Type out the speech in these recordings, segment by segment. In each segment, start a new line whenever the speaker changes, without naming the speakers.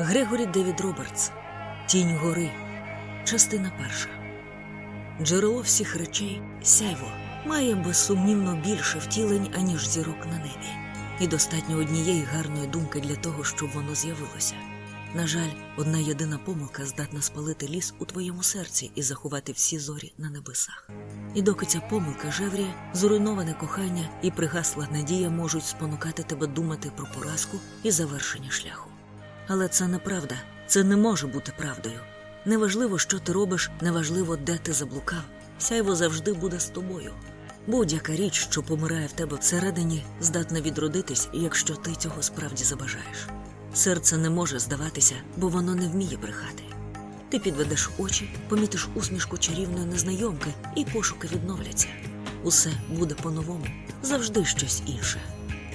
Грегорі Девід Робертс Тінь гори. Частина перша. Джерело всіх речей сяйво має безсумнівно більше втілень, аніж зірок на небі, і достатньо однієї гарної думки для того, щоб воно з'явилося. На жаль, одна єдина помилка здатна спалити ліс у твоєму серці і заховати всі зорі на небесах. І доки ця помилка жевріє, зруйноване кохання і пригасла надія можуть спонукати тебе думати про поразку і завершення шляху. Але це неправда, це не може бути правдою. Неважливо, що ти робиш, неважливо, де ти заблукав. Сяйво завжди буде з тобою. Будь-яка річ, що помирає в тебе всередині, здатна відродитись, якщо ти цього справді забажаєш. Серце не може здаватися, бо воно не вміє брехати. Ти підведеш очі, помітиш усмішку чарівної незнайомки, і пошуки відновляться. Усе буде по-новому, завжди щось інше.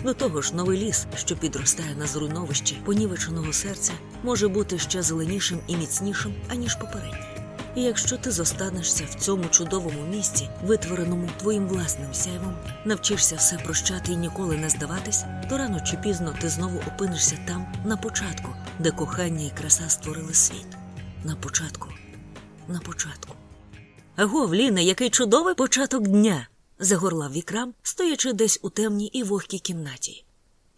До того ж, новий ліс, що підростає на зруйновищі понівеченого серця, може бути ще зеленішим і міцнішим, аніж попередній. І якщо ти зостанешся в цьому чудовому місці, витвореному твоїм власним сяйвом, навчишся все прощати і ніколи не здаватись, то рано чи пізно ти знову опинишся там, на початку, де кохання і краса створили світ. На початку, на початку. Аго, Ліне, який чудовий початок дня. Загорлав вікрам, стоячи десь у темній і вогкій кімнаті.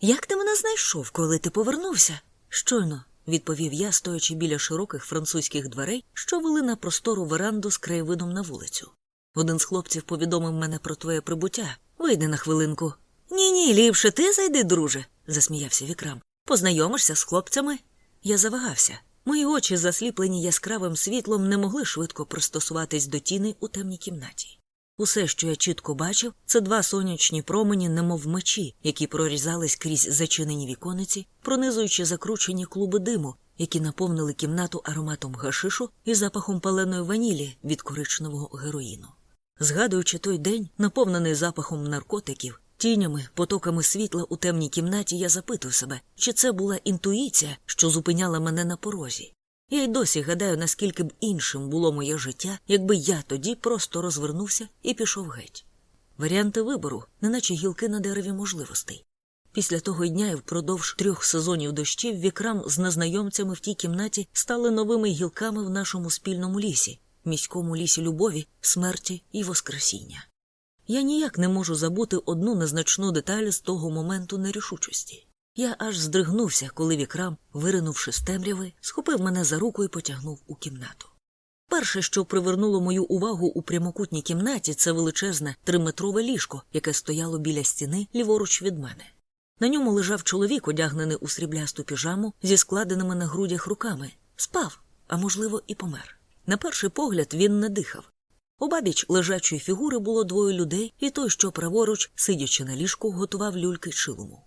Як ти мене знайшов, коли ти повернувся? Щойно, відповів я, стоячи біля широких французьких дверей, що вели на простору веранду з краєвидом на вулицю. Один з хлопців повідомив мене про твоє прибуття. Вийди на хвилинку. Ні, ні, ліпше ти зайди, друже, засміявся вікрам. Познайомишся з хлопцями? Я завагався. Мої очі, засліплені яскравим світлом, не могли швидко пристосуватись до тіни у темній кімнаті. Усе, що я чітко бачив, це два сонячні промені, немов мечі, які прорізались крізь зачинені вікониці, пронизуючи закручені клуби диму, які наповнили кімнату ароматом гашишу і запахом паленої ванілі від коричневого героїну. Згадуючи той день, наповнений запахом наркотиків, тінями, потоками світла у темній кімнаті, я запитую себе, чи це була інтуїція, що зупиняла мене на порозі. Я й досі гадаю, наскільки б іншим було моє життя, якби я тоді просто розвернувся і пішов геть. Варіанти вибору, неначе гілки на дереві можливостей. Після того дня і впродовж трьох сезонів дощів вікрам з незнайомцями в тій кімнаті стали новими гілками в нашому спільному лісі, міському лісі любові, смерті і воскресіння. Я ніяк не можу забути одну незначну деталь з того моменту нерішучості. Я аж здригнувся, коли вікрам, виринувши з темряви, схопив мене за руку і потягнув у кімнату. Перше, що привернуло мою увагу у прямокутній кімнаті, це величезне триметрове ліжко, яке стояло біля стіни ліворуч від мене. На ньому лежав чоловік, одягнений у сріблясту піжаму зі складеними на грудях руками, спав, а можливо, і помер. На перший погляд він не дихав. Обабіч лежачої фігури було двоє людей, і той, що праворуч, сидячи на ліжку, готував люльки чилому.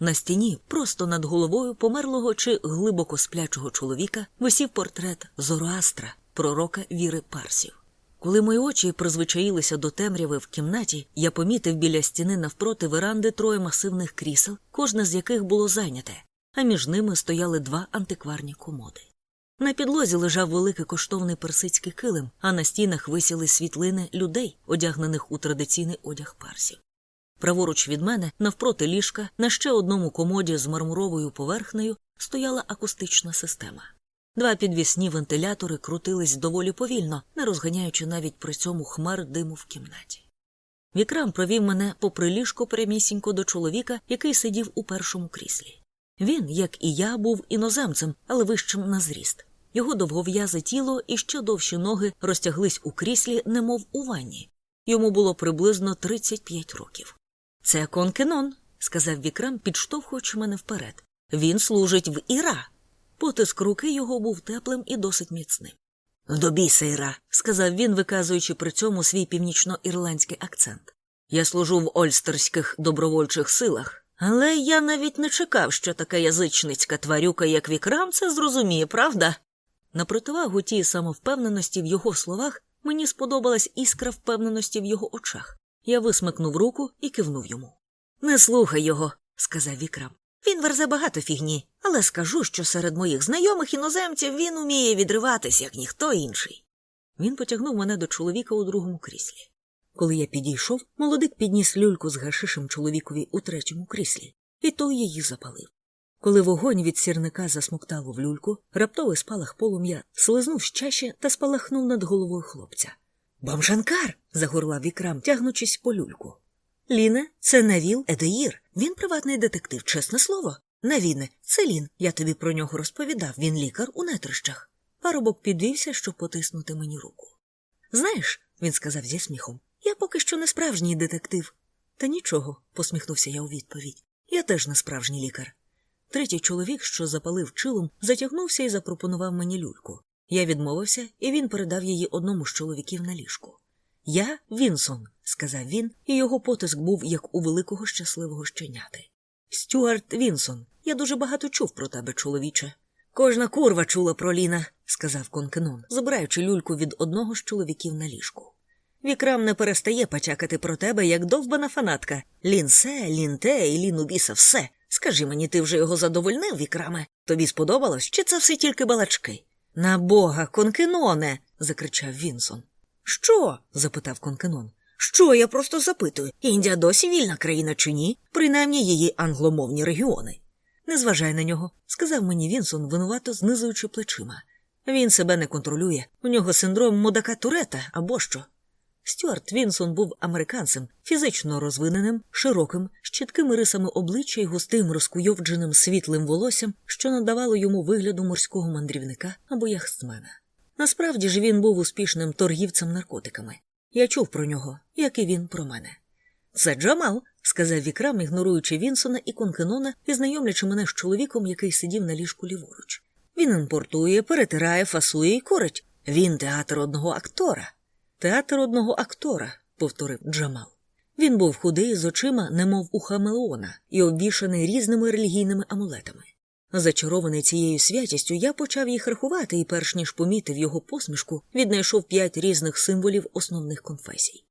На стіні, просто над головою померлого чи глибоко сплячого чоловіка, висів портрет Зороастра, пророка віри парсів. Коли мої очі призвичаїлися до темряви в кімнаті, я помітив біля стіни навпроти веранди троє масивних крісел, кожне з яких було зайняте, а між ними стояли два антикварні комоди. На підлозі лежав великий коштовний персидський килим, а на стінах висіли світлини людей, одягнених у традиційний одяг парсів. Праворуч від мене, навпроти ліжка, на ще одному комоді з мармуровою поверхнею стояла акустична система. Два підвісні вентилятори крутились доволі повільно, не розганяючи навіть при цьому хмар диму в кімнаті. Вікрам провів мене попри ліжко прямісінько до чоловіка, який сидів у першому кріслі. Він, як і я, був іноземцем, але вищим на зріст. Його довгов'язе тіло і ще довші ноги розтяглись у кріслі, немов у ванні. Йому було приблизно 35 років. Це Конкенон, сказав Вікрам, підштовхуючи мене вперед. Він служить в Іра. Потиск руки його був теплим і досить міцним. До біса Іра, сказав він, виказуючи при цьому свій північно-ірландський акцент. Я служу в Ольстерських добровольчих силах, але я навіть не чекав, що така язичницька тварюка, як Вікрам, це зрозуміє, правда? На противагу тій самовпевненості в його словах мені сподобалась іскра впевненості в його очах. Я висмикнув руку і кивнув йому. Не слухай його, сказав Вікрам. Він верзе багато фігні, але скажу, що серед моїх знайомих іноземців він уміє відриватись, як ніхто інший. Він потягнув мене до чоловіка у другому кріслі. Коли я підійшов, молодик підніс люльку з гашишем чоловікові у третьому кріслі, і той її запалив. Коли вогонь від сірника засмоктало в люльку, раптовий спалах полум'я слизнув з чаші та спалахнув над головою хлопця. Бомжанкар. загорлав вікрам, тягнучись по люльку. Ліне, це Навіл Едеїр. Він приватний детектив, чесне слово. Навіне, це Лін. Я тобі про нього розповідав. Він лікар у нетрищах. Парубок підвівся, щоб потиснути мені руку. Знаєш, він сказав зі сміхом, я поки що не справжній детектив. Та нічого, посміхнувся я у відповідь. Я теж не справжній лікар. Третій чоловік, що запалив чилом, затягнувся і запропонував мені люльку. Я відмовився, і він передав її одному з чоловіків на ліжку. Я Вінсон, сказав він, і його потиск був як у великого щасливого щеняти. Стюарт Вінсон, я дуже багато чув про тебе, чоловіче. Кожна курва чула про Ліна, сказав Конкенон, забираючи люльку від одного з чоловіків на ліжку. Вікрам не перестає почакати про тебе, як довбана фанатка. Лін се, лін те і лін убіса все. Скажи мені, ти вже його задовольнив, вікраме? Тобі сподобалось, чи це все тільки балачки? На бога, конкеноне. закричав Вінсон. Що? запитав Конкенон. Що я просто запитую? Індія досі вільна країна чи ні? Принаймні її англомовні регіони. Не зважай на нього, сказав мені Вінсон, винувато знизуючи плечима. Він себе не контролює. У нього синдром модака Турета або що. Стюарт Вінсон був американцем, фізично розвиненим, широким, з чіткими рисами обличчя і густим, розкуйовдженим світлим волоссям, що надавало йому вигляду морського мандрівника або яхтсмена. Насправді ж він був успішним торгівцем наркотиками. Я чув про нього, як і він про мене. Це Джамал, сказав Вікрам, ігноруючи Вінсона і Конкенона і знайомлячи мене з чоловіком, який сидів на ліжку ліворуч. Він імпортує, перетирає, фасує і корить. Він театр одного актора. Театр одного актора, повторив Джамал. Він був худий з очима, немов у Хамелеона, і обвішаний різними релігійними амулетами. Зачарований цією святістю, я почав їх рахувати і, перш ніж помітив його посмішку, віднайшов п'ять різних символів основних конфесій.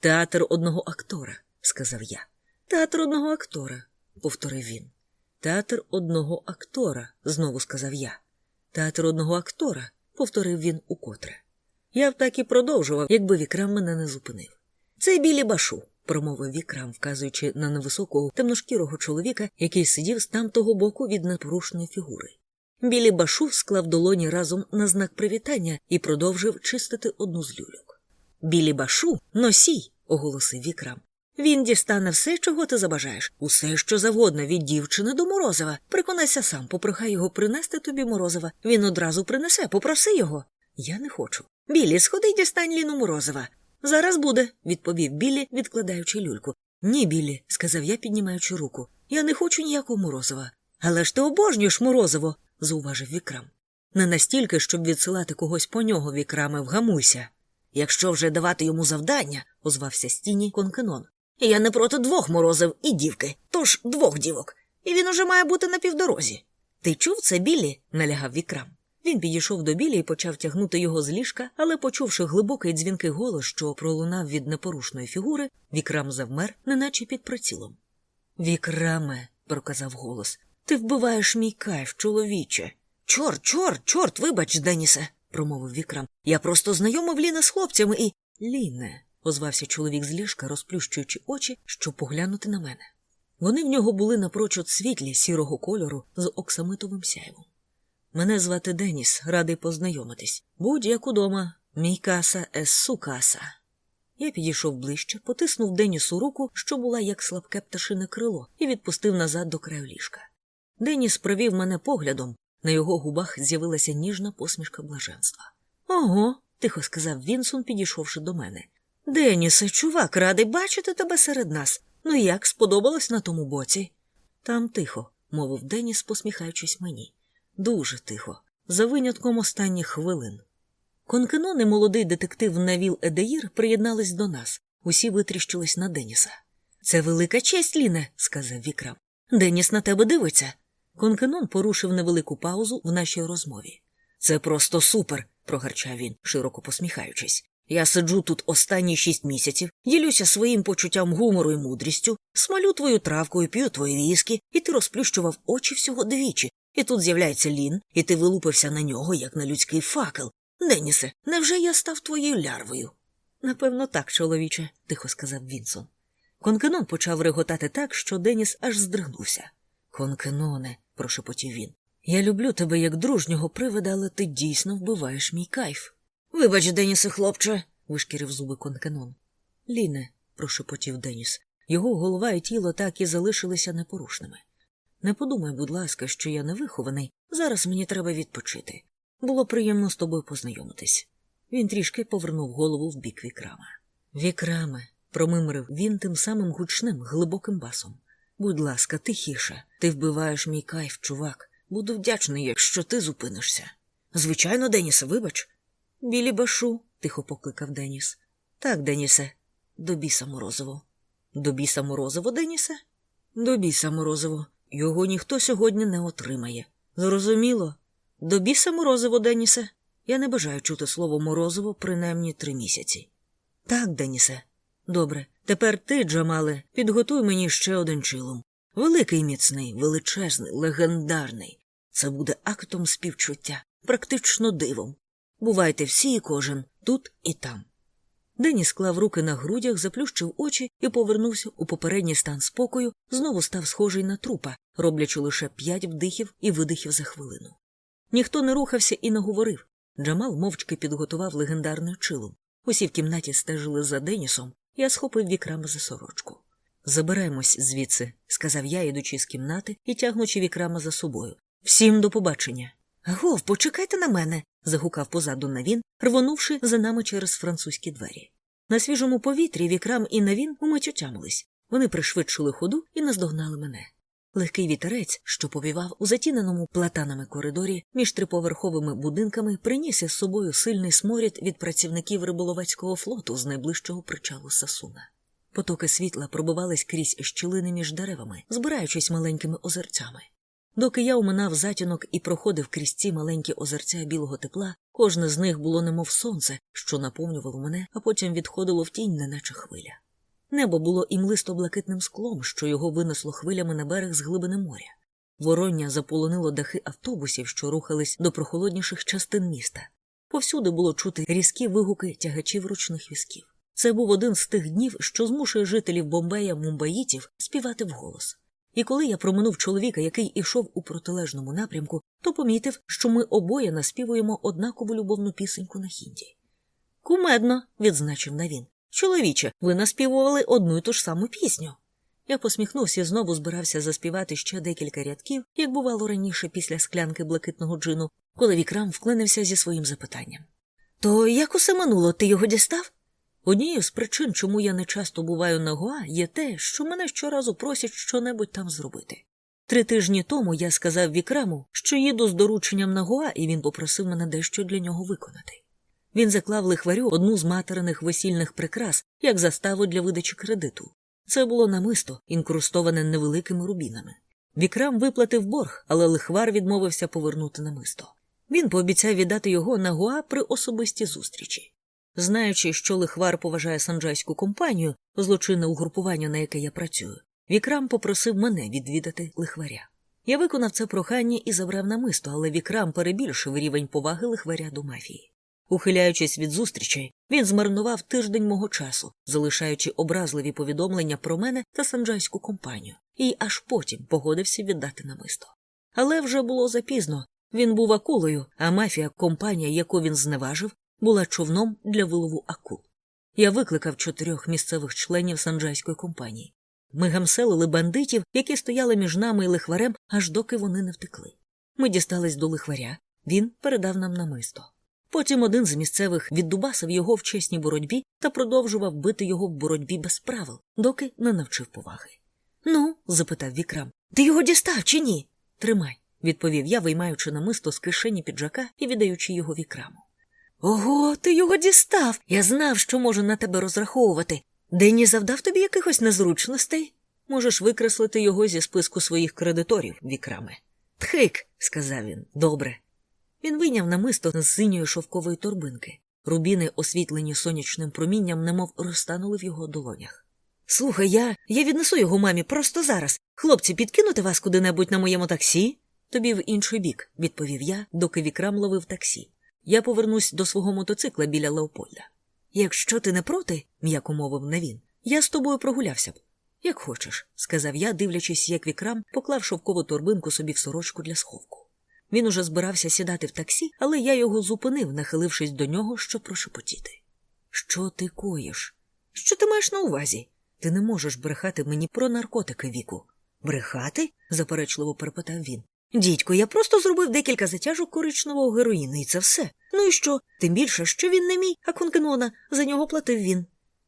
Театр одного актора, сказав я. Театр одного актора, повторив він. Театр одного актора, знову сказав я. Театр одного актора, повторив він укотре. Я б так і продовжував, якби вікрам мене не зупинив. Це білі башу, промовив вікрам, вказуючи на невисокого темношкірого чоловіка, який сидів з тамтого боку від непорушної фігури. Білі башу склав долоні разом на знак привітання і продовжив чистити одну з люльок. Білі башу, носій, оголосив вікрам. Він дістане все, чого ти забажаєш, усе, що завгодно, від дівчини до морозива. Приконайся сам, попрохай його принести тобі морозива. Він одразу принесе, попроси його. Я не хочу. Білі, сходи й дістань Ліну Морозова. Зараз буде, відповів Білі, відкладаючи люльку. Ні, Білі, сказав я, піднімаючи руку. Я не хочу ніякого морозива. Але ж ти обожнюєш морозиво, зауважив вікрам. Не настільки, щоб відсилати когось по нього, вікраме, вгамуйся. Якщо вже давати йому завдання, озвався стіні Конкенон. Я не проти двох морозив і дівки, тож двох дівок, і він уже має бути на півдорозі. Ти чув це, Білі? налягав вікрам. Він підійшов до білі і почав тягнути його з ліжка, але, почувши глибокий дзвінкий голос, що пролунав від непорушної фігури, вікрам завмер, неначе під прицілом. Вікраме, проказав голос, ти вбиваєш мій кайф, чоловіче. Чорт, чорт, чорт, вибач, Денісе, промовив вікрам. Я просто знайомив Ліна з хлопцями і. Ліне, озвався чоловік з ліжка, розплющуючи очі, щоб поглянути на мене. Вони в нього були напрочуд світлі сірого кольору з оксамитовим сяйвом. Мене звати Деніс, радий познайомитись. Будь як удома, мій каса ес сукаса. Я підійшов ближче, потиснув Денісу руку, що була як слабке пташине крило, і відпустив назад до краю ліжка. Деніс провів мене поглядом, на його губах з'явилася ніжна посмішка блаженства. Ого, тихо сказав Вінсон, підійшовши до мене. Денісе, чувак, радий бачити тебе серед нас. Ну як сподобалось на тому боці? Там тихо, мовив Деніс, посміхаючись мені. Дуже тихо, за винятком останніх хвилин. Конкенон і молодий детектив Навіл Едеїр приєднались до нас. Усі витріщились на Деніса. Це велика честь, Ліне, сказав Вікрам. Деніс на тебе дивиться. Конкенон порушив невелику паузу в нашій розмові. Це просто супер, прогарчав він, широко посміхаючись. Я сиджу тут останні шість місяців, ділюся своїм почуттям гумору і мудрістю, смалю твою травку і п'ю твої віскі, і ти розплющував очі всього двічі, і тут з'являється Лін, і ти вилупився на нього, як на людський факел. Денісе, невже я став твоєю лярвою? Напевно, так, чоловіче, тихо сказав Вінсон. Конкенон почав реготати так, що Деніс аж здригнувся. Конкеноне, прошепотів він. Я люблю тебе як дружнього привида, але ти дійсно вбиваєш мій кайф. Вибач, Денісе, хлопче, вишкірив зуби конканон. Ліне, прошепотів Деніс. Його голова і тіло так і залишилися непорушними. Не подумай, будь ласка, що я невихований. Зараз мені треба відпочити. Було приємно з тобою познайомитись. Він трішки повернув голову в бік вікрама. Вікраме, промимрив він тим самим гучним, глибоким басом. Будь ласка, тихіше. Ти вбиваєш мій кайф, чувак. Буду вдячний, якщо ти зупинишся. Звичайно, Денісе, вибач. Білі башу, тихо покликав Деніс. Так, Денісе, до біса морозиво. До біса морозиво, Денісе? До біса морозиво. Його ніхто сьогодні не отримає. Зрозуміло? До біса морозиво, Денісе. Я не бажаю чути слово морозиво принаймні три місяці. Так, Денісе. Добре. Тепер ти, Джамале, підготуй мені ще один чилум. Великий міцний, величезний, легендарний. Це буде актом співчуття, практично дивом. Бувайте всі і кожен тут і там. Дені склав руки на грудях, заплющив очі і повернувся у попередній стан спокою, знову став схожий на трупа, роблячи лише п'ять вдихів і видихів за хвилину. Ніхто не рухався і не говорив. Джамал мовчки підготував легендарний чилум. Усі в кімнаті стежили за Денісом, я схопив вікрама за сорочку. Забираємось звідси, сказав я, ідучи з кімнати і тягнучи вікрама за собою. Всім до побачення. Гов, почекайте на мене. Загукав позаду Навін, рвонувши за нами через французькі двері. На свіжому повітрі вікрам і Навін умить. Вони пришвидшили ходу і наздогнали мене. Легкий вітерець, що повівав у затіненому платанами коридорі між триповерховими будинками, приніс із собою сильний сморід від працівників риболовецького флоту з найближчого причалу Сасуна. Потоки світла пробивались крізь щілини між деревами, збираючись маленькими озерцями. Доки я уминав затінок і проходив крізь ці маленькі озерця білого тепла, кожне з них було немов сонце, що наповнювало мене, а потім відходило в тінь, неначе хвиля. Небо було імлисто блакитним склом, що його винесло хвилями на берег з глибини моря. Вороння заполонило дахи автобусів, що рухались до прохолодніших частин міста. Повсюди було чути різкі вигуки тягачів ручних візків. Це був один з тих днів, що змушує жителів Бомбея мумбаїтів співати вголос. І коли я проминув чоловіка, який ішов у протилежному напрямку, то помітив, що ми обоє наспівуємо однакову любовну пісеньку на хінді. Кумедно, відзначив Навін. Чоловіче, ви наспівували одну й ту ж саму пісню. Я посміхнувся і знову збирався заспівати ще декілька рядків, як бувало раніше після склянки блакитного джину, коли вікрам вклинився зі своїм запитанням. То як усе минуло, ти його дістав? Однією з причин, чому я не часто буваю на Гоа, є те, що мене щоразу просять щонебудь там зробити. Три тижні тому я сказав Вікраму, що їду з дорученням на Гоа, і він попросив мене дещо для нього виконати. Він заклав лихварю одну з материних весільних прикрас, як заставу для видачі кредиту. Це було намисто, інкрустоване невеликими рубінами. Вікрам виплатив борг, але лихвар відмовився повернути намисто. Він пообіцяв віддати його на Гоа при особистій зустрічі. Знаючи, що лихвар поважає санджайську компанію, злочинне угрупування, на яке я працюю, Вікрам попросив мене відвідати лихваря. Я виконав це прохання і забрав намисто, але Вікрам перебільшив рівень поваги лихваря до мафії. Ухиляючись від зустрічей, він змарнував тиждень мого часу, залишаючи образливі повідомлення про мене та санджайську компанію, і аж потім погодився віддати намисто. Але вже було запізно. Він був акулою, а мафія, компанія, яку він зневажив, була човном для вилову акул. Я викликав чотирьох місцевих членів санджайської компанії. Ми гамселили бандитів, які стояли між нами і лихварем, аж доки вони не втекли. Ми дістались до лихваря, він передав нам намисто. Потім один з місцевих віддубасив його в чесній боротьбі та продовжував бити його в боротьбі без правил, доки не навчив поваги. Ну, запитав вікрам, ти його дістав чи ні? Тримай, відповів я, виймаючи намисто з кишені піджака і віддаючи його вікраму. Ого, ти його дістав. Я знав, що можу на тебе розраховувати. Денні завдав тобі якихось незручностей? Можеш викреслити його зі списку своїх кредиторів, вікраме. Тхик, сказав він, добре. Він вийняв намисто з синьої шовкової торбинки. Рубіни, освітлені сонячним промінням, немов розтанули в його долонях. Слухай, я я віднесу його мамі просто зараз. Хлопці, підкинути вас куди-небудь на моєму таксі? Тобі в інший бік, відповів я, доки вікрам ловив таксі. Я повернусь до свого мотоцикла біля Леопольда. Якщо ти не проти, м'яко мовив не він, я з тобою прогулявся б. Як хочеш, сказав я, дивлячись, як вікрам поклав шовкову торбинку собі в сорочку для сховку. Він уже збирався сідати в таксі, але я його зупинив, нахилившись до нього, щоб прошепотіти. Що ти коїш? Що ти маєш на увазі? Ти не можеш брехати мені про наркотики, Віку. Брехати? заперечливо перепитав він. Дідько, я просто зробив декілька затяжок коричневого героїну, і це все. Ну і що? Тим більше, що він не мій, а конкенона, за нього платив він.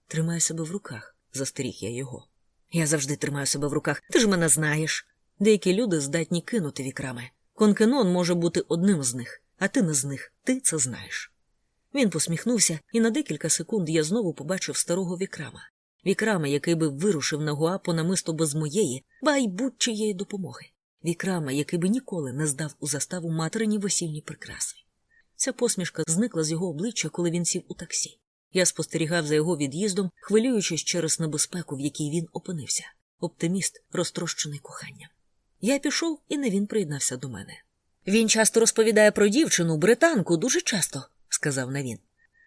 Тримай себе в руках, застеріг я його. Я завжди тримаю себе в руках, ти ж мене знаєш. Деякі люди здатні кинути вікрами. Конкенон може бути одним з них, а ти не з них, ти це знаєш. Він посміхнувся, і на декілька секунд я знову побачив старого вікрама. Вікрама, який би вирушив на Гуа по намисто без моєї, ба й будь-чиєї допомоги. Вікрама, який би ніколи не здав у заставу материні весільні прикраси. Ця посмішка зникла з його обличчя, коли він сів у таксі. Я спостерігав за його від'їздом, хвилюючись через небезпеку, в якій він опинився. Оптиміст, розтрощений коханням. Я пішов, і не він приєднався до мене. Він часто розповідає про дівчину, британку, дуже часто, сказав Навін.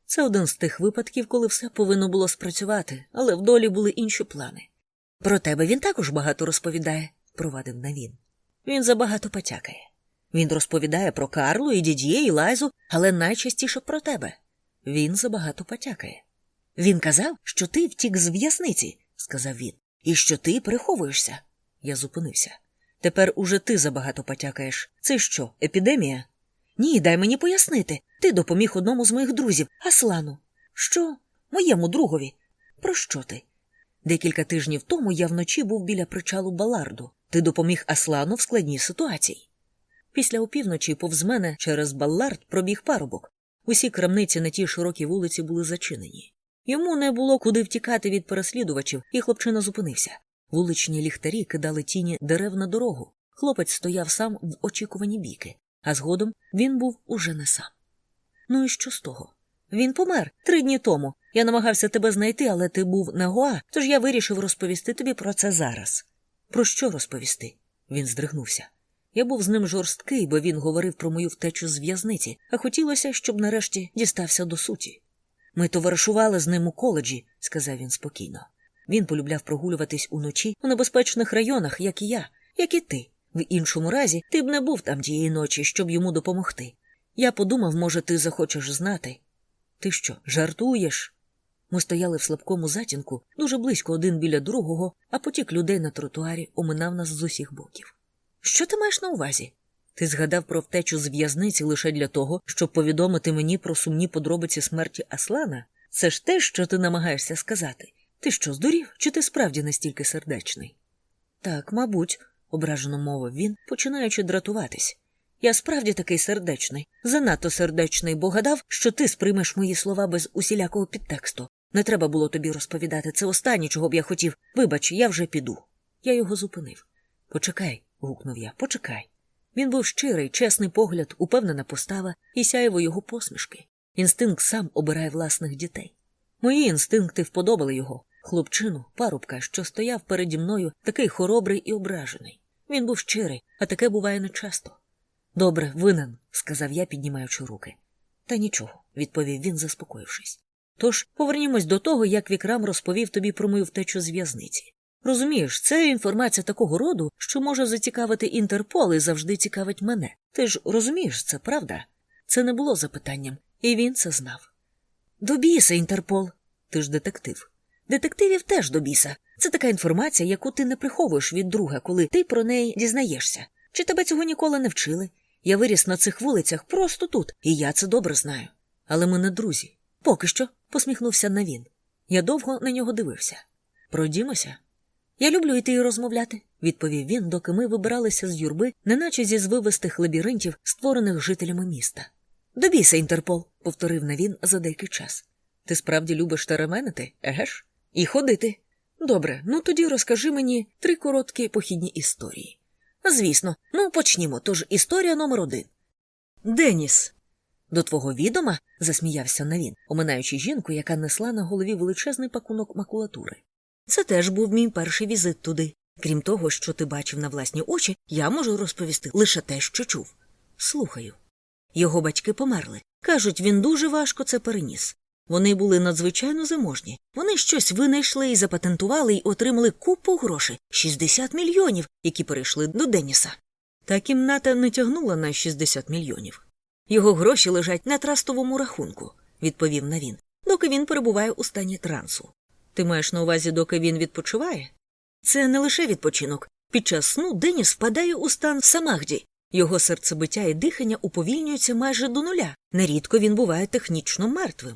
Це один з тих випадків, коли все повинно було спрацювати, але в долі були інші плани. Про тебе він також багато розповідає, провадив Навін. Він забагато потякає. Він розповідає про Карлу і Дід'є, і Лайзу, але найчастіше про тебе. Він забагато потякає. Він казав, що ти втік з в'язниці, сказав він, і що ти приховуєшся. Я зупинився. Тепер уже ти забагато потякаєш. Це що, епідемія? Ні, дай мені пояснити. Ти допоміг одному з моїх друзів, Аслану. Що? Моєму другові. Про що ти? Декілька тижнів тому я вночі був біля причалу Баларду. Ти допоміг Аслану в складній ситуації. Після опівночі повз мене через Баллард пробіг парубок. Усі крамниці на тій широкій вулиці були зачинені. Йому не було куди втікати від переслідувачів, і хлопчина зупинився. Вуличні ліхтарі кидали тіні дерев на дорогу. Хлопець стояв сам в очікуванні біки, а згодом він був уже не сам. Ну і що з того? Він помер три дні тому. Я намагався тебе знайти, але ти був на Гоа, тож я вирішив розповісти тобі про це зараз. Про що розповісти? Він здригнувся. Я був з ним жорсткий, бо він говорив про мою втечу з в'язниці, а хотілося, щоб нарешті дістався до суті. Ми товаришували з ним у коледжі, сказав він спокійно. Він полюбляв прогулюватись уночі у небезпечних районах, як і я, як і ти. В іншому разі ти б не був там тієї ночі, щоб йому допомогти. Я подумав, може, ти захочеш знати. Ти що, жартуєш? Ми стояли в слабкому затінку, дуже близько один біля другого, а потік людей на тротуарі оминав нас з усіх боків. Що ти маєш на увазі? Ти згадав про втечу з в'язниці лише для того, щоб повідомити мені про сумні подробиці смерті Аслана? Це ж те, що ти намагаєшся сказати. Ти що, здурів, чи ти справді настільки сердечний? Так, мабуть, ображено мовив він, починаючи дратуватись. Я справді такий сердечний, занадто сердечний, бо гадав, що ти сприймеш мої слова без усілякого підтексту. Не треба було тобі розповідати. Це останнє, чого б я хотів. Вибач, я вже піду. Я його зупинив. Почекай, гукнув я, почекай. Він був щирий, чесний погляд, упевнена постава і сяєво його посмішки. Інстинкт сам обирає власних дітей. Мої інстинкти вподобали його, хлопчину, парубка, що стояв переді мною, такий хоробрий і ображений. Він був щирий, а таке буває нечасто. Добре, винен, сказав я, піднімаючи руки. Та нічого, відповів він, заспокоївшись. Тож повернімось до того, як Вікрам розповів тобі про мою втечу з в'язниці. Розумієш, це інформація такого роду, що може зацікавити Інтерпол і завжди цікавить мене. Ти ж розумієш це, правда? Це не було запитанням, і він це знав. До біса, Інтерпол. Ти ж детектив. Детективів теж до біса. Це така інформація, яку ти не приховуєш від друга, коли ти про неї дізнаєшся. Чи тебе цього ніколи не вчили? Я виріс на цих вулицях просто тут, і я це добре знаю. Але ми не друзі. Поки що, посміхнувся на він. Я довго на нього дивився. Пройдімося. Я люблю йти і розмовляти, відповів він, доки ми вибиралися з юрби, неначе зі звивистих лабіринтів, створених жителями міста. Добійся, Інтерпол, повторив на він за деякий час. Ти справді любиш теременити, еге ж? І ходити. Добре, ну тоді розкажи мені три короткі похідні історії. Звісно, ну почнімо. Тож історія номер один. Деніс. До твого відома, засміявся Навін, оминаючи жінку, яка несла на голові величезний пакунок макулатури. Це теж був мій перший візит туди. Крім того, що ти бачив на власні очі, я можу розповісти лише те, що чув. Слухаю. Його батьки померли. Кажуть, він дуже важко це переніс. Вони були надзвичайно заможні. Вони щось винайшли і запатентували і отримали купу грошей 60 мільйонів, які перейшли до Деніса. Та кімната не тягнула на 60 мільйонів. Його гроші лежать на трастовому рахунку, відповів Навін, доки він перебуває у стані трансу. Ти маєш на увазі, доки він відпочиває? Це не лише відпочинок. Під час сну Деніс впадає у стан самахді. Його серцебиття і дихання уповільнюються майже до нуля. Нерідко він буває технічно мертвим.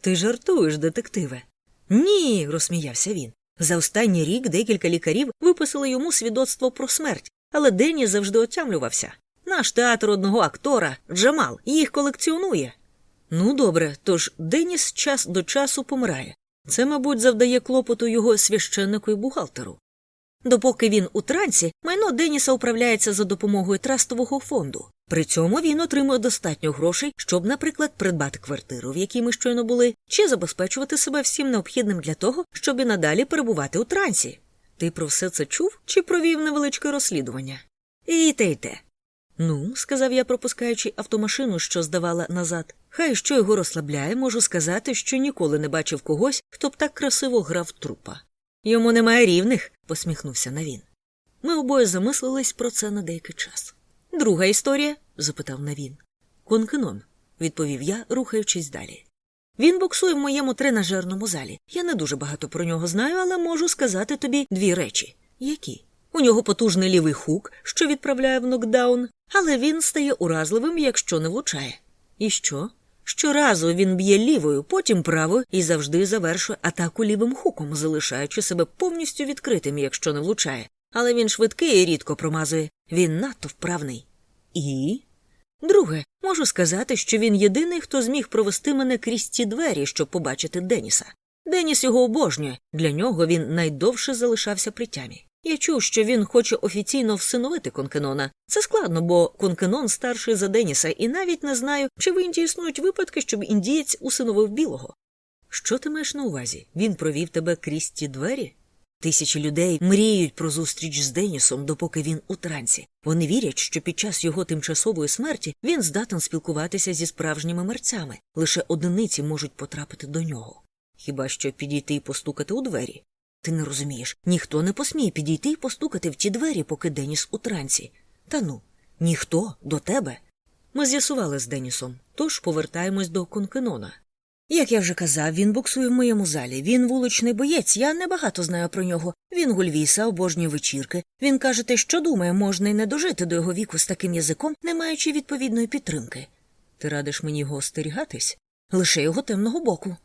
Ти жартуєш, детективе? Ні, розсміявся він. За останній рік декілька лікарів виписали йому свідоцтво про смерть, але Деніс завжди отямлювався. Наш театр одного актора, Джамал, їх колекціонує. Ну, добре, тож Деніс час до часу помирає. Це, мабуть, завдає клопоту його священнику і бухгалтеру. Допоки він у трансі, майно Деніса управляється за допомогою трастового фонду. При цьому він отримує достатньо грошей, щоб, наприклад, придбати квартиру, в якій ми щойно були, чи забезпечувати себе всім необхідним для того, щоб і надалі перебувати у трансі. Ти про все це чув чи провів невеличке розслідування? І те, й те. Ну, сказав я, пропускаючи автомашину, що здавала назад. Хай що його розслабляє, можу сказати, що ніколи не бачив когось, хто б так красиво грав трупа. Йому немає рівних, посміхнувся Навін. Ми обоє замислились про це на деякий час. Друга історія? запитав Навін. Конкенон, відповів я, рухаючись далі. Він боксує в моєму тренажерному залі. Я не дуже багато про нього знаю, але можу сказати тобі дві речі. Які? У нього потужний лівий хук, що відправляє в нокдаун, але він стає уразливим, якщо не влучає. І що? Щоразу він б'є лівою, потім правою і завжди завершує атаку лівим хуком, залишаючи себе повністю відкритим, якщо не влучає. Але він швидкий і рідко промазує. Він надто вправний. І. Друге, можу сказати, що він єдиний, хто зміг провести мене крізь ці двері, щоб побачити Деніса. Деніс його обожнює, для нього він найдовше залишався при тямі. Я чув, що він хоче офіційно всиновити Конкенона. Це складно, бо Конкенон старший за Деніса, і навіть не знаю, чи в Індії існують випадки, щоб індієць усиновив білого. Що ти маєш на увазі? Він провів тебе крізь ті двері? Тисячі людей мріють про зустріч з Денісом, допоки він у трансі. Вони вірять, що під час його тимчасової смерті він здатен спілкуватися зі справжніми мерцями. Лише одиниці можуть потрапити до нього. Хіба що підійти і постукати у двері? Ти не розумієш, ніхто не посміє підійти і постукати в ті двері, поки Деніс у трансі. Та ну, ніхто до тебе. Ми з'ясували з Денісом, тож повертаємось до Конкенона. Як я вже казав, він боксує в моєму залі. Він вуличний боєць, я небагато знаю про нього. Він гульвіса, обожнює вечірки. Він каже те, що думає, можна й не дожити до його віку з таким язиком, не маючи відповідної підтримки. Ти радиш мені його остерігатись? Лише його темного боку.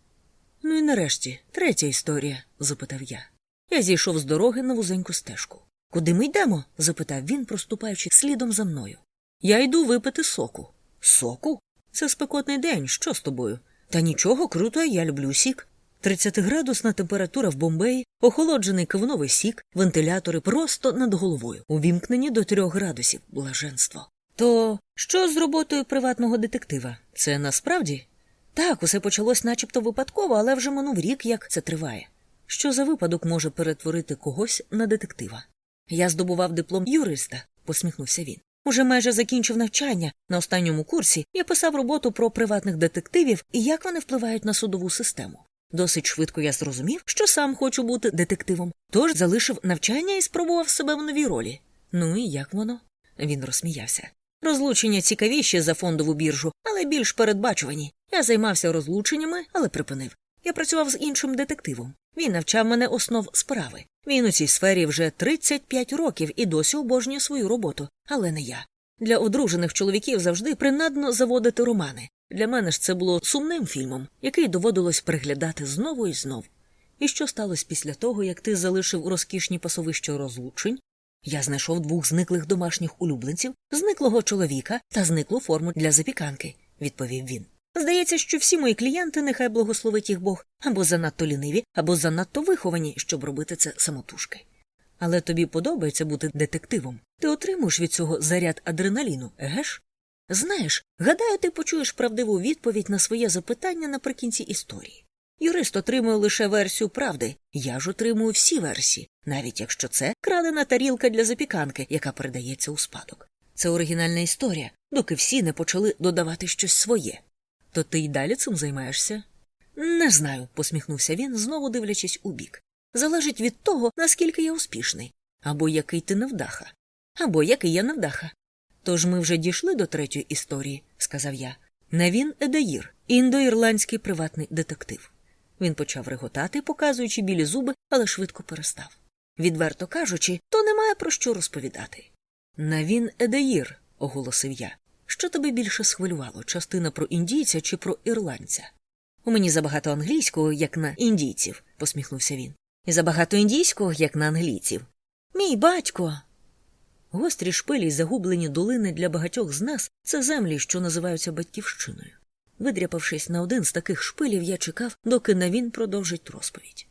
Ну і нарешті, третя історія, запитав я. Я зійшов з дороги на вузеньку стежку. Куди ми йдемо? запитав він, проступаючи слідом за мною. Я йду випити соку. Соку? Це спекотний день. Що з тобою? Та нічого, круто, я люблю сік. 30-градусна температура в Бомбеї, охолоджений кавуновий сік, вентилятори просто над головою, увімкнені до трьох градусів блаженство. То що з роботою приватного детектива? Це насправді? Так, усе почалось начебто випадково, але вже минув рік, як це триває. Що за випадок може перетворити когось на детектива? Я здобував диплом юриста, посміхнувся він. Уже майже закінчив навчання на останньому курсі я писав роботу про приватних детективів і як вони впливають на судову систему. Досить швидко я зрозумів, що сам хочу бути детективом, тож залишив навчання і спробував себе в новій ролі. Ну і як воно? Він розсміявся. Розлучення цікавіші за фондову біржу, але більш передбачувані. Я займався розлученнями, але припинив. Я працював з іншим детективом. Він навчав мене основ справи. Він у цій сфері вже 35 років і досі обожнює свою роботу, але не я. Для одружених чоловіків завжди принадно заводити романи. Для мене ж це було сумним фільмом, який доводилось переглядати знову і знову. І що сталося після того, як ти залишив розкішні пасовища розлучень? Я знайшов двох зниклих домашніх улюбленців, зниклого чоловіка та зниклу форму для запіканки, відповів він. Здається, що всі мої клієнти, нехай благословить їх Бог, або занадто ліниві, або занадто виховані, щоб робити це самотужки. Але тобі подобається бути детективом. Ти отримуєш від цього заряд адреналіну, еге ж? Знаєш, гадаю, ти почуєш правдиву відповідь на своє запитання наприкінці історії. Юрист отримує лише версію правди, я ж отримую всі версії, навіть якщо це крадена тарілка для запіканки, яка передається у спадок. Це оригінальна історія, доки всі не почали додавати щось своє. То ти й далі цим займаєшся? Не знаю, посміхнувся він, знову дивлячись у бік. Залежить від того, наскільки я успішний, або який ти невдаха, або який я невдаха. Тож ми вже дійшли до третьої історії, сказав я. Навін Едаїр, індоірландський приватний детектив. Він почав реготати, показуючи білі зуби, але швидко перестав. Відверто кажучи, то немає про що розповідати. Навін Едаїр, оголосив я. Що тебе більше схвилювало, частина про індійця чи про ірландця? У мені забагато англійського, як на індійців, посміхнувся він. І забагато індійського, як на англійців. Мій батько. Гострі шпилі й загублені долини для багатьох з нас це землі, що називаються батьківщиною. Видряпавшись на один з таких шпилів, я чекав, доки Навін продовжить розповідь.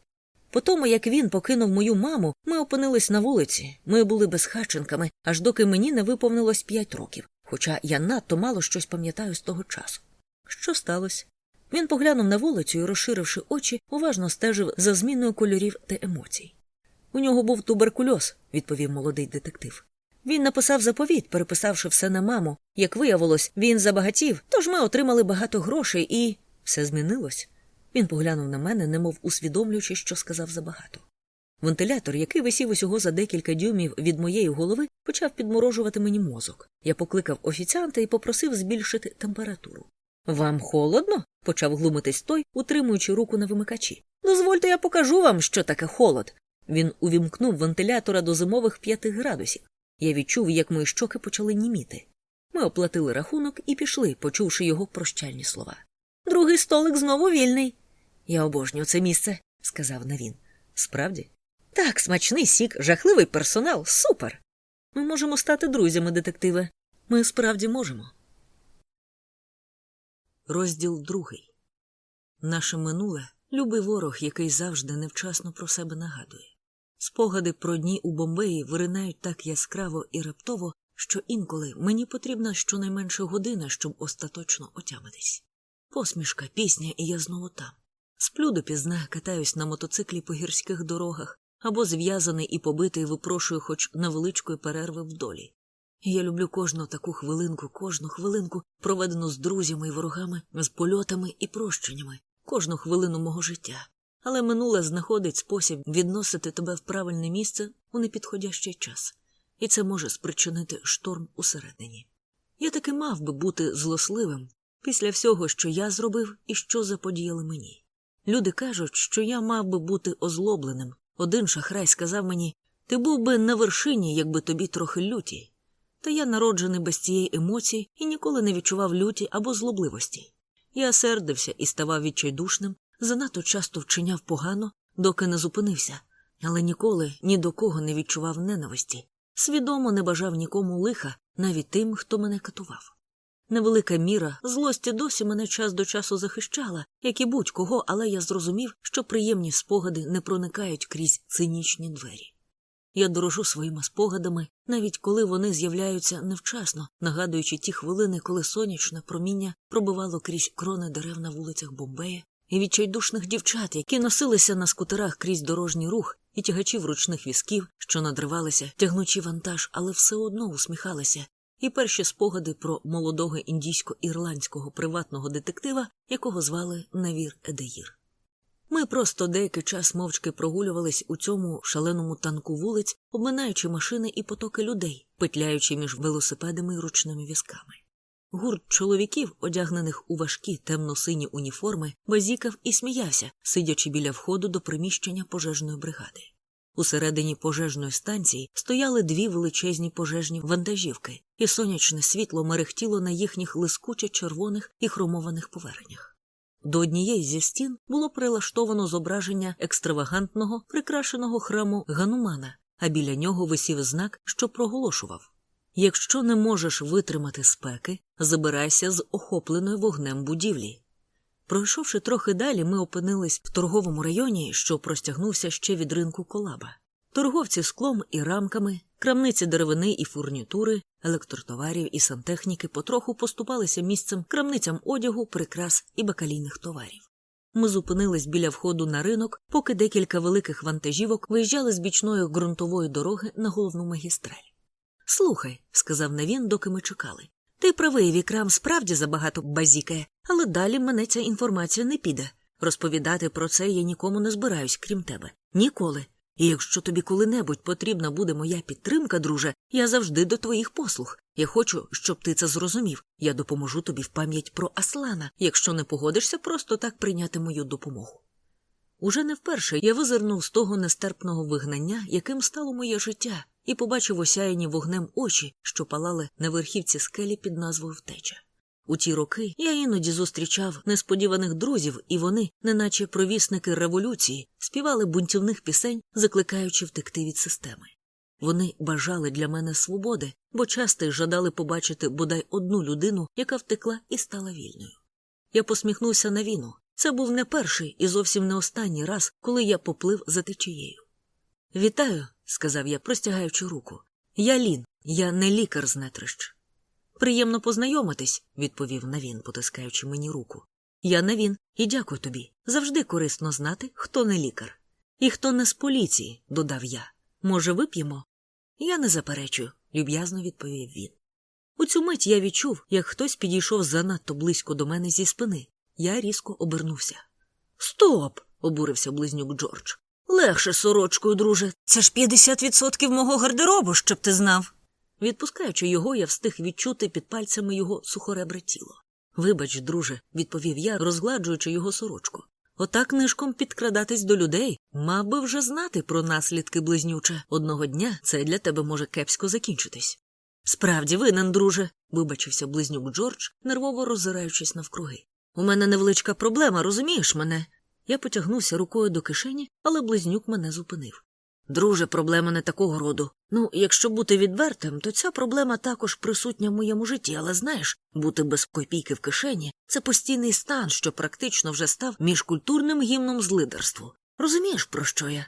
По тому, як він покинув мою маму, ми опинились на вулиці, ми були безхатченками, аж доки мені не виповнилось п'ять років, хоча я надто мало щось пам'ятаю з того часу. Що сталося? Він поглянув на вулицю і, розширивши очі, уважно стежив за зміною кольорів та емоцій. У нього був туберкульоз, відповів молодий детектив. Він написав заповіт, переписавши все на маму. Як виявилось, він забагатів, тож ми отримали багато грошей і. все змінилось. Він поглянув на мене, немов усвідомлюючи, що сказав забагато. Вентилятор, який висів усього за декілька дюймів від моєї голови, почав підморожувати мені мозок. Я покликав офіціанта і попросив збільшити температуру. Вам холодно? почав глумитись той, утримуючи руку на вимикачі. Дозвольте, я покажу вам, що таке холод. Він увімкнув вентилятора до зимових п'яти градусів. Я відчув, як мої щоки почали німіти. Ми оплатили рахунок і пішли, почувши його прощальні слова. Другий столик знову вільний. Я обожнюю це місце, сказав Навін. Справді? Так, смачний сік, жахливий персонал, супер. Ми можемо стати друзями, детективе. Ми справді можемо. Розділ другий. Наше минуле любий ворог, який завжди невчасно про себе нагадує. Спогади про дні у Бомбеї виринають так яскраво і раптово, що інколи мені потрібна щонайменше година, щоб остаточно отямитись. Посмішка, пісня, і я знову там. Сплю допізна, катаюсь на мотоциклі по гірських дорогах або зв'язаний і побитий випрошую хоч невеличкої перерви в долі. Я люблю кожну таку хвилинку, кожну хвилинку, проведену з друзями і ворогами, з польотами і прощеннями, кожну хвилину мого життя. Але минуле знаходить спосіб відносити тебе в правильне місце у непідходящий час, і це може спричинити шторм усередині. Я таки мав би бути злосливим після всього, що я зробив і що заподіяли мені. Люди кажуть, що я мав би бути озлобленим. Один шахрай сказав мені ти був би на вершині, якби тобі трохи люті. Та я народжений без цієї емоції і ніколи не відчував люті або злобливості. Я сердився і ставав відчайдушним, занадто часто вчиняв погано, доки не зупинився, але ніколи ні до кого не відчував ненависті, свідомо не бажав нікому лиха, навіть тим, хто мене катував. Невелика міра злості досі мене час до часу захищала, як і будь-кого, але я зрозумів, що приємні спогади не проникають крізь цинічні двері. Я дорожу своїми спогадами, навіть коли вони з'являються невчасно, нагадуючи ті хвилини, коли сонячне проміння пробивало крізь крони дерев на вулицях Бомбея, і відчайдушних дівчат, які носилися на скутерах крізь дорожній рух, і тягачів ручних візків, що надривалися, тягнучи вантаж, але все одно усміхалися, і перші спогади про молодого індійсько-ірландського приватного детектива, якого звали Навір Едеїр. Ми просто деякий час мовчки прогулювались у цьому шаленому танку вулиць, обминаючи машини і потоки людей, петляючи між велосипедами і ручними візками. Гурт чоловіків, одягнених у важкі темно-сині уніформи, базікав і сміявся, сидячи біля входу до приміщення пожежної бригади. Усередині пожежної станції стояли дві величезні пожежні вантажівки, і сонячне світло мерехтіло на їхніх лискуче червоних і хромованих поверхнях. До однієї зі стін було прилаштовано зображення екстравагантного прикрашеного храму Ганумана, а біля нього висів знак, що проголошував Якщо не можеш витримати спеки, забирайся з охопленої вогнем будівлі. Пройшовши трохи далі, ми опинились в торговому районі, що простягнувся ще від ринку колаба. Торговці склом і рамками, крамниці деревини і фурнітури, електротоварів і сантехніки потроху поступалися місцем крамницям одягу, прикрас і бакалійних товарів. Ми зупинились біля входу на ринок, поки декілька великих вантажівок виїжджали з бічної ґрунтової дороги на головну магістраль. Слухай, сказав Навін, доки ми чекали. Ти правий, вікрам справді забагато базікає, але далі мене ця інформація не піде. Розповідати про це я нікому не збираюсь, крім тебе. Ніколи. І якщо тобі коли-небудь потрібна буде моя підтримка, друже, я завжди до твоїх послуг. Я хочу, щоб ти це зрозумів. Я допоможу тобі в пам'ять про Аслана, якщо не погодишся просто так прийняти мою допомогу. Уже не вперше я визирнув з того нестерпного вигнання, яким стало моє життя, і побачив осяяні вогнем очі, що палали на верхівці скелі під назвою Втеча. У ті роки я іноді зустрічав несподіваних друзів, і вони, неначе провісники революції, співали бунтівних пісень, закликаючи втекти від системи. Вони бажали для мене свободи, бо часто жадали побачити бодай одну людину, яка втекла і стала вільною. Я посміхнувся на війну. Це був не перший і зовсім не останній раз, коли я поплив за течією. Вітаю, сказав я, простягаючи руку. Я Лін, я не лікар з нетрищ. Приємно познайомитись, відповів Навін, потискаючи мені руку. Я Навін, і дякую тобі. Завжди корисно знати, хто не лікар. І хто не з поліції, додав я. Може, вип'ємо? Я не заперечую, люб'язно відповів він. У цю мить я відчув, як хтось підійшов занадто близько до мене зі спини. Я різко обернувся. Стоп! обурився близнюк Джордж. Легше сорочкою, друже. Це ж 50% мого гардеробу, щоб ти знав. Відпускаючи його, я встиг відчути під пальцями його сухоребре тіло. Вибач, друже, відповів я, розгладжуючи його сорочку. Отак нишком підкрадатись до людей, мав би вже знати про наслідки близнюче. Одного дня це для тебе може кепсько закінчитись. Справді винен, друже, вибачився близнюк Джордж, нервово роззираючись навкруги. У мене невеличка проблема, розумієш мене? Я потягнувся рукою до кишені, але близнюк мене зупинив. Друже, проблема не такого роду. Ну, якщо бути відвертим, то ця проблема також присутня в моєму житті, але знаєш, бути без копійки в кишені це постійний стан, що практично вже став міжкультурним гімном злидерству. Розумієш, про що я?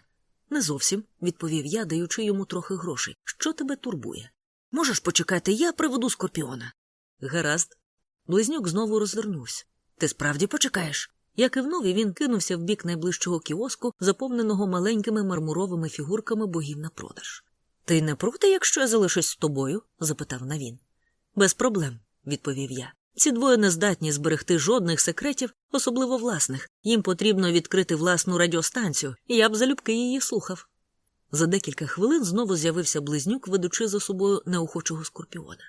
Не зовсім, відповів я, даючи йому трохи грошей. Що тебе турбує? Можеш почекати, я приведу скорпіона. Гаразд. Близнюк знову розвернувся. Ти справді почекаєш? Я кивнув, і він кинувся в бік найближчого кіоску, заповненого маленькими мармуровими фігурками богів на продаж. Ти не проти, якщо я залишусь з тобою? запитав Навін. Без проблем, відповів я. Ці двоє не здатні зберегти жодних секретів, особливо власних. Їм потрібно відкрити власну радіостанцію, і я б залюбки її слухав. За декілька хвилин знову з'явився близнюк, ведучи за собою неохочого скорпіона.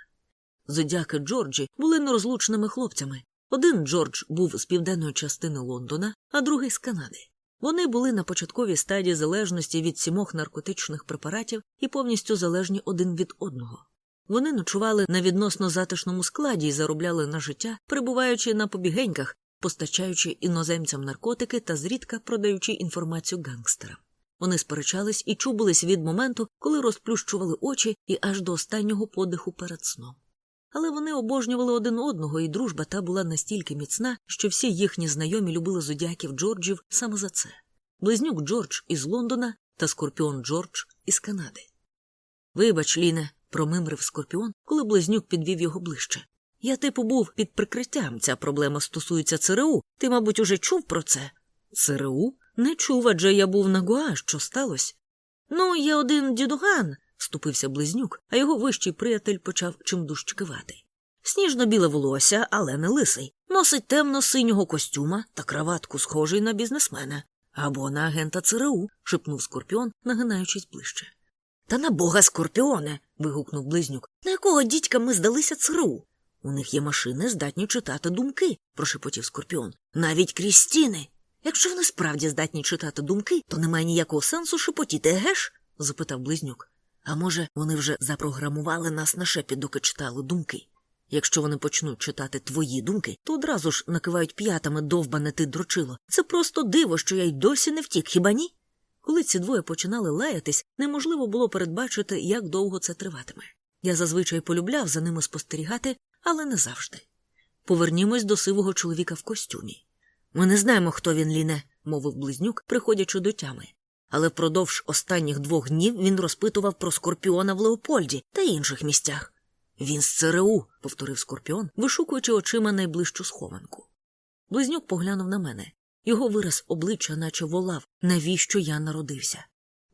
Зодяки Джорджі були нерозлучними хлопцями, один Джордж був з південної частини Лондона, а другий з Канади. Вони були на початковій стадії залежності від сімох наркотичних препаратів і повністю залежні один від одного. Вони ночували на відносно затишному складі і заробляли на життя, перебуваючи на побігеньках, постачаючи іноземцям наркотики та зрідка продаючи інформацію гангстерам. Вони сперечались і чубились від моменту, коли розплющували очі і аж до останнього подиху перед сном але вони обожнювали один одного, і дружба та була настільки міцна, що всі їхні знайомі любили зодіаків Джорджів саме за це близнюк Джордж із Лондона та Скорпіон Джордж із Канади. Вибач, Ліне, промимрив Скорпіон, коли близнюк підвів його ближче. Я типу був під прикриттям. Ця проблема стосується ЦРУ. Ти, мабуть, уже чув про це? ЦРУ? Не чув, адже я був на Гоа, що сталося? Ну, є один дідуган, вступився близнюк, а його вищий приятель почав чимдуж кивати. Сніжно біле волосся, але не лисий, носить темно синього костюма та краватку, схожий на бізнесмена. Або на агента ЦРУ, шепнув скорпіон, нагинаючись ближче. Та на бога, скорпіоне. вигукнув близнюк. На якого дідька ми здалися ЦРУ? У них є машини, здатні читати думки, прошепотів скорпіон. Навіть крізь стіни. Якщо вони справді здатні читати думки, то немає ніякого сенсу шепотіти, геш? запитав близнюк. А може, вони вже запрограмували нас на шепі, доки читали думки. Якщо вони почнуть читати твої думки, то одразу ж накивають п'ятами довбане ти дрочило. Це просто диво, що я й досі не втік, хіба ні? Коли ці двоє починали лаятись, неможливо було передбачити, як довго це триватиме. Я зазвичай полюбляв за ними спостерігати, але не завжди. Повернімось до сивого чоловіка в костюмі. Ми не знаємо, хто він ліне, мовив близнюк, приходячи до тями але впродовж останніх двох днів він розпитував про скорпіона в Леопольді та інших місцях. Він з ЦРУ, повторив скорпіон, вишукуючи очима найближчу схованку. Близнюк поглянув на мене. Його вираз обличчя, наче волав, навіщо я народився.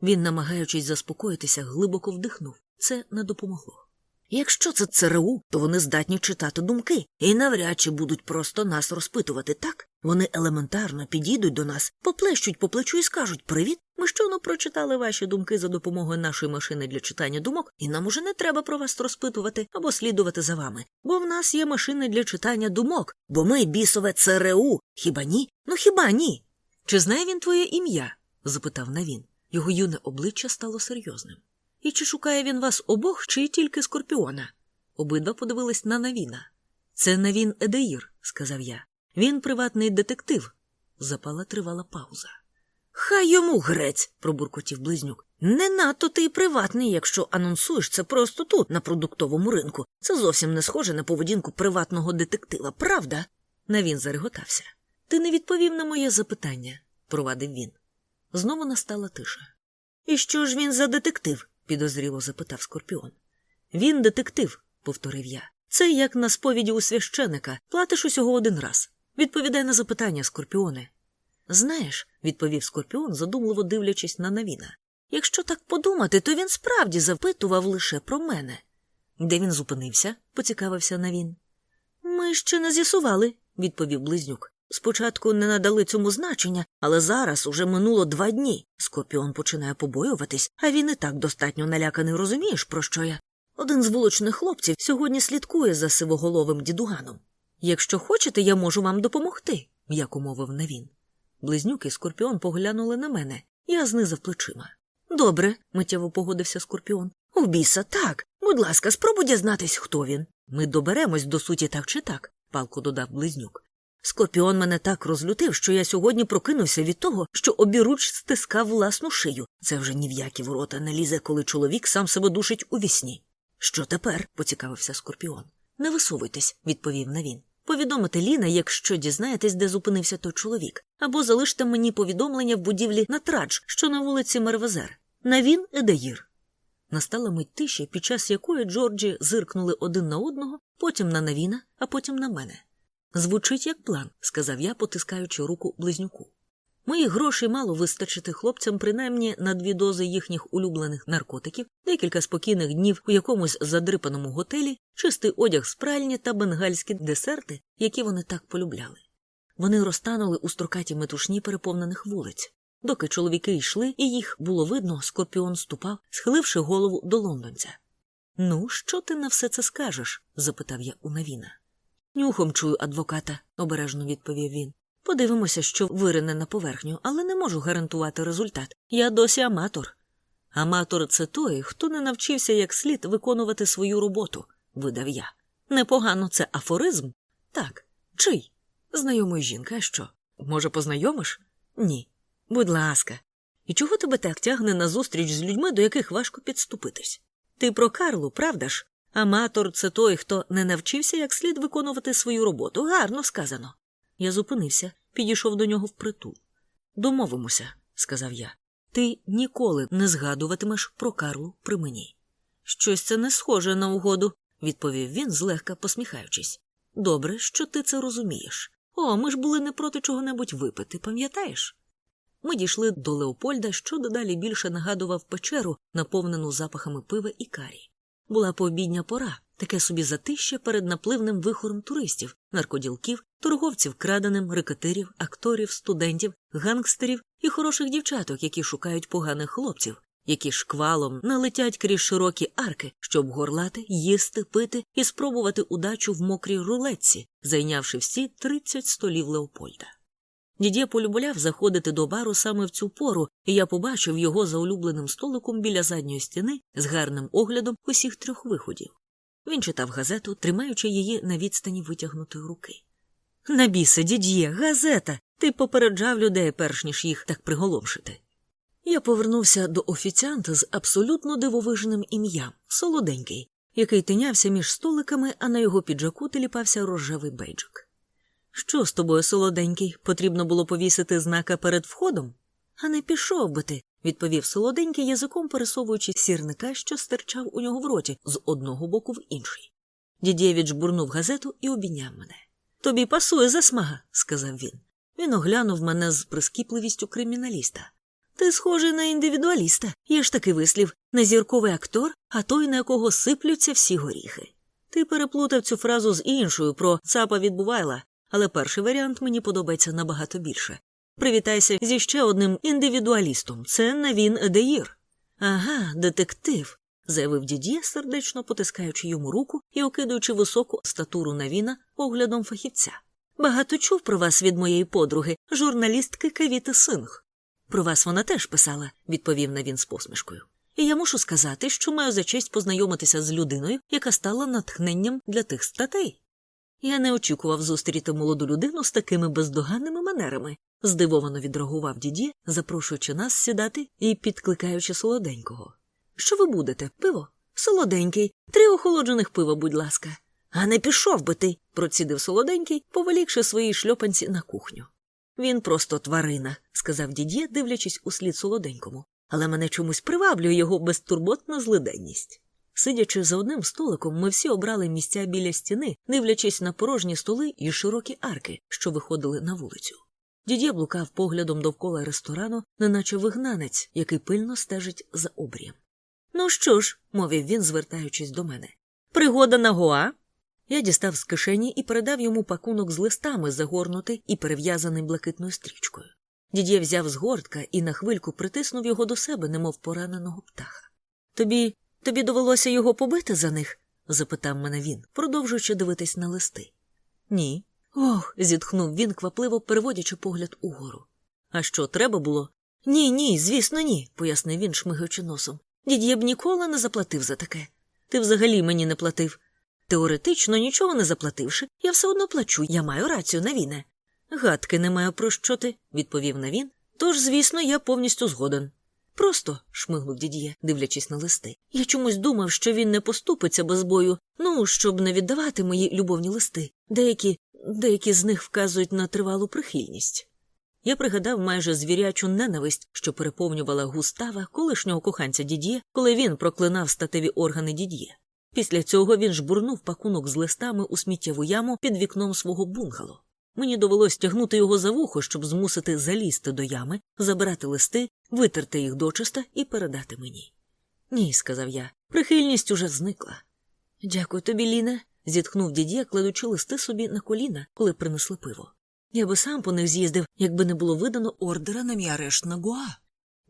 Він, намагаючись заспокоїтися, глибоко вдихнув. Це не допомогло. Якщо це ЦРУ, то вони здатні читати думки і навряд чи будуть просто нас розпитувати так. Вони елементарно підійдуть до нас, поплещуть по плечу і скажуть Привіт, ми щойно прочитали ваші думки за допомогою нашої машини для читання думок, і нам уже не треба про вас розпитувати або слідувати за вами. Бо в нас є машини для читання думок, бо ми бісове ЦРУ. Хіба ні? Ну хіба ні? Чи знає він твоє ім'я? запитав Навін. Його юне обличчя стало серйозним. І чи шукає він вас обох, чи тільки скорпіона? Обидва подивились на Навіна. Це Навін Едеїр, сказав я. Він приватний детектив. Запала тривала пауза. Хай йому грець, пробуркотів близнюк. Не надто ти й приватний, якщо анонсуєш це просто тут, на продуктовому ринку. Це зовсім не схоже на поведінку приватного детектива, правда? Навін зареготався. Ти не відповів на моє запитання, провадив він. Знову настала тиша. І що ж він за детектив? Підозріло запитав скорпіон. Він детектив, повторив я. Це як на сповіді у священика. Платиш усього один раз. Відповідай на запитання, скорпіоне. Знаєш, відповів скорпіон, задумливо дивлячись на Навіна. Якщо так подумати, то він справді запитував лише про мене. Де він зупинився? поцікавився Навін. Ми ще не з'ясували, відповів близнюк. Спочатку не надали цьому значення, але зараз уже минуло два дні. Скорпіон починає побоюватись, а він і так достатньо наляканий, розумієш, про що я? Один з вуличних хлопців сьогодні слідкує за сивоголовим дідуганом. Якщо хочете, я можу вам допомогти, м'яко мовив Навін. Близнюки Скорпіон поглянули на мене, я знизав плечима. Добре, миттєво погодився Скорпіон. У біса, так. Будь ласка, спробуй дізнатись, хто він. Ми доберемось до суті так чи так, палко додав близнюк. Скорпіон мене так розлютив, що я сьогодні прокинувся від того, що обіруч стискав власну шию. Це вже ні в які ворота не лізе, коли чоловік сам себе душить уві сні. Що тепер? поцікавився Скорпіон. Не висовуйтесь, відповів Навін. Повідомте Ліна, якщо дізнаєтесь, де зупинився той чоловік, або залиште мені повідомлення в будівлі Натрадж, що на вулиці Мервезер. Навін Едеїр. Настала мить тиші, під час якої Джорджі зиркнули один на одного, потім на Навіна, а потім на мене. Звучить як план, сказав я, потискаючи руку близнюку. Моїх грошей мало вистачити хлопцям принаймні на дві дози їхніх улюблених наркотиків, декілька спокійних днів у якомусь задрипаному готелі, чистий одяг з пральні та бенгальські десерти, які вони так полюбляли. Вони розтанули у строкаті метушні переповнених вулиць. Доки чоловіки йшли, і їх було видно, скорпіон ступав, схиливши голову до лондонця. Ну, що ти на все це скажеш? запитав я у Навіна. Нюхом чую адвоката, обережно відповів він. Подивимося, що вирине на поверхню, але не можу гарантувати результат. Я досі аматор. Аматор це той, хто не навчився як слід виконувати свою роботу, видав я. Непогано це афоризм? Так. Чий? Знайомої жінка, що? Може, познайомиш? Ні. Будь ласка. І чого тебе так тягне на зустріч з людьми, до яких важко підступитись? Ти про Карлу, правда ж? Аматор це той, хто не навчився як слід виконувати свою роботу. Гарно сказано. Я зупинився, підійшов до нього впритул. Домовимося, сказав я. Ти ніколи не згадуватимеш про Карлу при мені. Щось це не схоже на угоду, відповів він, злегка посміхаючись. Добре, що ти це розумієш. О, ми ж були не проти чого-небудь випити, пам'ятаєш? Ми дійшли до Леопольда, що дедалі більше нагадував печеру, наповнену запахами пива і карі. Була пообідня пора, таке собі затище перед напливним вихором туристів, наркоділків, торговців краденим, рекетирів, акторів, студентів, гангстерів і хороших дівчаток, які шукають поганих хлопців, які шквалом налетять крізь широкі арки, щоб горлати, їсти, пити і спробувати удачу в мокрій рулетці, зайнявши всі 30 столів Леопольда. Дідє полюбляв заходити до бару саме в цю пору, і я побачив його за улюбленим столиком біля задньої стіни з гарним оглядом усіх трьох виходів. Він читав газету, тримаючи її на відстані витягнутої руки. Набіса, дід'є, газета. Ти попереджав людей, перш ніж їх так приголомшити. Я повернувся до офіціанта з абсолютно дивовижним ім'ям, солоденький, який тинявся між столиками, а на його піджаку теліпався рожевий бейджик. Що з тобою, солоденький, потрібно було повісити знака перед входом? А не пішов би ти, відповів солоденький, язиком пересовуючи сірника, що стирчав у нього в роті з одного боку в інший. Дідєвіч бурнув газету і обійняв мене. Тобі пасує засмага, сказав він. Він оглянув мене з прискіпливістю криміналіста. Ти схожий на індивідуаліста. Є ж такий вислів не зірковий актор, а той, на якого сиплються всі горіхи. Ти переплутав цю фразу з іншою про цапа відбувайла, але перший варіант мені подобається набагато більше. Привітайся зі ще одним індивідуалістом. Це Навін Едеїр. Ага, детектив, заявив дідє, сердечно потискаючи йому руку і окидуючи високу статуру Навіна поглядом фахівця. Багато чув про вас від моєї подруги, журналістки Кавіти Синг. Про вас вона теж писала, відповів Навін з посмішкою. І я мушу сказати, що маю за честь познайомитися з людиною, яка стала натхненням для тих статей. Я не очікував зустріти молоду людину з такими бездоганними манерами, здивовано відреагував діді, запрошуючи нас сідати і підкликаючи солоденького. Що ви будете? Пиво? Солоденький, три охолоджених пива, будь ласка. А не пішов би ти, процідив солоденький, повелікши свої шльопанці на кухню. Він просто тварина, сказав дідє, дивлячись у слід солоденькому, але мене чомусь приваблює його безтурботна злиденність. Сидячи за одним столиком, ми всі обрали місця біля стіни, дивлячись на порожні столи і широкі арки, що виходили на вулицю. Дідє блукав поглядом довкола ресторану, неначе вигнанець, який пильно стежить за обрієм. Ну що ж, мовив він, звертаючись до мене. Пригода на Гоа? Я дістав з кишені і передав йому пакунок з листами, загорнутий і перев'язаний блакитною стрічкою. Дідє взяв з гортка і на хвильку притиснув його до себе, немов пораненого птаха. Тобі тобі довелося його побити за них? запитав мене він, продовжуючи дивитись на листи. Ні. Ох, зітхнув він, квапливо переводячи погляд угору. А що, треба було? Ні, ні, звісно, ні, пояснив він, шмигаючи носом. Дід'є б ніколи не заплатив за таке. Ти взагалі мені не платив. Теоретично, нічого не заплативши, я все одно плачу, я маю рацію Навіне. Гадки не маю про що ти, відповів Навін. Тож, звісно, я повністю згоден. Просто, шмигнув дід'є, дивлячись на листи. Я чомусь думав, що він не поступиться без бою, ну, щоб не віддавати мої любовні листи. Деякі, деякі з них вказують на тривалу прихильність. Я пригадав майже звірячу ненависть, що переповнювала Густава, колишнього коханця дід'є, коли він проклинав статеві органи дід'є. Після цього він жбурнув пакунок з листами у сміттєву яму під вікном свого бунгало. Мені довелось тягнути його за вухо, щоб змусити залізти до ями, забирати листи, витерти їх дочиста і передати мені. Ні, сказав я, прихильність уже зникла. Дякую тобі, Ліне, зітхнув дід'є, кладучи листи собі на коліна, коли принесли пиво. Я би сам по них з'їздив, якби не було видано ордера на мій арешт на Гуа.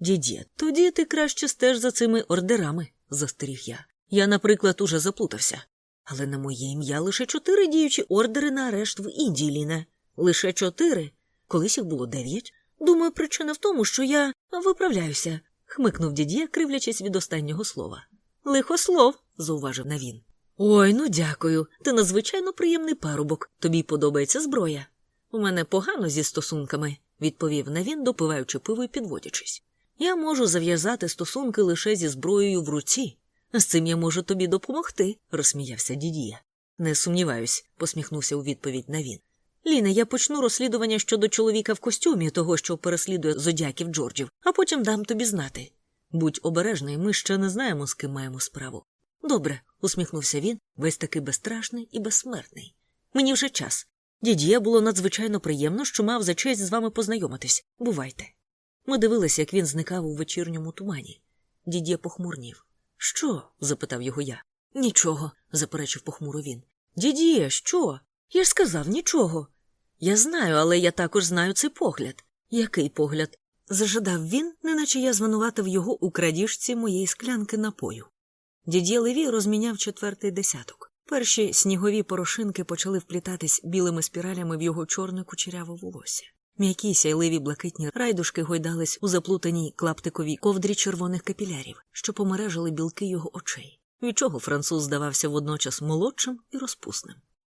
Дід'є, тоді ти краще стеж за цими ордерами, застеріг я. Я, наприклад, уже заплутався. Але на моє ім'я лише чотири діючі ордери на арешт в Індії, Ліне. Лише чотири. Колись їх було дев'ять. Думаю, причина в тому, що я виправляюся, хмикнув дід'є, кривлячись від останнього слова. Лихослов, зауважив на він. Ой, ну дякую. Ти надзвичайно приємний парубок. Тобі подобається зброя. У мене погано зі стосунками, відповів Навін, допиваючи пиво і підводячись. Я можу зав'язати стосунки лише зі зброєю в руці. З цим я можу тобі допомогти, розсміявся дідія. Не сумніваюсь, посміхнувся у відповідь Навін. Ліна, я почну розслідування щодо чоловіка в костюмі, того, що переслідує зодяків Джорджів, а потім дам тобі знати. Будь обережний, ми ще не знаємо, з ким маємо справу. Добре, усміхнувся він, весь такий безстрашний і безсмертний. Мені вже час. Дід'є було надзвичайно приємно, що мав за честь з вами познайомитись. Бувайте. Ми дивилися, як він зникав у вечірньому тумані. Дід'є похмурнів. Що? запитав його я. Нічого, заперечив похмуро він. Дід'є, що? Я ж сказав нічого. Я знаю, але я також знаю цей погляд. Який погляд? зажадав він, неначе я звинуватив його у крадіжці моєї склянки напою. Дід'є Леві розміняв четвертий десяток. Перші снігові порошинки почали вплітатись білими спіралями в його чорне кучеряве волосся. М'які сяйливі блакитні райдушки гойдались у заплутаній клаптиковій ковдрі червоних капілярів, що помережили білки його очей, від чого француз здавався водночас молодшим і розпусним.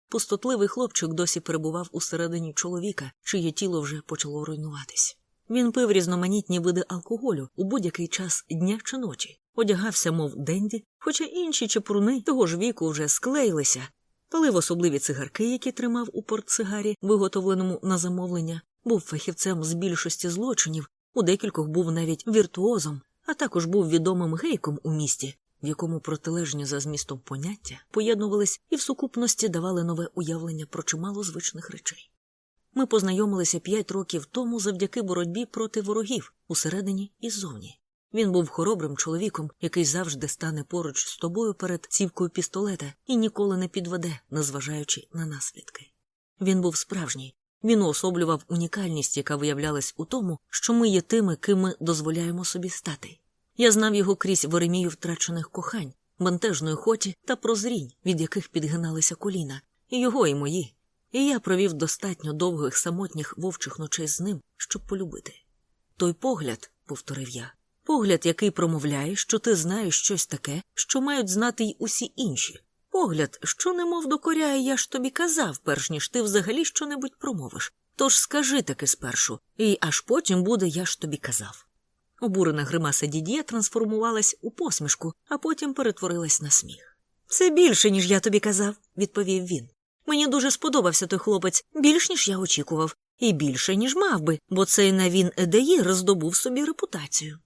Пустотливий хлопчик досі перебував усередині чоловіка, чиє тіло вже почало руйнуватись. Він пив різноманітні види алкоголю у будь-який час дня чи ночі, одягався, мов денді, хоча інші чепуруни того ж віку вже склеїлися, палив особливі цигарки, які тримав у портсигарі, виготовленому на замовлення, був фахівцем з більшості злочинів, у декількох був навіть віртуозом, а також був відомим гейком у місті, в якому протилежні за змістом поняття поєднувались і в сукупності давали нове уявлення про чимало звичних речей. Ми познайомилися п'ять років тому завдяки боротьбі проти ворогів усередині і ззовні. Він був хоробрим чоловіком, який завжди стане поруч з тобою перед цівкою пістолета і ніколи не підведе, незважаючи на наслідки. Він був справжній, він уособлював унікальність, яка виявлялась у тому, що ми є тими, ким ми дозволяємо собі стати. Я знав його крізь воремію втрачених кохань, бентежної хоті та прозрінь, від яких підгиналися коліна, і його, і мої. І я провів достатньо довгих самотніх вовчих ночей з ним, щоб полюбити. Той погляд, повторив я, погляд, який промовляє, що ти знаєш щось таке, що мають знати й усі інші. Погляд, що немов докоряє, я ж тобі казав, перш ніж ти взагалі щонебудь промовиш. Тож скажи таки спершу, і аж потім буде я ж тобі казав. Обурена гримаса дід'є трансформувалась у посмішку, а потім перетворилась на сміх. Все більше, ніж я тобі казав, відповів він. Мені дуже сподобався той хлопець, більш ніж я очікував, і більше, ніж мав би, бо цей навін Едеїр роздобув собі репутацію.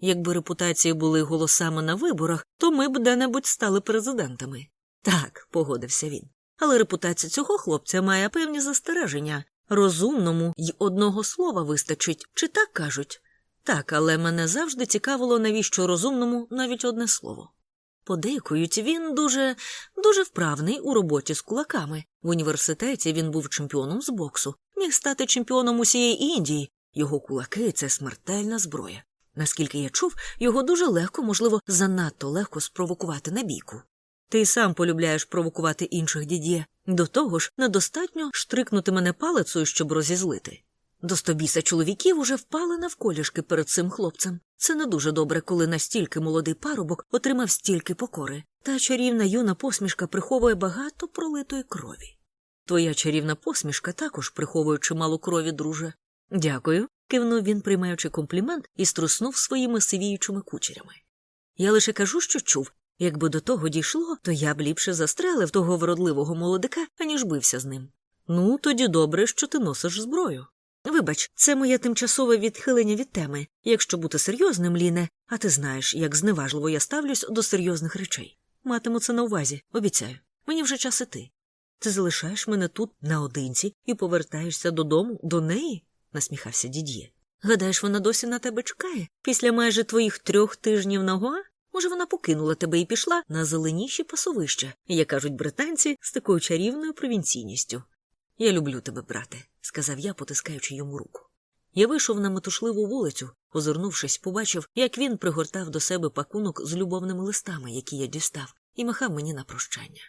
Якби репутації були голосами на виборах, то ми б де-небудь стали президентами. Так, погодився він. Але репутація цього хлопця має певні застереження. Розумному й одного слова вистачить, чи так кажуть? Так, але мене завжди цікавило, навіщо розумному навіть одне слово. Подейкують, він дуже дуже вправний у роботі з кулаками. В університеті він був чемпіоном з боксу, міг стати чемпіоном усієї Індії. Його кулаки це смертельна зброя. Наскільки я чув, його дуже легко, можливо, занадто легко спровокувати на бійку. Ти сам полюбляєш провокувати інших дідє. До того ж, недостатньо штрикнути мене палицею, щоб розізлити. До стобіса чоловіків уже впали навколішки перед цим хлопцем. Це не дуже добре, коли настільки молодий парубок отримав стільки покори, та чарівна юна посмішка приховує багато пролитої крові. Твоя чарівна посмішка також приховує чимало крові, друже. Дякую, кивнув він, приймаючи комплімент, і струснув своїми сивіючими кучерями. Я лише кажу, що чув. Якби до того дійшло, то я б ліпше застрелив того вродливого молодика, аніж бився з ним. Ну, тоді добре, що ти носиш зброю. Вибач, це моє тимчасове відхилення від теми. Якщо бути серйозним, Ліне, а ти знаєш, як зневажливо я ставлюсь до серйозних речей. Матиму це на увазі, обіцяю. Мені вже час іти. Ти залишаєш мене тут наодинці і повертаєшся додому, до неї? насміхався дід'є. Гадаєш, вона досі на тебе чекає? Після майже твоїх трьох тижнів нога? Може, вона покинула тебе і пішла на зеленіші пасовища, як кажуть британці, з такою чарівною провінційністю. Я люблю тебе, брате, сказав я, потискаючи йому руку. Я вийшов на метушливу вулицю, озирнувшись, побачив, як він пригортав до себе пакунок з любовними листами, які я дістав, і махав мені на прощання.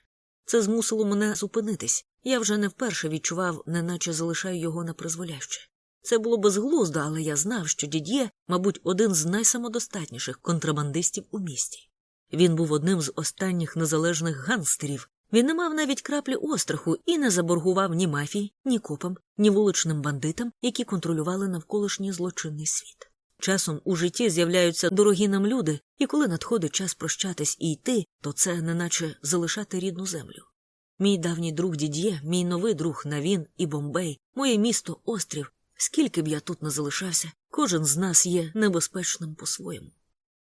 Це змусило мене зупинитись. Я вже не вперше відчував, неначе залишаю його на призволяще. Це було безглуздо, але я знав, що дід'є, мабуть, один з найсамодостатніших контрабандистів у місті. Він був одним з останніх незалежних гангстерів, він не мав навіть краплі остраху і не заборгував ні мафії, ні копам, ні вуличним бандитам, які контролювали навколишній злочинний світ. Часом у житті з'являються дорогі нам люди, і коли надходить час прощатись і йти, то це неначе залишати рідну землю. Мій давній друг дід'є, мій новий друг Навін і Бомбей, моє місто острів. Скільки б я тут не залишався, кожен з нас є небезпечним по-своєму.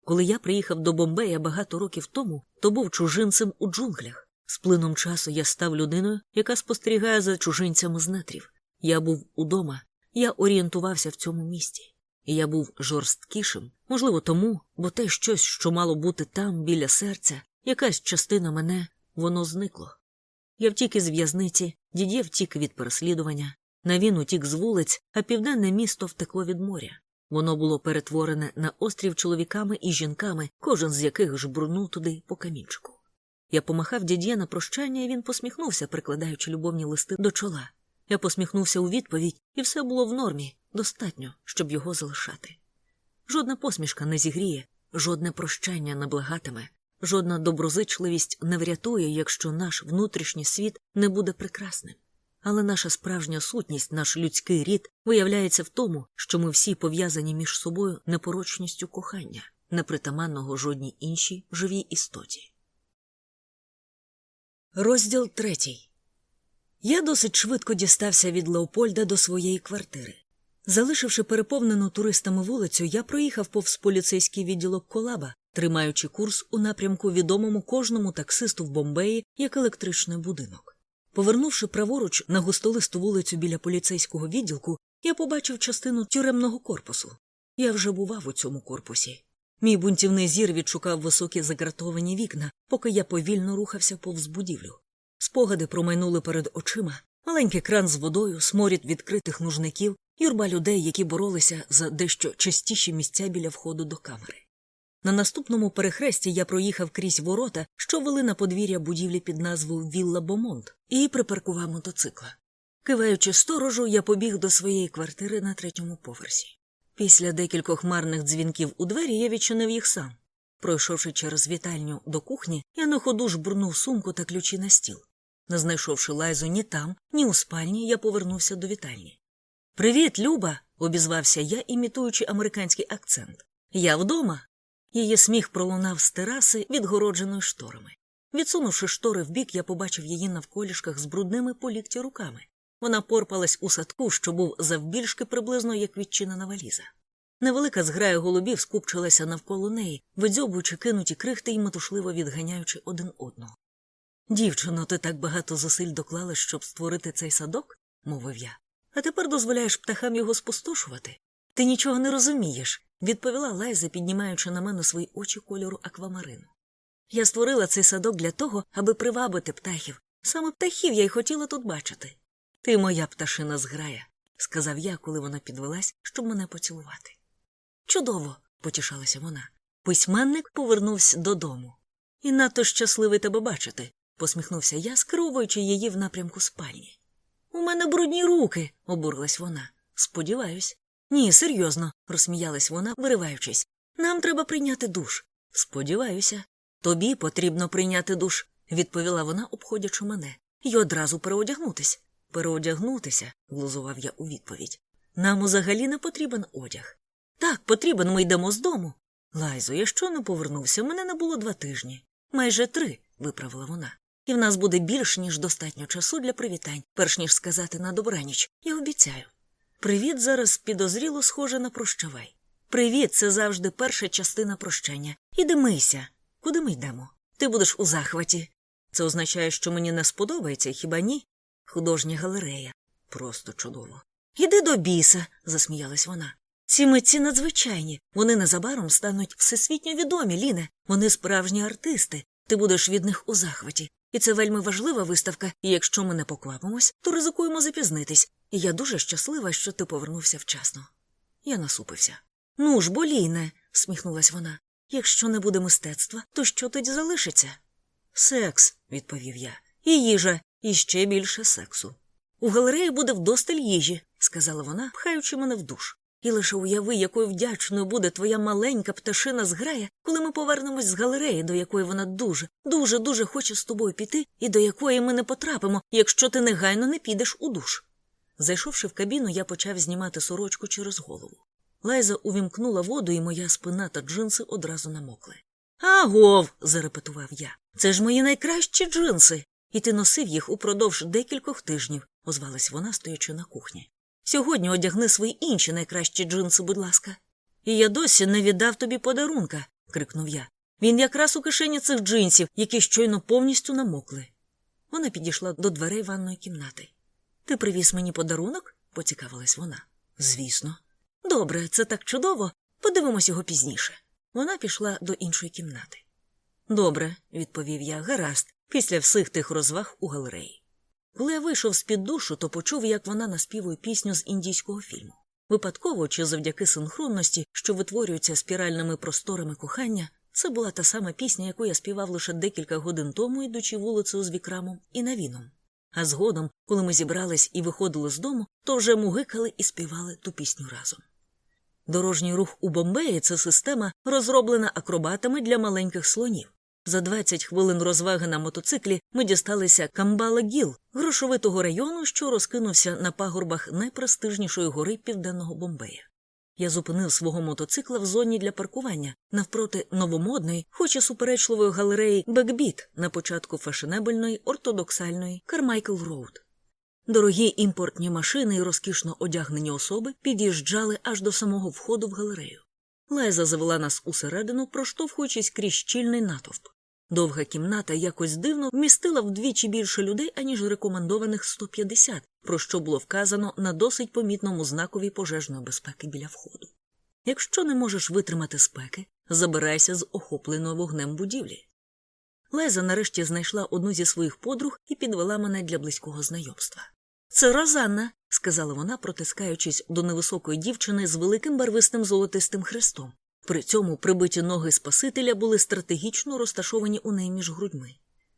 Коли я приїхав до Бомбея багато років тому, то був чужинцем у джунглях. З плином часу я став людиною, яка спостерігає за чужинцями з нетрів. Я був удома, я орієнтувався в цьому місті, і я був жорсткішим, можливо, тому, бо те щось, що мало бути там, біля серця, якась частина мене, воно зникло. Я втік із в'язниці, дідє втік від переслідування, навін утік з вулиць, а південне місто втекло від моря. Воно було перетворене на острів чоловіками і жінками, кожен з яких жбурнув туди по камінчику. Я помахав дід'є на прощання, і він посміхнувся, прикладаючи любовні листи до чола. Я посміхнувся у відповідь, і все було в нормі, достатньо, щоб його залишати. Жодна посмішка не зігріє, жодне прощання не благатиме, жодна доброзичливість не врятує, якщо наш внутрішній світ не буде прекрасним. Але наша справжня сутність, наш людський рід, виявляється в тому, що ми всі пов'язані між собою непорочністю кохання, непритаманного жодній іншій живій істоті. Розділ третій. Я досить швидко дістався від Леопольда до своєї квартири. Залишивши переповнену туристами вулицю, я проїхав повз поліцейський відділок колаба, тримаючи курс у напрямку відомому кожному таксисту в Бомбеї як електричний будинок. Повернувши праворуч на густолисту вулицю біля поліцейського відділку, я побачив частину тюремного корпусу. Я вже бував у цьому корпусі. Мій бунтівний зір відшукав високі загратовані вікна, поки я повільно рухався повз будівлю. Спогади промайнули перед очима, маленький кран з водою, сморід відкритих нужників, юрба людей, які боролися за дещо частіші місця біля входу до камери. На наступному перехресті я проїхав крізь ворота, що вели на подвір'я будівлі під назвою Вілла Бомонт, і припаркував мотоцикла. Киваючи сторожу, я побіг до своєї квартири на третьому поверсі. Після декількох марних дзвінків у двері я відчинив їх сам. Пройшовши через вітальню до кухні, я на ходу жбурнув сумку та ключі на стіл. Не знайшовши лайзу ні там, ні у спальні, я повернувся до вітальні. Привіт, Люба. обізвався я, імітуючи американський акцент. Я вдома. Її сміх пролунав з тераси, відгородженої шторами. Відсунувши штори вбік, я побачив її навколішках з брудними по лікті руками. Вона порпалась у садку, що був завбільшки приблизно як відчинена валіза. Невелика зграя голубів скупчилася навколо неї, видзьобуючи кинуті крихти і метушливо відганяючи один одного. Дівчино, ти так багато зусиль доклала, щоб створити цей садок, мовив я. А тепер дозволяєш птахам його спустошувати? Ти нічого не розумієш, відповіла Лайза, піднімаючи на мене свої очі кольору аквамарину. Я створила цей садок для того, аби привабити птахів. Саме птахів я й хотіла тут бачити. Ти моя пташина зграя, сказав я, коли вона підвелась, щоб мене поцілувати. Чудово, потішалася вона. Письменник повернувся додому. І надто щасливий тебе бачити, посміхнувся я, скеровуючи її в напрямку спальні. У мене брудні руки, обурилась вона. Сподіваюсь. Ні, серйозно, розсміялась вона, вириваючись. Нам треба прийняти душ. Сподіваюся. Тобі потрібно прийняти душ, відповіла вона, обходячи мене, і одразу переодягнутись. Переодягнутися, глузував я у відповідь. Нам взагалі не потрібен одяг. Так, потрібен, ми йдемо з дому. Лайзо, я що не повернувся, мене не було два тижні. Майже три, виправила вона. І в нас буде більш ніж достатньо часу для привітань, перш ніж сказати на добраніч. Я обіцяю. Привіт зараз підозріло схоже на прощавай. Привіт, це завжди перша частина прощання. Іди мийся. Куди ми йдемо? Ти будеш у захваті. Це означає, що мені не сподобається, хіба ні? Художня галерея. Просто чудово. Іди до біса, засміялась вона. Ці митці надзвичайні. Вони незабаром стануть всесвітньо відомі, Ліне. Вони справжні артисти. Ти будеш від них у захваті. І це вельми важлива виставка, і якщо ми не поквапимось, то ризикуємо запізнитись. І я дуже щаслива, що ти повернувся вчасно. Я насупився. Ну ж, боліне, сміхнулась вона. Якщо не буде мистецтва, то що тоді залишиться? Секс, відповів я. І їжа, і ще більше сексу. У галереї буде вдосталь їжі, сказала вона, пхаючи мене в душ. І лише уяви, якою вдячною буде твоя маленька пташина зграя, коли ми повернемось з галереї, до якої вона дуже, дуже, дуже хоче з тобою піти, і до якої ми не потрапимо, якщо ти негайно не підеш у душ. Зайшовши в кабіну, я почав знімати сорочку через голову. Лайза увімкнула воду, і моя спина та джинси одразу намокли. Агов. зарепетував я. Це ж мої найкращі джинси. І ти носив їх упродовж декількох тижнів, озвалась вона, стоячи на кухні. Сьогодні одягни свої інші найкращі джинси, будь ласка. І я досі не віддав тобі подарунка, крикнув я. Він якраз у кишені цих джинсів, які щойно повністю намокли. Вона підійшла до дверей ванної кімнати. Ти привіз мені подарунок? поцікавилась вона. Звісно. Добре, це так чудово. Подивимось його пізніше. Вона пішла до іншої кімнати. Добре, відповів я, гаразд, після всіх тих розваг у галереї. Коли я вийшов з під душу, то почув, як вона наспівує пісню з індійського фільму. Випадково чи завдяки синхронності, що витворюється спіральними просторами кохання, це була та сама пісня, яку я співав лише декілька годин тому, йдучи вулицею з вікрамом і навіном. А згодом, коли ми зібрались і виходили з дому, то вже мугикали і співали ту пісню разом. Дорожній рух у Бомбеї це система, розроблена акробатами для маленьких слонів. За 20 хвилин розваги на мотоциклі ми дісталися Камбала Гіл, грошовитого району, що розкинувся на пагорбах найпрестижнішої гори південного Бомбея. Я зупинив свого мотоцикла в зоні для паркування навпроти новомодної, хоч і суперечливої галереї Бекбіт на початку фешенебельної ортодоксальної Кармайкл Роуд. Дорогі імпортні машини і розкішно одягнені особи під'їжджали аж до самого входу в галерею. Лайза завела нас усередину, проштовхуючись крізь щільний натовп. Довга кімната якось дивно вмістила вдвічі більше людей, аніж рекомендованих 150, про що було вказано на досить помітному знакові пожежної безпеки біля входу. Якщо не можеш витримати спеки, забирайся з охопленої вогнем будівлі. Леза нарешті знайшла одну зі своїх подруг і підвела мене для близького знайомства. Це Розанна, сказала вона, протискаючись до невисокої дівчини з великим барвистим золотистим хрестом. При цьому прибиті ноги Спасителя були стратегічно розташовані у неї між грудьми.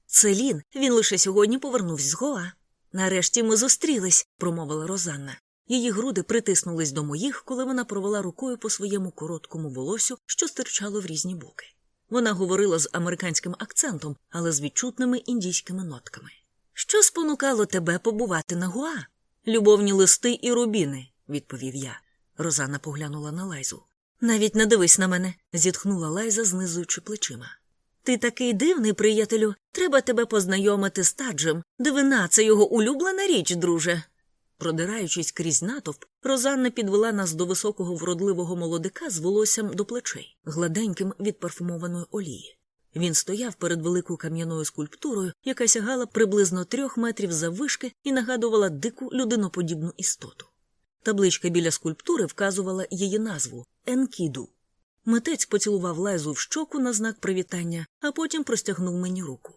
Це Лін, він лише сьогодні повернувся з Гоа. Нарешті ми зустрілись, промовила Розанна. Її груди притиснулись до моїх, коли вона провела рукою по своєму короткому волосю, що стирчало в різні боки. Вона говорила з американським акцентом, але з відчутними індійськими нотками. Що спонукало тебе побувати на Гуа? Любовні листи і рубіни, відповів я. Розанна поглянула на Лайзу. Навіть не дивись на мене, зітхнула Лайза, знизуючи плечима. Ти такий дивний, приятелю. Треба тебе познайомити з таджем. Дивина, це його улюблена річ, друже. Продираючись крізь натовп, Розанна підвела нас до високого вродливого молодика з волоссям до плечей, гладеньким від парфумованої олії. Він стояв перед великою кам'яною скульптурою, яка сягала приблизно трьох метрів заввишки і нагадувала дику людиноподібну істоту. Табличка біля скульптури вказувала її назву Енкіду. Митець поцілував лайзу в щоку на знак привітання, а потім простягнув мені руку.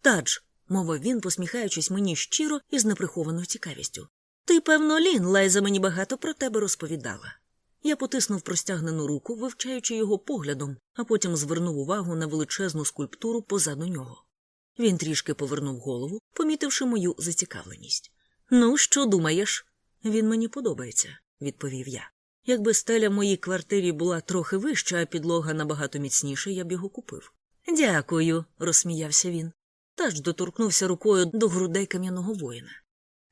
Тадж, мовив він, посміхаючись мені щиро і з неприхованою цікавістю. Ти, певно, Лін, Лайза мені багато про тебе розповідала. Я потиснув простягнену руку, вивчаючи його поглядом, а потім звернув увагу на величезну скульптуру позаду нього. Він трішки повернув голову, помітивши мою зацікавленість. Ну, що думаєш? Він мені подобається, відповів я. Якби стеля в моїй квартирі була трохи вища, а підлога набагато міцніша, я б його купив. Дякую, розсміявся він. Таж доторкнувся рукою до грудей кам'яного воїна.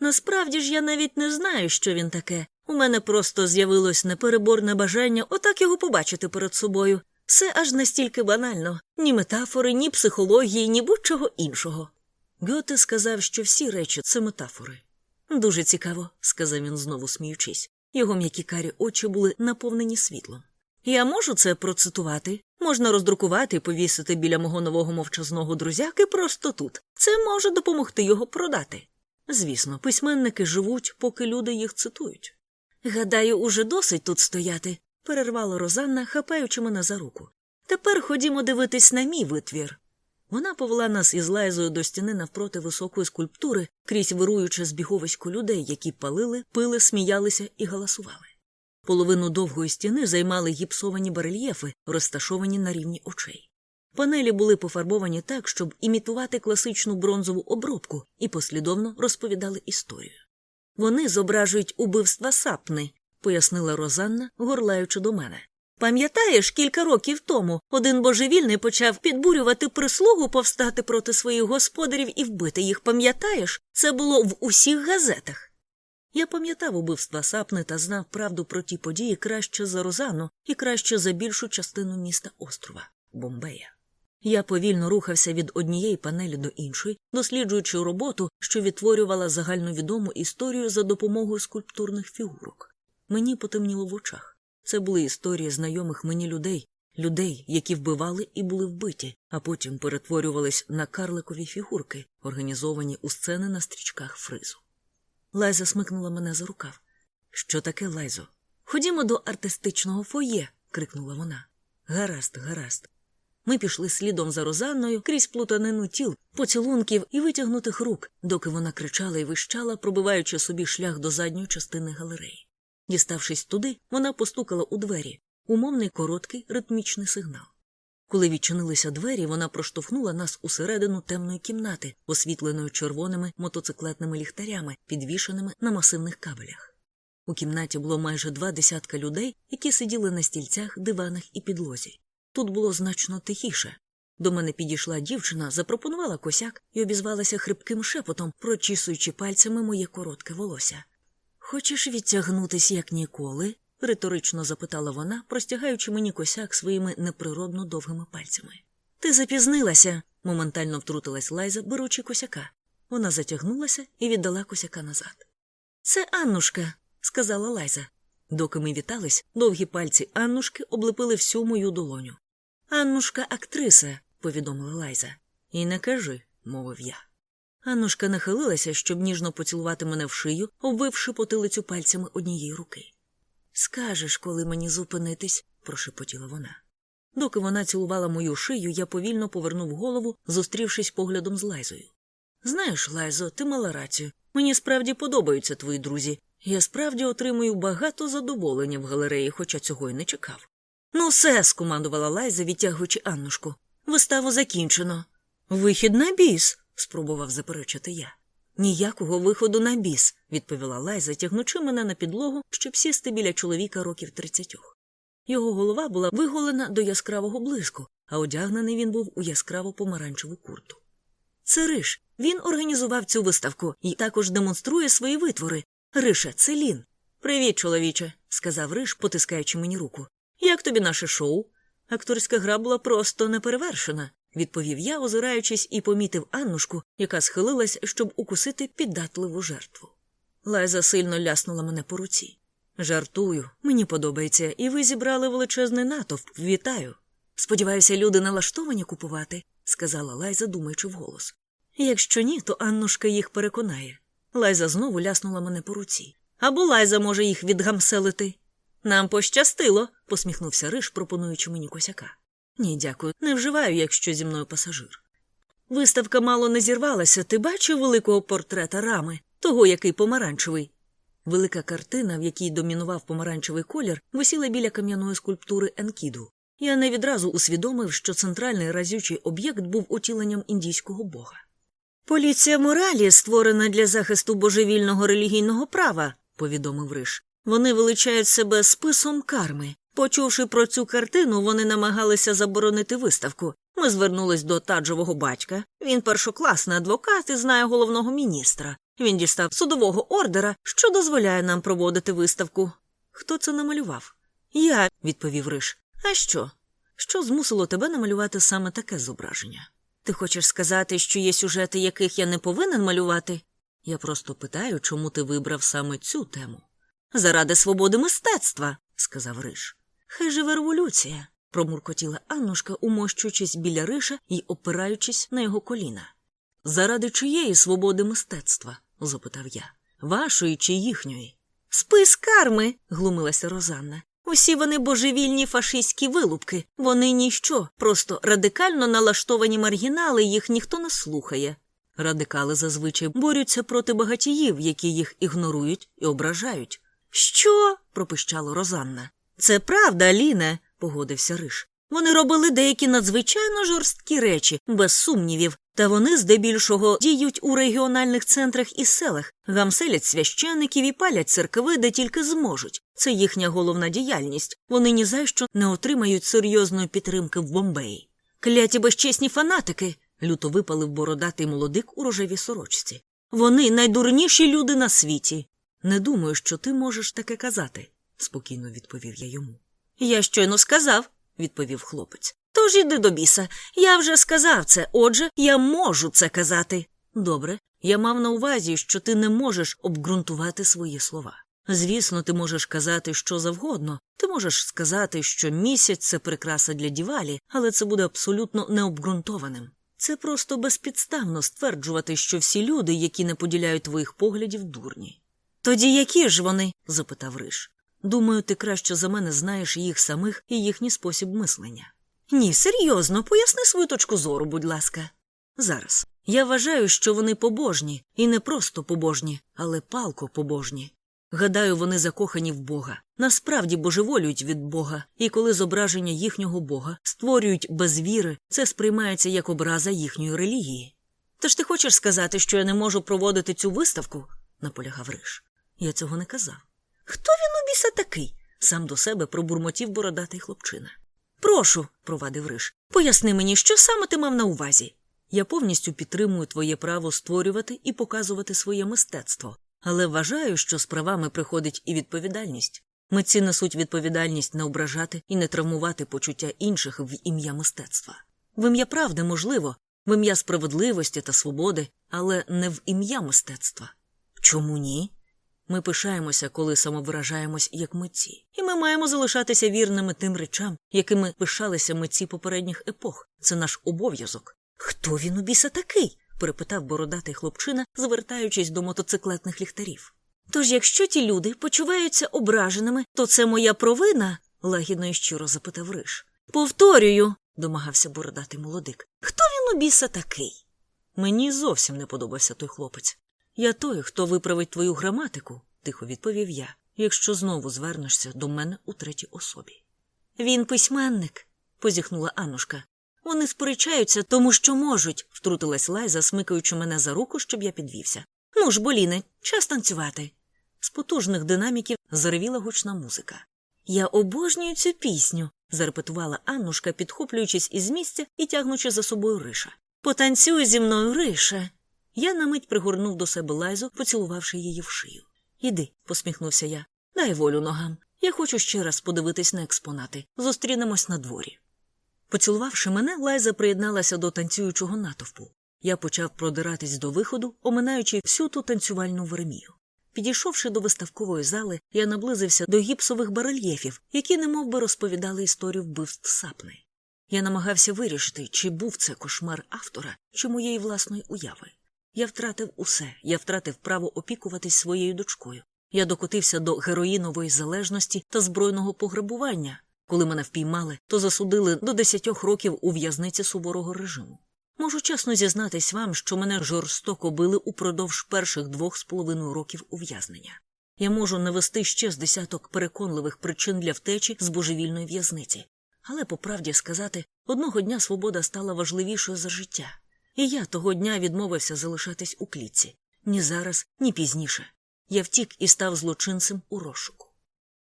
Насправді ж я навіть не знаю, що він таке. У мене просто з'явилось непереборне бажання отак його побачити перед собою. Все аж настільки банально ні метафори, ні психології, ні будь-чого іншого. Гьоте сказав, що всі речі це метафори. Дуже цікаво, сказав він, знову сміючись. Його м'які карі очі були наповнені світлом. Я можу це процитувати? Можна роздрукувати і повісити біля мого нового мовчазного друзяки просто тут. Це може допомогти його продати. Звісно, письменники живуть, поки люди їх цитують. Гадаю, уже досить тут стояти, перервала Розанна, хапаючи мене за руку. Тепер ходімо дивитись на мій витвір. Вона повела нас із лайзою до стіни навпроти високої скульптури, крізь вируюче збіговисько людей, які палили, пили, сміялися і галасували. Половину довгої стіни займали гіпсовані барельєфи, розташовані на рівні очей. Панелі були пофарбовані так, щоб імітувати класичну бронзову обробку, і послідовно розповідали історію. Вони зображують убивства сапни, пояснила Розанна, горлаючи до мене. Пам'ятаєш, кілька років тому один божевільний почав підбурювати прислугу повстати проти своїх господарів і вбити їх, пам'ятаєш? Це було в усіх газетах. Я пам'ятав убивства сапни та знав правду про ті події краще за Розану і краще за більшу частину міста острова Бомбея. Я повільно рухався від однієї панелі до іншої, досліджуючи роботу, що відтворювала загальновідому історію за допомогою скульптурних фігурок. Мені потемніло в очах. Це були історії знайомих мені людей, людей, які вбивали і були вбиті, а потім перетворювались на карликові фігурки, організовані у сцени на стрічках фризу. Лайза смикнула мене за рукав. Що таке, Лайзо? Ходімо до артистичного фоє. крикнула вона. Гаразд, гаразд. Ми пішли слідом за Розанною крізь плутанину тіл, поцілунків і витягнутих рук, доки вона кричала і вищала, пробиваючи собі шлях до задньої частини галереї. Діставшись туди, вона постукала у двері умовний короткий ритмічний сигнал. Коли відчинилися двері, вона проштовхнула нас усередину темної кімнати, освітленої червоними мотоциклетними ліхтарями, підвішеними на масивних кабелях. У кімнаті було майже два десятка людей, які сиділи на стільцях, диванах і підлозі. Тут було значно тихіше. До мене підійшла дівчина, запропонувала косяк і обізвалася хрипким шепотом, прочісуючи пальцями моє коротке волосся. Хочеш відтягнутись, як ніколи? риторично запитала вона, простягаючи мені косяк своїми неприродно довгими пальцями. Ти запізнилася, моментально втрутилась Лайза, беручи косяка. Вона затягнулася і віддала косяка назад. Це Аннушка, сказала Лайза. Доки ми вітались, довгі пальці Аннушки облепили всю мою долоню. Аннушка актриса, повідомила Лайза. І не кажи, мовив я. Аннушка нахилилася, щоб ніжно поцілувати мене в шию, обвивши потилицю пальцями однієї руки. Скажеш, коли мені зупинитись, прошепотіла вона. Доки вона цілувала мою шию, я повільно повернув голову, зустрівшись поглядом з Лайзою. Знаєш, Лайзо, ти мала рацію. Мені справді подобаються твої друзі. Я справді отримую багато задоволення в галереї, хоча цього й не чекав. Ну, все, скомандувала Лайза, відтягуючи Аннушку. Виставу закінчено. Вихід на біс, спробував заперечити я. Ніякого виходу на біс, відповіла Лайза, тягнучи мене на підлогу, щоб сісти біля чоловіка років тридцятьох. Його голова була виголена до яскравого блиску, а одягнений він був у яскраво помаранчеву курту. Це Риш. Він організував цю виставку і також демонструє свої витвори. Рише, це Лін. Привіт, чоловіче, сказав Риш, потискаючи мені руку. Як тобі наше шоу? Акторська гра була просто неперевершена, відповів я, озираючись, і помітив Аннушку, яка схилилась, щоб укусити піддатливу жертву. Лайза сильно ляснула мене по руці. Жартую, мені подобається, і ви зібрали величезний натовп. Вітаю. Сподіваюся, люди налаштовані купувати, сказала Лайза, думаючи вголос. Якщо ні, то Аннушка їх переконає. Лайза знову ляснула мене по руці. Або Лайза може їх відгамселити. Нам пощастило, посміхнувся Риш, пропонуючи мені косяка. Ні, дякую, не вживаю, якщо зі мною пасажир. Виставка мало не зірвалася. Ти бачив великого портрета рами, того, який помаранчевий. Велика картина, в якій домінував помаранчевий колір, висіла біля кам'яної скульптури Енкіду. Я не відразу усвідомив, що центральний разючий об'єкт був утіленням індійського бога. Поліція моралі створена для захисту божевільного релігійного права, повідомив Риш. Вони величають себе списом карми. Почувши про цю картину, вони намагалися заборонити виставку. Ми звернулись до таджового батька. Він першокласний адвокат і знає головного міністра. Він дістав судового ордера, що дозволяє нам проводити виставку. Хто це намалював? Я, відповів Риш. А що? Що змусило тебе намалювати саме таке зображення? Ти хочеш сказати, що є сюжети, яких я не повинен малювати? Я просто питаю, чому ти вибрав саме цю тему. Заради свободи мистецтва, сказав Риш. Хай живе революція, промуркотіла Аннушка, умощуючись біля Риша і опираючись на його коліна. Заради чиєї свободи мистецтва? запитав я. Вашої чи їхньої? Спис карми, глумилася Розанна. Усі вони божевільні фашистські вилупки. Вони ніщо, просто радикально налаштовані маргінали, їх ніхто не слухає. Радикали зазвичай борються проти багатіїв, які їх ігнорують і ображають. Що? пропищала Розанна. Це правда, Ліне, погодився Риш. Вони робили деякі надзвичайно жорсткі речі, без сумнівів, та вони здебільшого діють у регіональних центрах і селах, гамселять священиків і палять церкви, де тільки зможуть. Це їхня головна діяльність. Вони ні за що не отримають серйозної підтримки в Бомбеї. Кляті безчесні фанатики. люто випалив бородатий молодик у рожевій сорочці. Вони найдурніші люди на світі. Не думаю, що ти можеш таке казати, спокійно відповів я йому. Я щойно сказав, відповів хлопець. Тож іди до біса. Я вже сказав це, отже, я можу це казати. Добре, я мав на увазі, що ти не можеш обґрунтувати свої слова. Звісно, ти можеш казати що завгодно. Ти можеш сказати, що місяць це прикраса для дівалі, але це буде абсолютно необґрунтованим. Це просто безпідставно стверджувати, що всі люди, які не поділяють твоїх поглядів, дурні. Тоді які ж вони? запитав Риш. Думаю, ти краще за мене знаєш їх самих і їхній спосіб мислення. Ні, серйозно, поясни свою точку зору, будь ласка. Зараз. Я вважаю, що вони побожні, і не просто побожні, але палко побожні. Гадаю, вони закохані в Бога, насправді божеволюють від Бога, і коли зображення їхнього Бога створюють без віри, це сприймається як образа їхньої релігії. Тож ти хочеш сказати, що я не можу проводити цю виставку? наполягав Риш. Я цього не казав. Хто він у біса такий? сам до себе пробурмотів бородатий хлопчина. Прошу, провадив Риш, поясни мені, що саме ти мав на увазі. Я повністю підтримую твоє право створювати і показувати своє мистецтво, але вважаю, що з правами приходить і відповідальність. Митці несуть відповідальність не ображати і не травмувати почуття інших в ім'я мистецтва. В ім'я правди можливо, в ім'я справедливості та свободи, але не в ім'я мистецтва. Чому ні? Ми пишаємося, коли самовиражаємось як митці, і ми маємо залишатися вірними тим речам, якими пишалися митці попередніх епох. Це наш обов'язок. Хто він у біса такий? перепитав бородатий хлопчина, звертаючись до мотоциклетних ліхтарів. Тож, якщо ті люди почуваються ображеними, то це моя провина? лагідно і щиро запитав Риш. Повторюю, домагався бородатий молодик. Хто він у біса такий? Мені зовсім не подобався той хлопець. Я той, хто виправить твою граматику, тихо відповів я, якщо знову звернешся до мене у третій особі. Він письменник, позіхнула Аннушка. Вони сперечаються, тому що можуть, втрутилась Лайза, смикаючи мене за руку, щоб я підвівся. Ну ж, боліне, час танцювати. З потужних динаміків заревіла гучна музика. Я обожнюю цю пісню, зарепетувала Аннушка, підхоплюючись із місця і тягнучи за собою риша. Потанцюй зі мною, рише. Я на мить пригорнув до себе лайзу, поцілувавши її в шию. Іди, посміхнувся я. Дай волю ногам. Я хочу ще раз подивитись на експонати. Зустрінемось на дворі. Поцілувавши мене, Лайза приєдналася до танцюючого натовпу. Я почав продиратись до виходу, оминаючи всю ту танцювальну вермію. Підійшовши до виставкової зали, я наблизився до гіпсових барельєфів, які немов би розповідали історію вбивств сапни. Я намагався вирішити, чи був це кошмар автора, чи моєї власної уяви. Я втратив усе, я втратив право опікуватись своєю дочкою. Я докотився до героїнової залежності та збройного пограбування. Коли мене впіймали, то засудили до десятьох років у в'язниці суворого режиму. Можу чесно зізнатись вам, що мене жорстоко били упродовж перших двох з половиною років ув'язнення. Я можу навести ще з десяток переконливих причин для втечі з божевільної в'язниці. Але по правді сказати, одного дня свобода стала важливішою за життя. І я того дня відмовився залишатись у клітці ні зараз, ні пізніше. Я втік і став злочинцем у розшуку.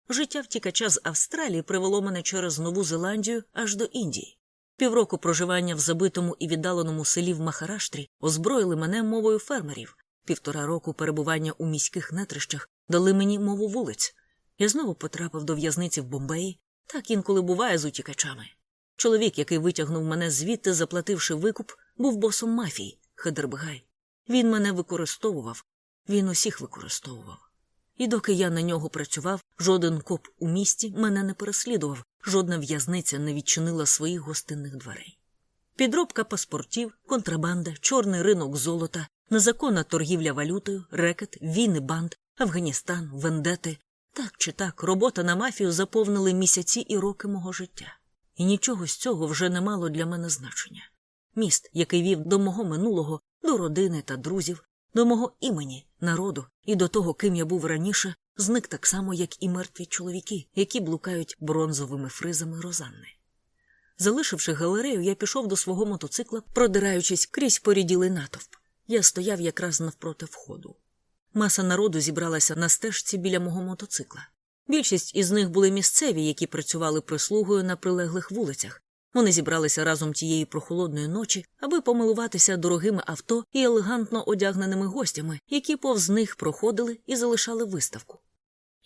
Життя втікача з Австралії привело мене через Нову Зеландію аж до Індії. Півроку проживання в забитому і віддаленому селі в Махараштрі озброїли мене мовою фермерів. Півтора року перебування у міських нетрищах дали мені мову вулиць. Я знову потрапив до в'язниці в Бомбеї, так інколи буває з утікачами. Чоловік, який витягнув мене звідти, заплативши викуп, був босом мафії, Хедербгай. Він мене використовував, він усіх використовував. І доки я на нього працював, жоден коп у місті мене не переслідував, жодна в'язниця не відчинила своїх гостинних дверей. Підробка паспортів, контрабанда, чорний ринок золота, незаконна торгівля валютою, рекет, війни банд, Афганістан, вендети. Так чи так, робота на мафію заповнили місяці і роки мого життя. І нічого з цього вже не мало для мене значення. Міст, який вів до мого минулого, до родини та друзів, до мого імені, народу і до того, ким я був раніше, зник так само, як і мертві чоловіки, які блукають бронзовими фризами розанни. Залишивши галерею, я пішов до свого мотоцикла, продираючись крізь поріділий натовп. Я стояв якраз навпроти входу. Маса народу зібралася на стежці біля мого мотоцикла. Більшість із них були місцеві, які працювали прислугою на прилеглих вулицях. Вони зібралися разом тієї прохолодної ночі, аби помилуватися дорогими авто і елегантно одягненими гостями, які повз них проходили і залишали виставку.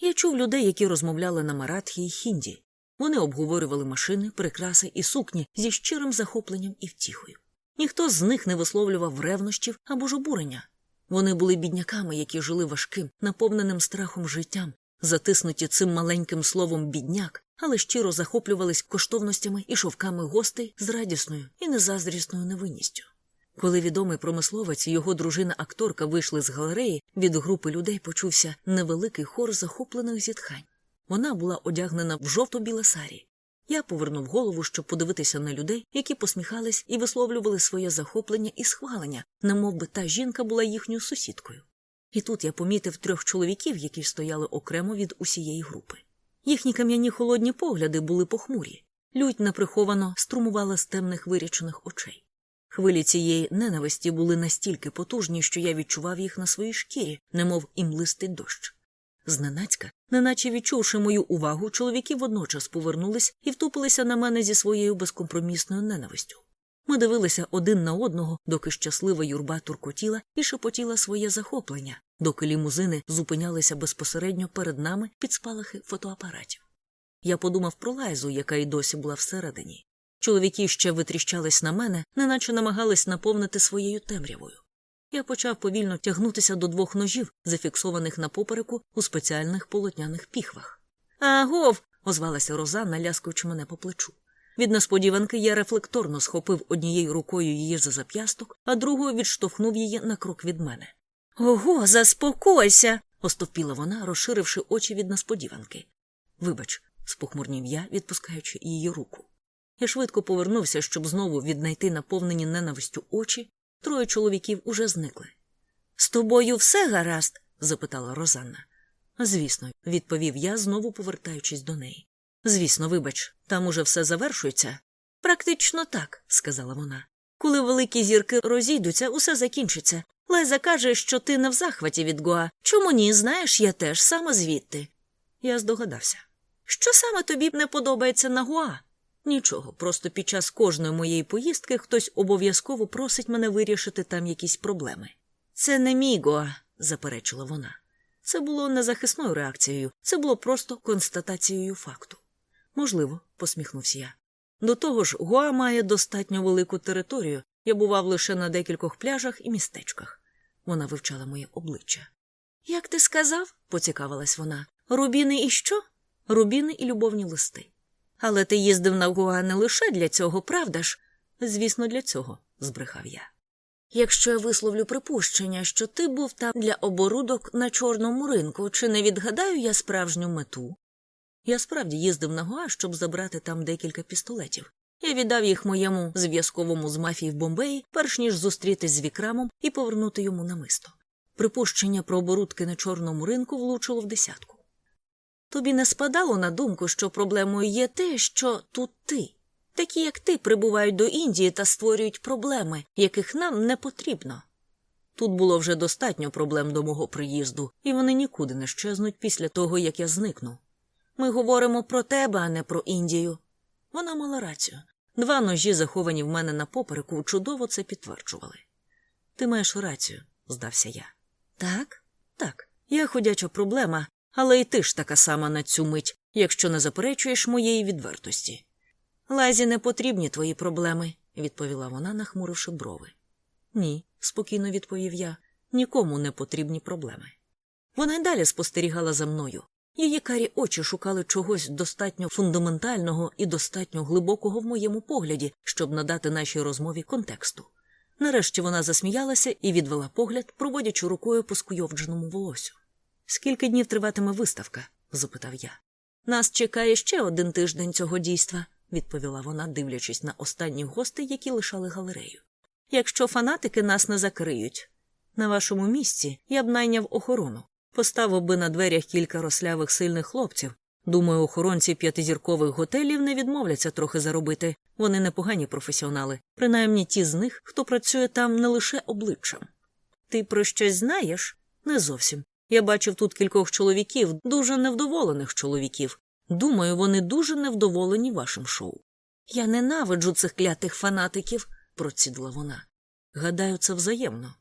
Я чув людей, які розмовляли на маратхі й хінді. Вони обговорювали машини, прикраси і сукні зі щирим захопленням і втіхою. Ніхто з них не висловлював ревнощів або ж обурення. Вони були бідняками, які жили важким, наповненим страхом життям, затиснуті цим маленьким словом бідняк, але щиро захоплювались коштовностями і шовками гостей з радісною і незаздрісною невинністю. Коли відомий промисловець і його дружина-акторка вийшли з галереї, від групи людей почувся невеликий хор захоплених зітхань. Вона була одягнена в жовто-біле сарі. Я повернув голову, щоб подивитися на людей, які посміхались і висловлювали своє захоплення і схвалення, немов би та жінка була їхньою сусідкою. І тут я помітив трьох чоловіків, які стояли окремо від усієї групи. Їхні кам'яні холодні погляди були похмурі, лють неприховано струмувала з темних вирічених очей. Хвилі цієї ненависті були настільки потужні, що я відчував їх на своїй шкірі, немов імлистий дощ. Зненацька, неначе відчувши мою увагу, чоловіки водночас повернулись і втупилися на мене зі своєю безкомпромісною ненавистю. Ми дивилися один на одного, доки щаслива юрба туркотіла і шепотіла своє захоплення, доки лімузини зупинялися безпосередньо перед нами під спалахи фотоапаратів. Я подумав про лайзу, яка й досі була всередині. Чоловіки ще витріщались на мене, неначе намагались наповнити своєю темрявою. я почав повільно тягнутися до двох ножів, зафіксованих на попереку у спеціальних полотняних піхвах. Агов. озвалася Розанна, ляскаючи мене по плечу. Від несподіванки я рефлекторно схопив однією рукою її за зап'ясток, а другою відштовхнув її на крок від мене. Ого, заспокойся. остовпіла вона, розширивши очі від несподіванки. Вибач, спохмурнів я, відпускаючи її руку. Я швидко повернувся, щоб знову віднайти наповнені ненавистю очі. Троє чоловіків уже зникли. З тобою все гаразд? запитала Розанна. Звісно, відповів я, знову повертаючись до неї. Звісно, вибач, там уже все завершується. Практично так, сказала вона. Коли великі зірки розійдуться, усе закінчиться. Леза каже, що ти не в захваті від Гоа. Чому ні, знаєш, я теж саме звідти. Я здогадався. Що саме тобі не подобається на Гуа? Нічого, просто під час кожної моєї поїздки хтось обов'язково просить мене вирішити там якісь проблеми. Це не мій Гоа, заперечила вона. Це було не захисною реакцією, це було просто констатацією факту. Можливо, посміхнувся я. До того ж, Гуа має достатньо велику територію. Я бував лише на декількох пляжах і містечках. Вона вивчала моє обличчя. Як ти сказав? поцікавилась вона. Рубіни і що? Рубіни і любовні листи. Але ти їздив на Гуа не лише для цього, правда ж? Звісно, для цього, збрехав я. Якщо я висловлю припущення, що ти був там для оборудок на чорному ринку, чи не відгадаю я справжню мету? Я справді їздив на Гуа, щоб забрати там декілька пістолетів. Я віддав їх моєму зв'язковому з мафії в Бомбеї, перш ніж зустрітись з вікрамом і повернути йому намисто. Припущення про оборудки на чорному ринку влучило в десятку. Тобі не спадало на думку, що проблемою є те, що тут ти. Такі, як ти, прибувають до Індії та створюють проблеми, яких нам не потрібно. Тут було вже достатньо проблем до мого приїзду, і вони нікуди не щезнуть після того, як я зникну. Ми говоримо про тебе, а не про Індію. Вона мала рацію. Два ножі, заховані в мене на попереку, чудово це підтверджували. Ти маєш рацію, здався я. Так? Так. Я ходяча проблема, але і ти ж така сама на цю мить, якщо не заперечуєш моєї відвертості. Лазі не потрібні твої проблеми, відповіла вона, нахмуривши брови. Ні, спокійно відповів я, нікому не потрібні проблеми. Вона й далі спостерігала за мною. Її карі очі шукали чогось достатньо фундаментального і достатньо глибокого в моєму погляді, щоб надати нашій розмові контексту. Нарешті вона засміялася і відвела погляд, проводячи рукою по скуйовдженому волосю. Скільки днів триватиме виставка? запитав я. Нас чекає ще один тиждень цього дійства, відповіла вона, дивлячись на останніх гостей, які лишали галерею. Якщо фанатики нас не закриють. На вашому місці я б найняв охорону, поставив би на дверях кілька рослявих сильних хлопців. Думаю, охоронці п'ятизіркових готелів не відмовляться трохи заробити. Вони непогані професіонали, принаймні ті з них, хто працює там не лише обличчям. Ти про щось знаєш? Не зовсім. Я бачив тут кількох чоловіків, дуже невдоволених чоловіків. Думаю, вони дуже невдоволені вашим шоу. Я ненавиджу цих клятих фанатиків, процідла вона. Гадаю, це взаємно.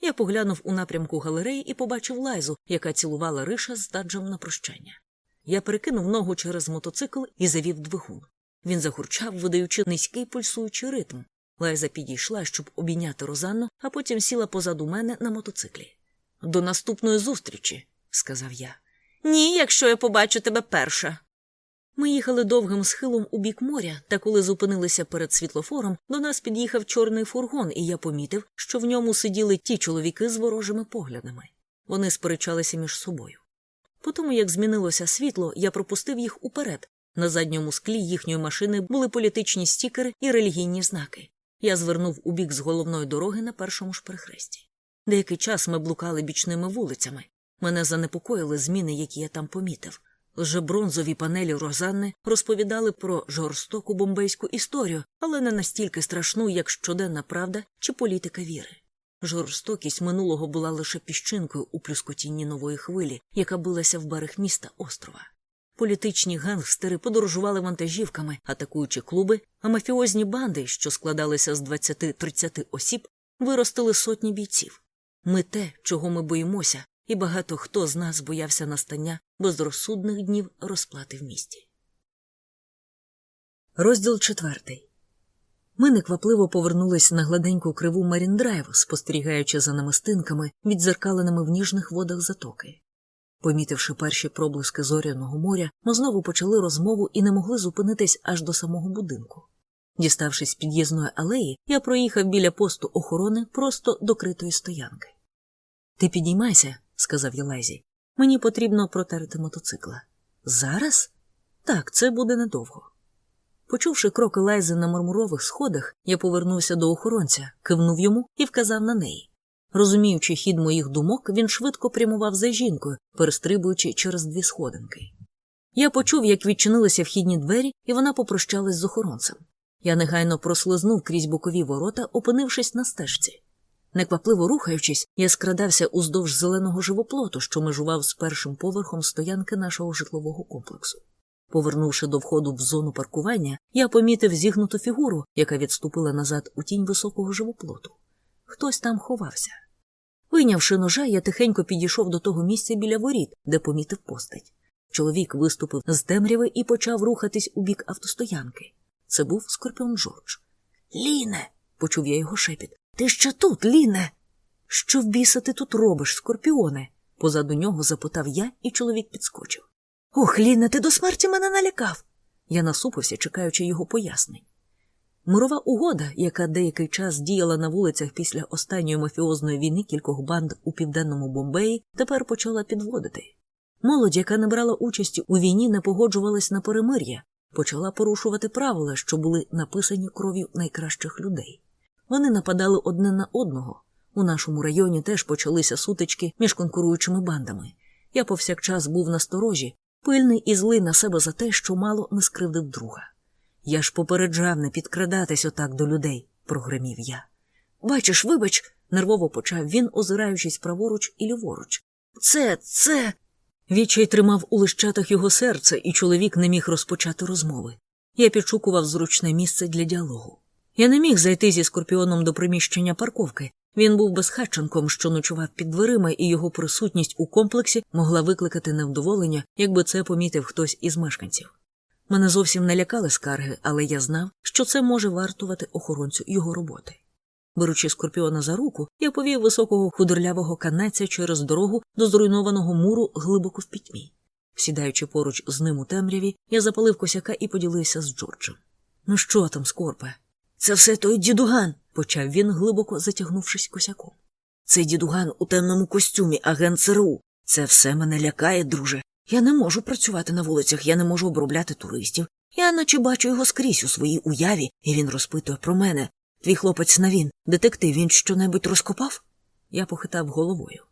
Я поглянув у напрямку галереї і побачив лайзу, яка цілувала риша з даджем на прощання. Я перекинув ногу через мотоцикл і завів двигун. Він загурчав, видаючи низький пульсуючий ритм. Лайза підійшла, щоб обійняти Розанну, а потім сіла позаду мене на мотоциклі. До наступної зустрічі, сказав я. Ні, якщо я побачу тебе перша. Ми їхали довгим схилом у бік моря, та коли зупинилися перед світлофором, до нас під'їхав чорний фургон, і я помітив, що в ньому сиділи ті чоловіки з ворожими поглядами. Вони сперечалися між собою. По тому, як змінилося світло, я пропустив їх уперед. На задньому склі їхньої машини були політичні стікери і релігійні знаки. Я звернув у бік з головної дороги на першому ж перехресті. Деякий час ми блукали бічними вулицями. Мене занепокоїли зміни, які я там помітив. Лже бронзові панелі Розанни розповідали про жорстоку бомбейську історію, але не настільки страшну, як щоденна правда чи політика віри. Жорстокість минулого була лише піщинкою у плюскотінні нової хвилі, яка билася в берег міста острова. Політичні гангстери подорожували вантажівками, атакуючи клуби, а мафіозні банди, що складалися з 20-30 осіб, виростили сотні бійців. Ми те, чого ми боїмося, і багато хто з нас боявся настання безрозсудних днів розплати в місті. Розділ четвертий. Ми неквапливо повернулись на гладеньку криву Маріндрайв, спостерігаючи за намистинками, відзеркаленими в ніжних водах затоки. Помітивши перші проблиски зоряного моря, ми знову почали розмову і не могли зупинитись аж до самого будинку. Діставшись з під'їзної алеї, я проїхав біля посту охорони просто до критої стоянки. Ти підіймайся, сказав я Лайзі. Мені потрібно протерти мотоцикла. Зараз? Так, це буде недовго. Почувши кроки Лайзи на мармурових сходах, я повернувся до охоронця, кивнув йому і вказав на неї. Розуміючи хід моїх думок, він швидко прямував за жінкою, перестрибуючи через дві сходинки. Я почув, як відчинилися вхідні двері, і вона попрощалась з охоронцем. Я негайно прослизнув крізь бокові ворота, опинившись на стежці. Неквапливо рухаючись, я скрадався уздовж зеленого живоплоту, що межував з першим поверхом стоянки нашого житлового комплексу. Повернувши до входу в зону паркування, я помітив зігнуту фігуру, яка відступила назад у тінь високого живоплоту. Хтось там ховався. Вийнявши ножа, я тихенько підійшов до того місця біля воріт, де помітив постать. Чоловік виступив з темряви і почав рухатись у бік автостоянки. Це був Скорпіон Джордж. Ліне, почув я його шепіт. Ти ще тут, Ліне. Що в біса ти тут робиш, Скорпіоне? Позаду нього запитав я, і чоловік підскочив. Ох, Ліне, ти до смерті мене налякав. Я насупився, чекаючи його пояснень. Мирова угода, яка деякий час діяла на вулицях після останньої мафіозної війни кількох банд у південному Бомбеї, тепер почала підводити. Молодь, яка не брала участі у війні, не погоджувалась на перемир'я, почала порушувати правила, що були написані кров'ю найкращих людей. Вони нападали одне на одного. У нашому районі теж почалися сутички між конкуруючими бандами. Я повсякчас був насторожі, пильний і злий на себе за те, що мало не скривдив друга. Я ж попереджав не підкрадатись отак до людей, прогремів я. Бачиш, вибач, нервово почав він, озираючись праворуч і ліворуч. Це, це. Відчай тримав у лищатах його серце, і чоловік не міг розпочати розмови. Я підшукував зручне місце для діалогу. Я не міг зайти зі скорпіоном до приміщення парковки. Він був безхатченком, що ночував під дверима, і його присутність у комплексі могла викликати невдоволення, якби це помітив хтось із мешканців. Мене зовсім не лякали скарги, але я знав, що це може вартувати охоронцю його роботи. Беручи скорпіона за руку, я повів високого худорлявого канеця через дорогу до зруйнованого муру глибоко в пітьмі. Сідаючи поруч з ним у темряві, я запалив косяка і поділився з Джорджем. Ну що там, скорпе? Це все той дідуган, почав він, глибоко затягнувшись косяком. Цей дідуган у темному костюмі, агент ЦРУ. Це все мене лякає, друже. Я не можу працювати на вулицях, я не можу обробляти туристів. Я наче бачу його скрізь у своїй уяві, і він розпитує про мене. Твій хлопець Навін, детектив, він щонебудь розкопав? Я похитав головою.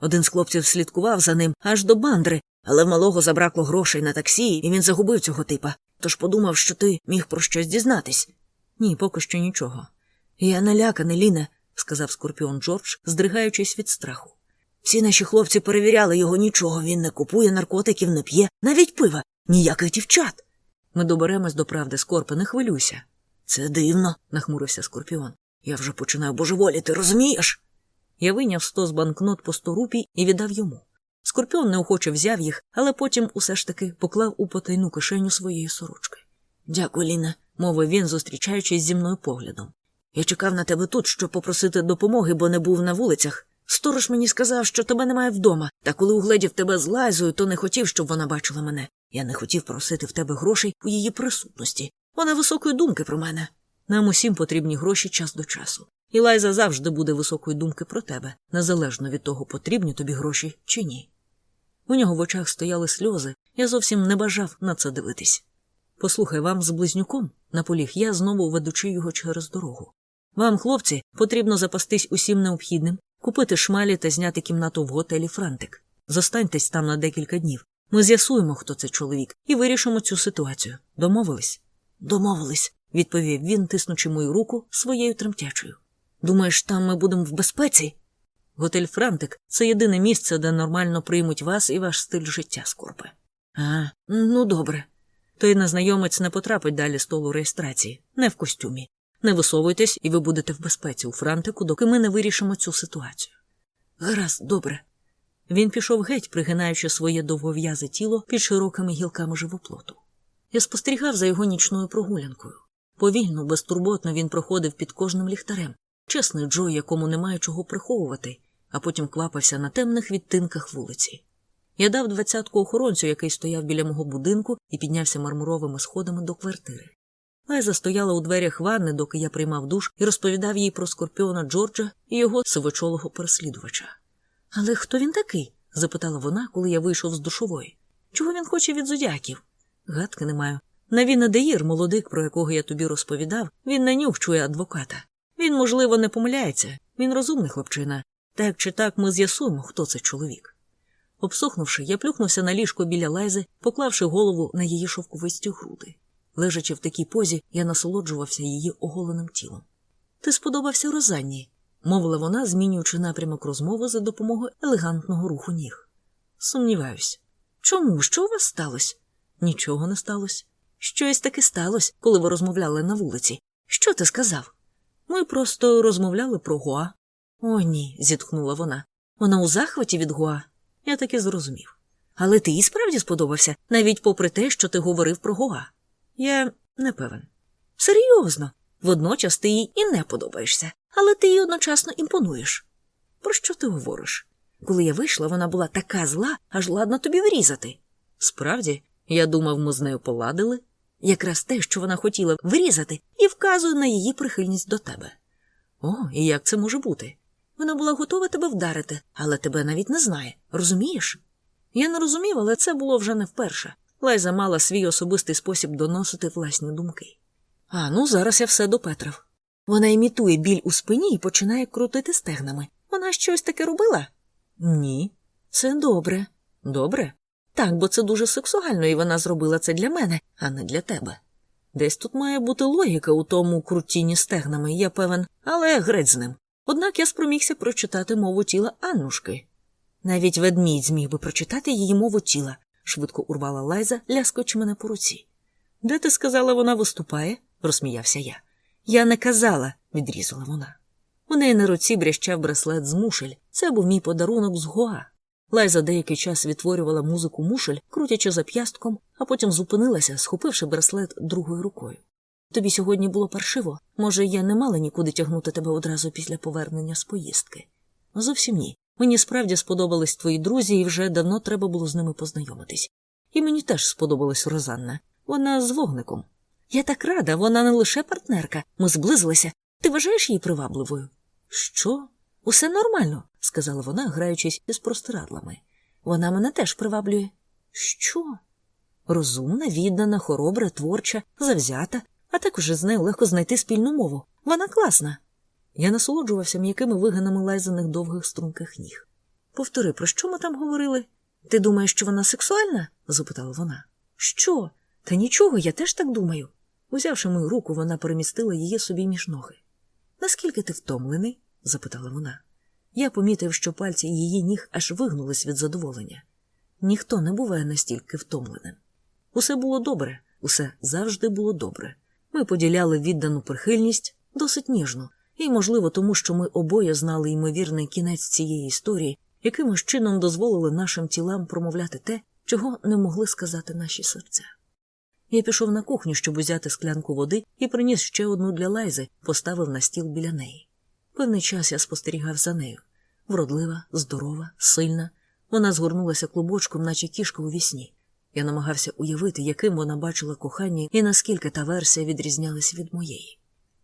Один з хлопців слідкував за ним аж до бандри, але малого забракло грошей на таксі, і він загубив цього типа. Тож подумав, що ти міг про щось дізнатись. Ні, поки що нічого. Я наляканий, Ліне, сказав скорпіон Джордж, здригаючись від страху. Всі наші хлопці перевіряли його нічого, він не купує наркотиків, не п'є, навіть пива, ніяких дівчат. Ми доберемось до правди, Скорпе, не хвилюйся. Це дивно, нахмурився Скорпіон. Я вже починаю божеволіти, розумієш? Я вийняв сто з банкнот по сто рупій і віддав йому. Скорпіон неохоче взяв їх, але потім усе ж таки поклав у потайну кишеню своєї сорочки. Дякую, Ліна, мовив він, зустрічаючись зі мною поглядом. Я чекав на тебе тут, щоб попросити допомоги, бо не був на вулицях. Сторож мені сказав, що тебе немає вдома, та коли угледів тебе з лайзою, то не хотів, щоб вона бачила мене. Я не хотів просити в тебе грошей у її присутності. Вона високої думки про мене. Нам усім потрібні гроші час до часу. І Лайза завжди буде високої думки про тебе, незалежно від того, потрібні тобі гроші чи ні. У нього в очах стояли сльози, я зовсім не бажав на це дивитись. Послухай, вам з близнюком, наполіг я, знову ведучи його через дорогу. Вам, хлопці, потрібно запастись усім необхідним, купити шмалі та зняти кімнату в готелі Франтик. Зостаньтесь там на декілька днів. Ми з'ясуємо, хто це чоловік, і вирішимо цю ситуацію. Домовились? Домовились, відповів він, тиснучи мою руку своєю тремтячою. Думаєш, там ми будемо в безпеці? Готель Франтик це єдине місце, де нормально приймуть вас і ваш стиль життя, Скорпе. А, ну добре. Той незнайомець не потрапить далі столу реєстрації, не в костюмі. Не висовуйтесь, і ви будете в безпеці у Франтику, доки ми не вирішимо цю ситуацію. Гаразд, добре. Він пішов геть, пригинаючи своє довгов'язе тіло під широкими гілками живоплоту. Я спостерігав за його нічною прогулянкою. Повільно, безтурботно він проходив під кожним ліхтарем, чесний Джо, якому немає чого приховувати, а потім квапився на темних відтинках вулиці. Я дав двадцятку охоронцю, який стояв біля мого будинку, і піднявся мармуровими сходами до квартири. Лайза стояла у дверях ванни, доки я приймав душ, і розповідав їй про скорпіона Джорджа і його сивочолого переслідувача. Але хто він такий? запитала вона, коли я вийшов з душової. Чого він хоче від зодяків? Гадки не маю. Навіна Деїр, молодик, про якого я тобі розповідав, він на нюх чує адвоката. Він, можливо, не помиляється, він розумний хлопчина. Так чи так ми з'ясуємо, хто це чоловік. Обсохнувши, я плюхнувся на ліжко біля лайзи, поклавши голову на її шовковисті груди. Лежачи в такій позі, я насолоджувався її оголеним тілом. Ти сподобався Розанні, мовила вона, змінюючи напрямок розмови за допомогою елегантного руху ніг. Сумніваюсь. Чому? Що у вас сталося? Нічого не сталося. Щось таки сталося, коли ви розмовляли на вулиці. Що ти сказав? Ми просто розмовляли про Гуа. О, ні, зітхнула вона. Вона у захваті від Гуа. Я таки зрозумів. Але ти і справді сподобався, навіть попри те, що ти говорив про Гуа. Я не певен. Серйозно, водночас ти їй і не подобаєшся, але ти їй одночасно імпонуєш. Про що ти говориш? Коли я вийшла, вона була така зла, аж ладна тобі врізати. Справді, я думав, ми з нею поладили. Якраз те, що вона хотіла врізати, і вказує на її прихильність до тебе. О, і як це може бути? Вона була готова тебе вдарити, але тебе навіть не знає, розумієш? Я не розумів, але це було вже не вперше. Лайза мала свій особистий спосіб доносити власні думки. А ну, зараз я все допетрив. Вона імітує біль у спині і починає крутити стегнами. Вона щось таке робила? Ні. Це добре. Добре? Так, бо це дуже сексуально, і вона зробила це для мене, а не для тебе. Десь тут має бути логіка у тому крутінні стегнами, я певен, але греть з ним. Однак я спромігся прочитати мову тіла Аннушки. Навіть ведмідь зміг би прочитати її мову тіла, швидко урвала Лайза, ляскаючи мене по руці. Де ти сказала, вона виступає? розсміявся я. Я не казала, відрізала вона. У неї на руці брящав браслет з мушель. Це був мій подарунок з Гоа. Лайза деякий час відтворювала музику мушель, крутячи зап'ястком, а потім зупинилася, схопивши браслет другою рукою. Тобі сьогодні було паршиво. Може, я не мала нікуди тягнути тебе одразу після повернення з поїздки? Зовсім ні. Мені справді сподобались твої друзі, і вже давно треба було з ними познайомитись. І мені теж сподобалась Розанна. Вона з вогником. Я так рада, вона не лише партнерка. Ми зблизилися. Ти вважаєш її привабливою? Що? Усе нормально, сказала вона, граючись із простирадлами. Вона мене теж приваблює. Що? Розумна, віддана, хоробра, творча, завзята, а також з нею легко знайти спільну мову. Вона класна. Я насолоджувався м'якими виганами лайзаних довгих струнких ніг. Повтори, про що ми там говорили? Ти думаєш, що вона сексуальна? запитала вона. Що? Та нічого, я теж так думаю. Узявши мою руку, вона перемістила її собі між ноги. Наскільки ти втомлений? запитала вона. Я помітив, що пальці її ніг аж вигнулись від задоволення. Ніхто не буває настільки втомленим. Усе було добре, усе завжди було добре. Ми поділяли віддану прихильність досить ніжно, і, можливо, тому що ми обоє знали ймовірний кінець цієї історії, якимось чином дозволили нашим тілам промовляти те, чого не могли сказати наші серця. Я пішов на кухню, щоб узяти склянку води, і приніс ще одну для лайзи, поставив на стіл біля неї. Певний час я спостерігав за нею. Вродлива, здорова, сильна. Вона згорнулася клубочком, наче кішка у вісні. Я намагався уявити, яким вона бачила кохання і наскільки та версія відрізнялась від моєї.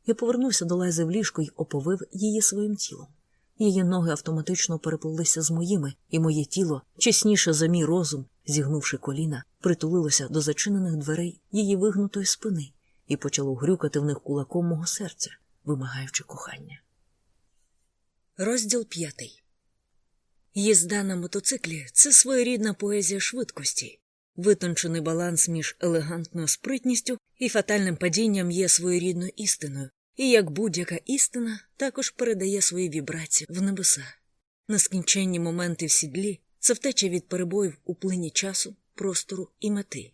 Я повернувся до лайзи в ліжко й оповив її своїм тілом. Її ноги автоматично переплилися з моїми, і моє тіло, чесніше за мій розум, зігнувши коліна, притулилося до зачинених дверей її вигнутої спини і почало грюкати в них кулаком мого серця, вимагаючи кохання. Розділ п'ятий Їзда на мотоциклі це своєрідна поезія швидкості. Витончений баланс між елегантною спритністю і фатальним падінням є своєрідною істиною, і як будь-яка істина також передає свої вібрації в небеса. Нескінченні моменти в сідлі це втеча від перебоїв у плині часу, простору і мети.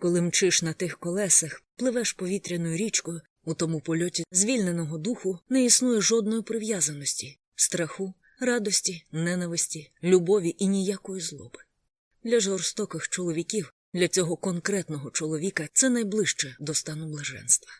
Коли мчиш на тих колесах, пливеш повітряною річкою, у тому польоті звільненого духу не існує жодної прив'язаності, страху, радості, ненависті, любові і ніякої злоби. Для жорстоких чоловіків, для цього конкретного чоловіка це найближче до стану блаженства.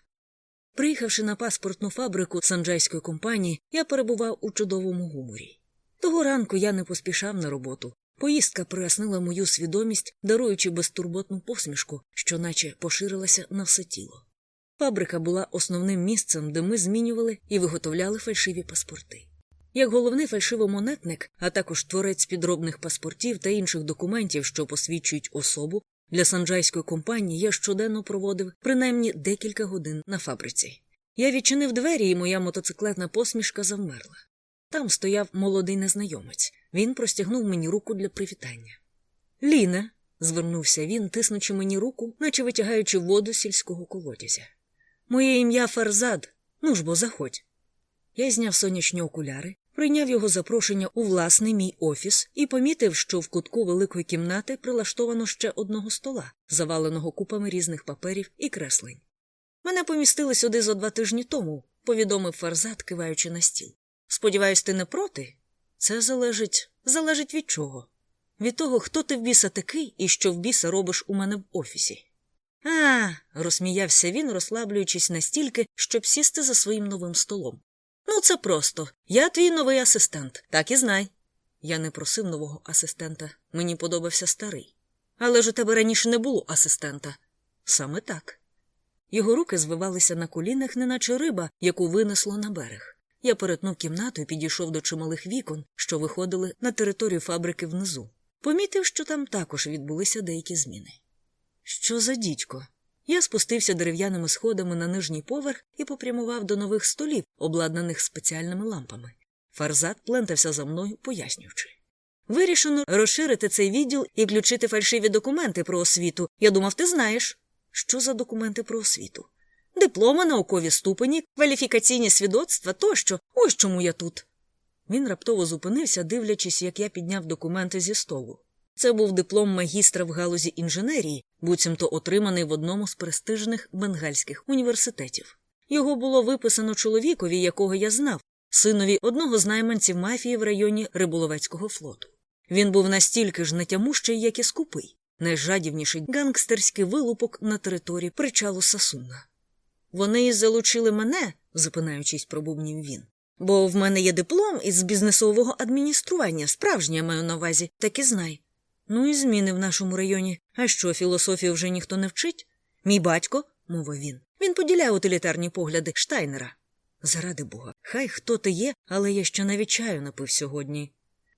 Приїхавши на паспортну фабрику санджайської компанії, я перебував у чудовому гуморі. Того ранку я не поспішав на роботу. Поїздка прояснила мою свідомість, даруючи безтурботну посмішку, що наче поширилася на все тіло. Фабрика була основним місцем, де ми змінювали і виготовляли фальшиві паспорти. Як головний фальшивомонетник, а також творець підробних паспортів та інших документів, що посвідчують особу, для санджайської компанії я щоденно проводив принаймні декілька годин на фабриці. Я відчинив двері, і моя мотоциклетна посмішка завмерла. Там стояв молодий незнайомець. Він простягнув мені руку для привітання. Ліна, звернувся він, тиснучи мені руку, наче витягаючи воду сільського колодязя. Моє ім'я Фарзад. Ну ж бо заходь. Я зняв сонячні окуляри, прийняв його запрошення у власний мій офіс і помітив, що в кутку великої кімнати прилаштовано ще одного стола, заваленого купами різних паперів і креслень. Мене помістили сюди зо два тижні тому, повідомив Фарзад, киваючи на стіл. Сподіваюсь, ти не проти? Це залежить залежить від чого? Від того, хто ти в біса такий і що в біса робиш у мене в офісі. А, розсміявся він, розслаблюючись настільки, щоб сісти за своїм новим столом. Ну, це просто. Я твій новий асистент, так і знай. Я не просив нового асистента, мені подобався старий. Але ж у тебе раніше не було асистента. Саме так. Його руки звивалися на колінах, неначе риба, яку винесло на берег. Я перетнув кімнату і підійшов до чималих вікон, що виходили на територію фабрики внизу. Помітив, що там також відбулися деякі зміни. Що за дідько? Я спустився дерев'яними сходами на нижній поверх і попрямував до нових столів, обладнаних спеціальними лампами. Фарзат плентався за мною, пояснюючи. Вирішено розширити цей відділ і включити фальшиві документи про освіту. Я думав, ти знаєш. Що за документи про освіту? Дипломи, наукові ступені, кваліфікаційні свідоцтва тощо. Ось чому я тут. Він раптово зупинився, дивлячись, як я підняв документи зі столу. Це був диплом магістра в галузі інженерії, буцімто отриманий в одному з престижних бенгальських університетів. Його було виписано чоловікові, якого я знав, синові одного з найманців мафії в районі Риболовецького флоту. Він був настільки ж нетямущий, як і скупий, найжадівніший гангстерський вилупок на території причалу Сасуна. Вони залучили мене, запинаючись, пробубнів він. Бо в мене є диплом із бізнесового адміністрування, справжнє маю на увазі, так і знай. Ну і зміни в нашому районі. А що, філософію вже ніхто не вчить? Мій батько, мовив він, він поділяє утилітарні погляди Штайнера. Заради бога, хай хто ти є, але я ще навіть чаю напив сьогодні.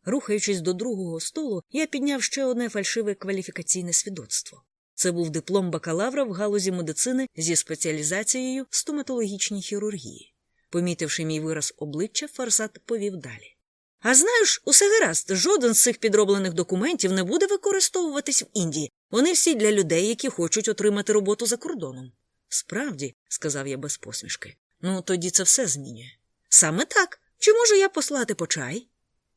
Рухаючись до другого столу, я підняв ще одне фальшиве кваліфікаційне свідоцтво. Це був диплом бакалавра в галузі медицини зі спеціалізацією в стоматологічній хірургії. Помітивши мій вираз обличчя, Фарсат повів далі. А знаєш, усе гаразд, жоден з цих підроблених документів не буде використовуватись в Індії. Вони всі для людей, які хочуть отримати роботу за кордоном. Справді, сказав я без посмішки, ну тоді це все змінює. Саме так. Чи можу я послати по чай?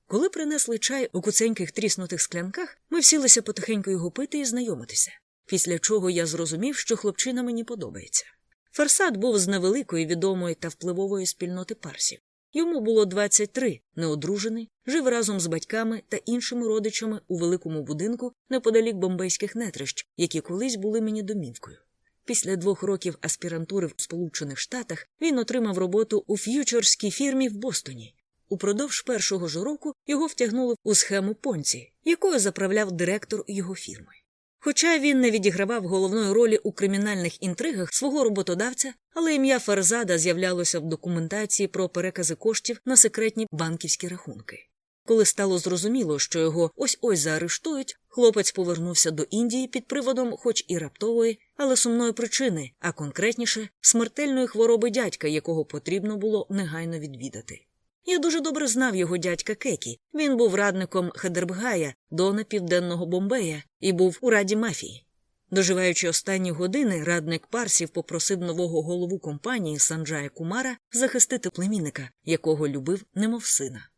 Коли принесли чай у куценьких тріснутих склянках, ми всілися потихеньку його пити і знайомитися, після чого я зрозумів, що хлопчина мені подобається. Фарсад був з невеликої відомої та впливової спільноти парсів. Йому було 23, неодружений, жив разом з батьками та іншими родичами у великому будинку неподалік бомбейських нетрищ, які колись були мені домівкою. Після двох років аспірантури в Сполучених Штатах він отримав роботу у ф'ючерській фірмі в Бостоні. Упродовж першого ж року його втягнули у схему понці, якою заправляв директор його фірми. Хоча він не відігравав головної ролі у кримінальних інтригах свого роботодавця, але ім'я Фарзада з'являлося в документації про перекази коштів на секретні банківські рахунки. Коли стало зрозуміло, що його ось ось заарештують, хлопець повернувся до Індії під приводом, хоч і раптової, але сумної причини, а конкретніше смертельної хвороби дядька, якого потрібно було негайно відвідати. Я дуже добре знав його дядька Кекі. Він був радником Хедербгая, дона південного Бомбея, і був у раді мафії. Доживаючи останні години, радник Парсів попросив нового голову компанії Санджая Кумара захистити племінника, якого любив, немов сина.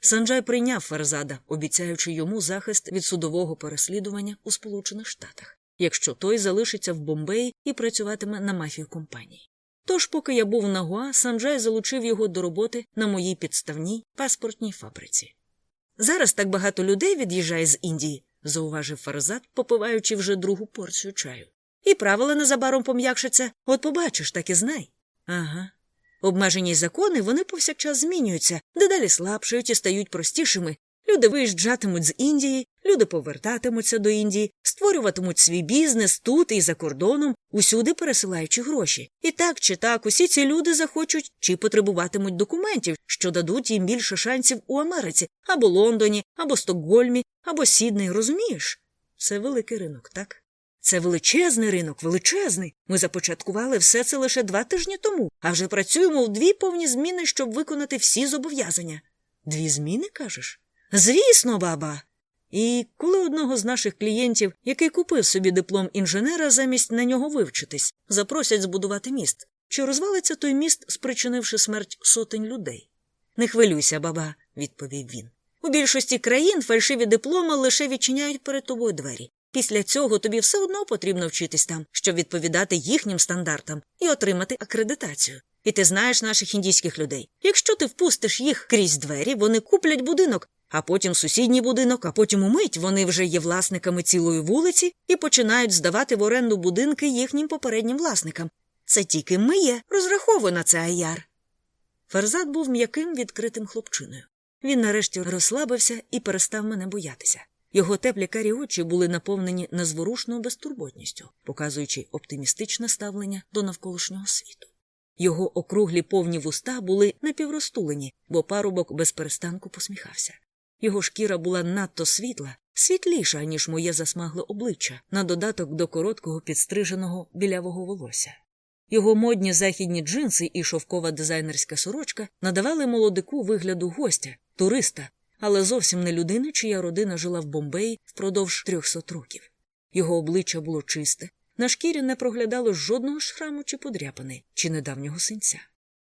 Санджай прийняв Фарзада, обіцяючи йому захист від судового переслідування у Сполучених Штатах, якщо той залишиться в Бомбеї і працюватиме на мафію компанії. Тож, поки я був на Гуа, Санджай залучив його до роботи на моїй підставній паспортній фабриці. Зараз так багато людей від'їжджає з Індії, зауважив Фарзат, попиваючи вже другу порцію чаю. І правила незабаром пом'якшаться, от побачиш, так і знай. Ага. Обмежені закони вони повсякчас змінюються, дедалі слабшають і стають простішими. Люди виїжджатимуть з Індії, люди повертатимуться до Індії, створюватимуть свій бізнес тут і за кордоном, усюди пересилаючи гроші. І так чи так усі ці люди захочуть чи потребуватимуть документів, що дадуть їм більше шансів у Америці, або Лондоні, або Стокгольмі, або Сідней, розумієш? Це великий ринок, так? Це величезний ринок, величезний. Ми започаткували все це лише два тижні тому, а вже працюємо в дві повні зміни, щоб виконати всі зобов'язання. Дві зміни, кажеш? Звісно, баба. І коли одного з наших клієнтів, який купив собі диплом інженера замість на нього вивчитись, запросять збудувати міст, чи розвалиться той міст, спричинивши смерть сотень людей? Не хвилюйся, баба, відповів він. У більшості країн фальшиві дипломи лише відчиняють перед тобою двері. Після цього тобі все одно потрібно вчитись там, щоб відповідати їхнім стандартам і отримати акредитацію. І ти знаєш наших індійських людей. Якщо ти впустиш їх крізь двері, вони куплять будинок, а потім сусідній будинок, а потім умить вони вже є власниками цілої вулиці і починають здавати в оренду будинки їхнім попереднім власникам. Це тільки ми є, розраховуй на це аяр. Ферзат був м'яким відкритим хлопчиною. Він нарешті розслабився і перестав мене боятися. Його теплі карі очі були наповнені незворушною безтурботністю, показуючи оптимістичне ставлення до навколишнього світу. Його округлі повні вуста були напівростулені, бо парубок без перестанку посміхався. Його шкіра була надто світла, світліша, ніж моє засмагле обличчя, на додаток до короткого підстриженого білявого волосся. Його модні західні джинси і шовкова дизайнерська сорочка надавали молодику вигляду гостя, туриста, але зовсім не людини, чия родина жила в Бомбеї впродовж трьохсот років. Його обличчя було чисте, на шкірі не проглядало жодного шраму чи подряпини, чи недавнього синця.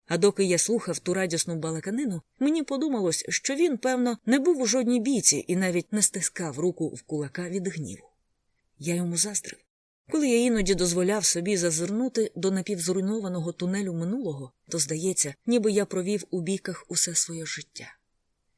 А доки я слухав ту радісну балаканину, мені подумалось, що він, певно, не був у жодній бійці і навіть не стискав руку в кулака від гніву. Я йому заздрив. Коли я іноді дозволяв собі зазирнути до напівзруйнованого тунелю минулого, то здається, ніби я провів у бійках усе своє життя.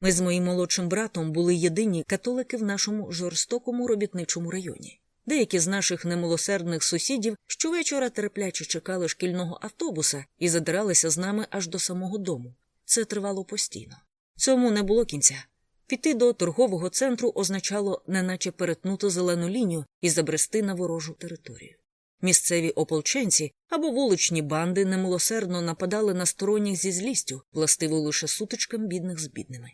Ми з моїм молодшим братом були єдині католики в нашому жорстокому робітничому районі. Деякі з наших немилосердних сусідів щовечора терпляче чекали шкільного автобуса і задиралися з нами аж до самого дому. Це тривало постійно. Цьому не було кінця. Піти до торгового центру означало неначе перетнути зелену лінію і забрести на ворожу територію. Місцеві ополченці або вуличні банди немилосердно нападали на сторонніх зі злістю, властиво лише сутичкам бідних з бідними.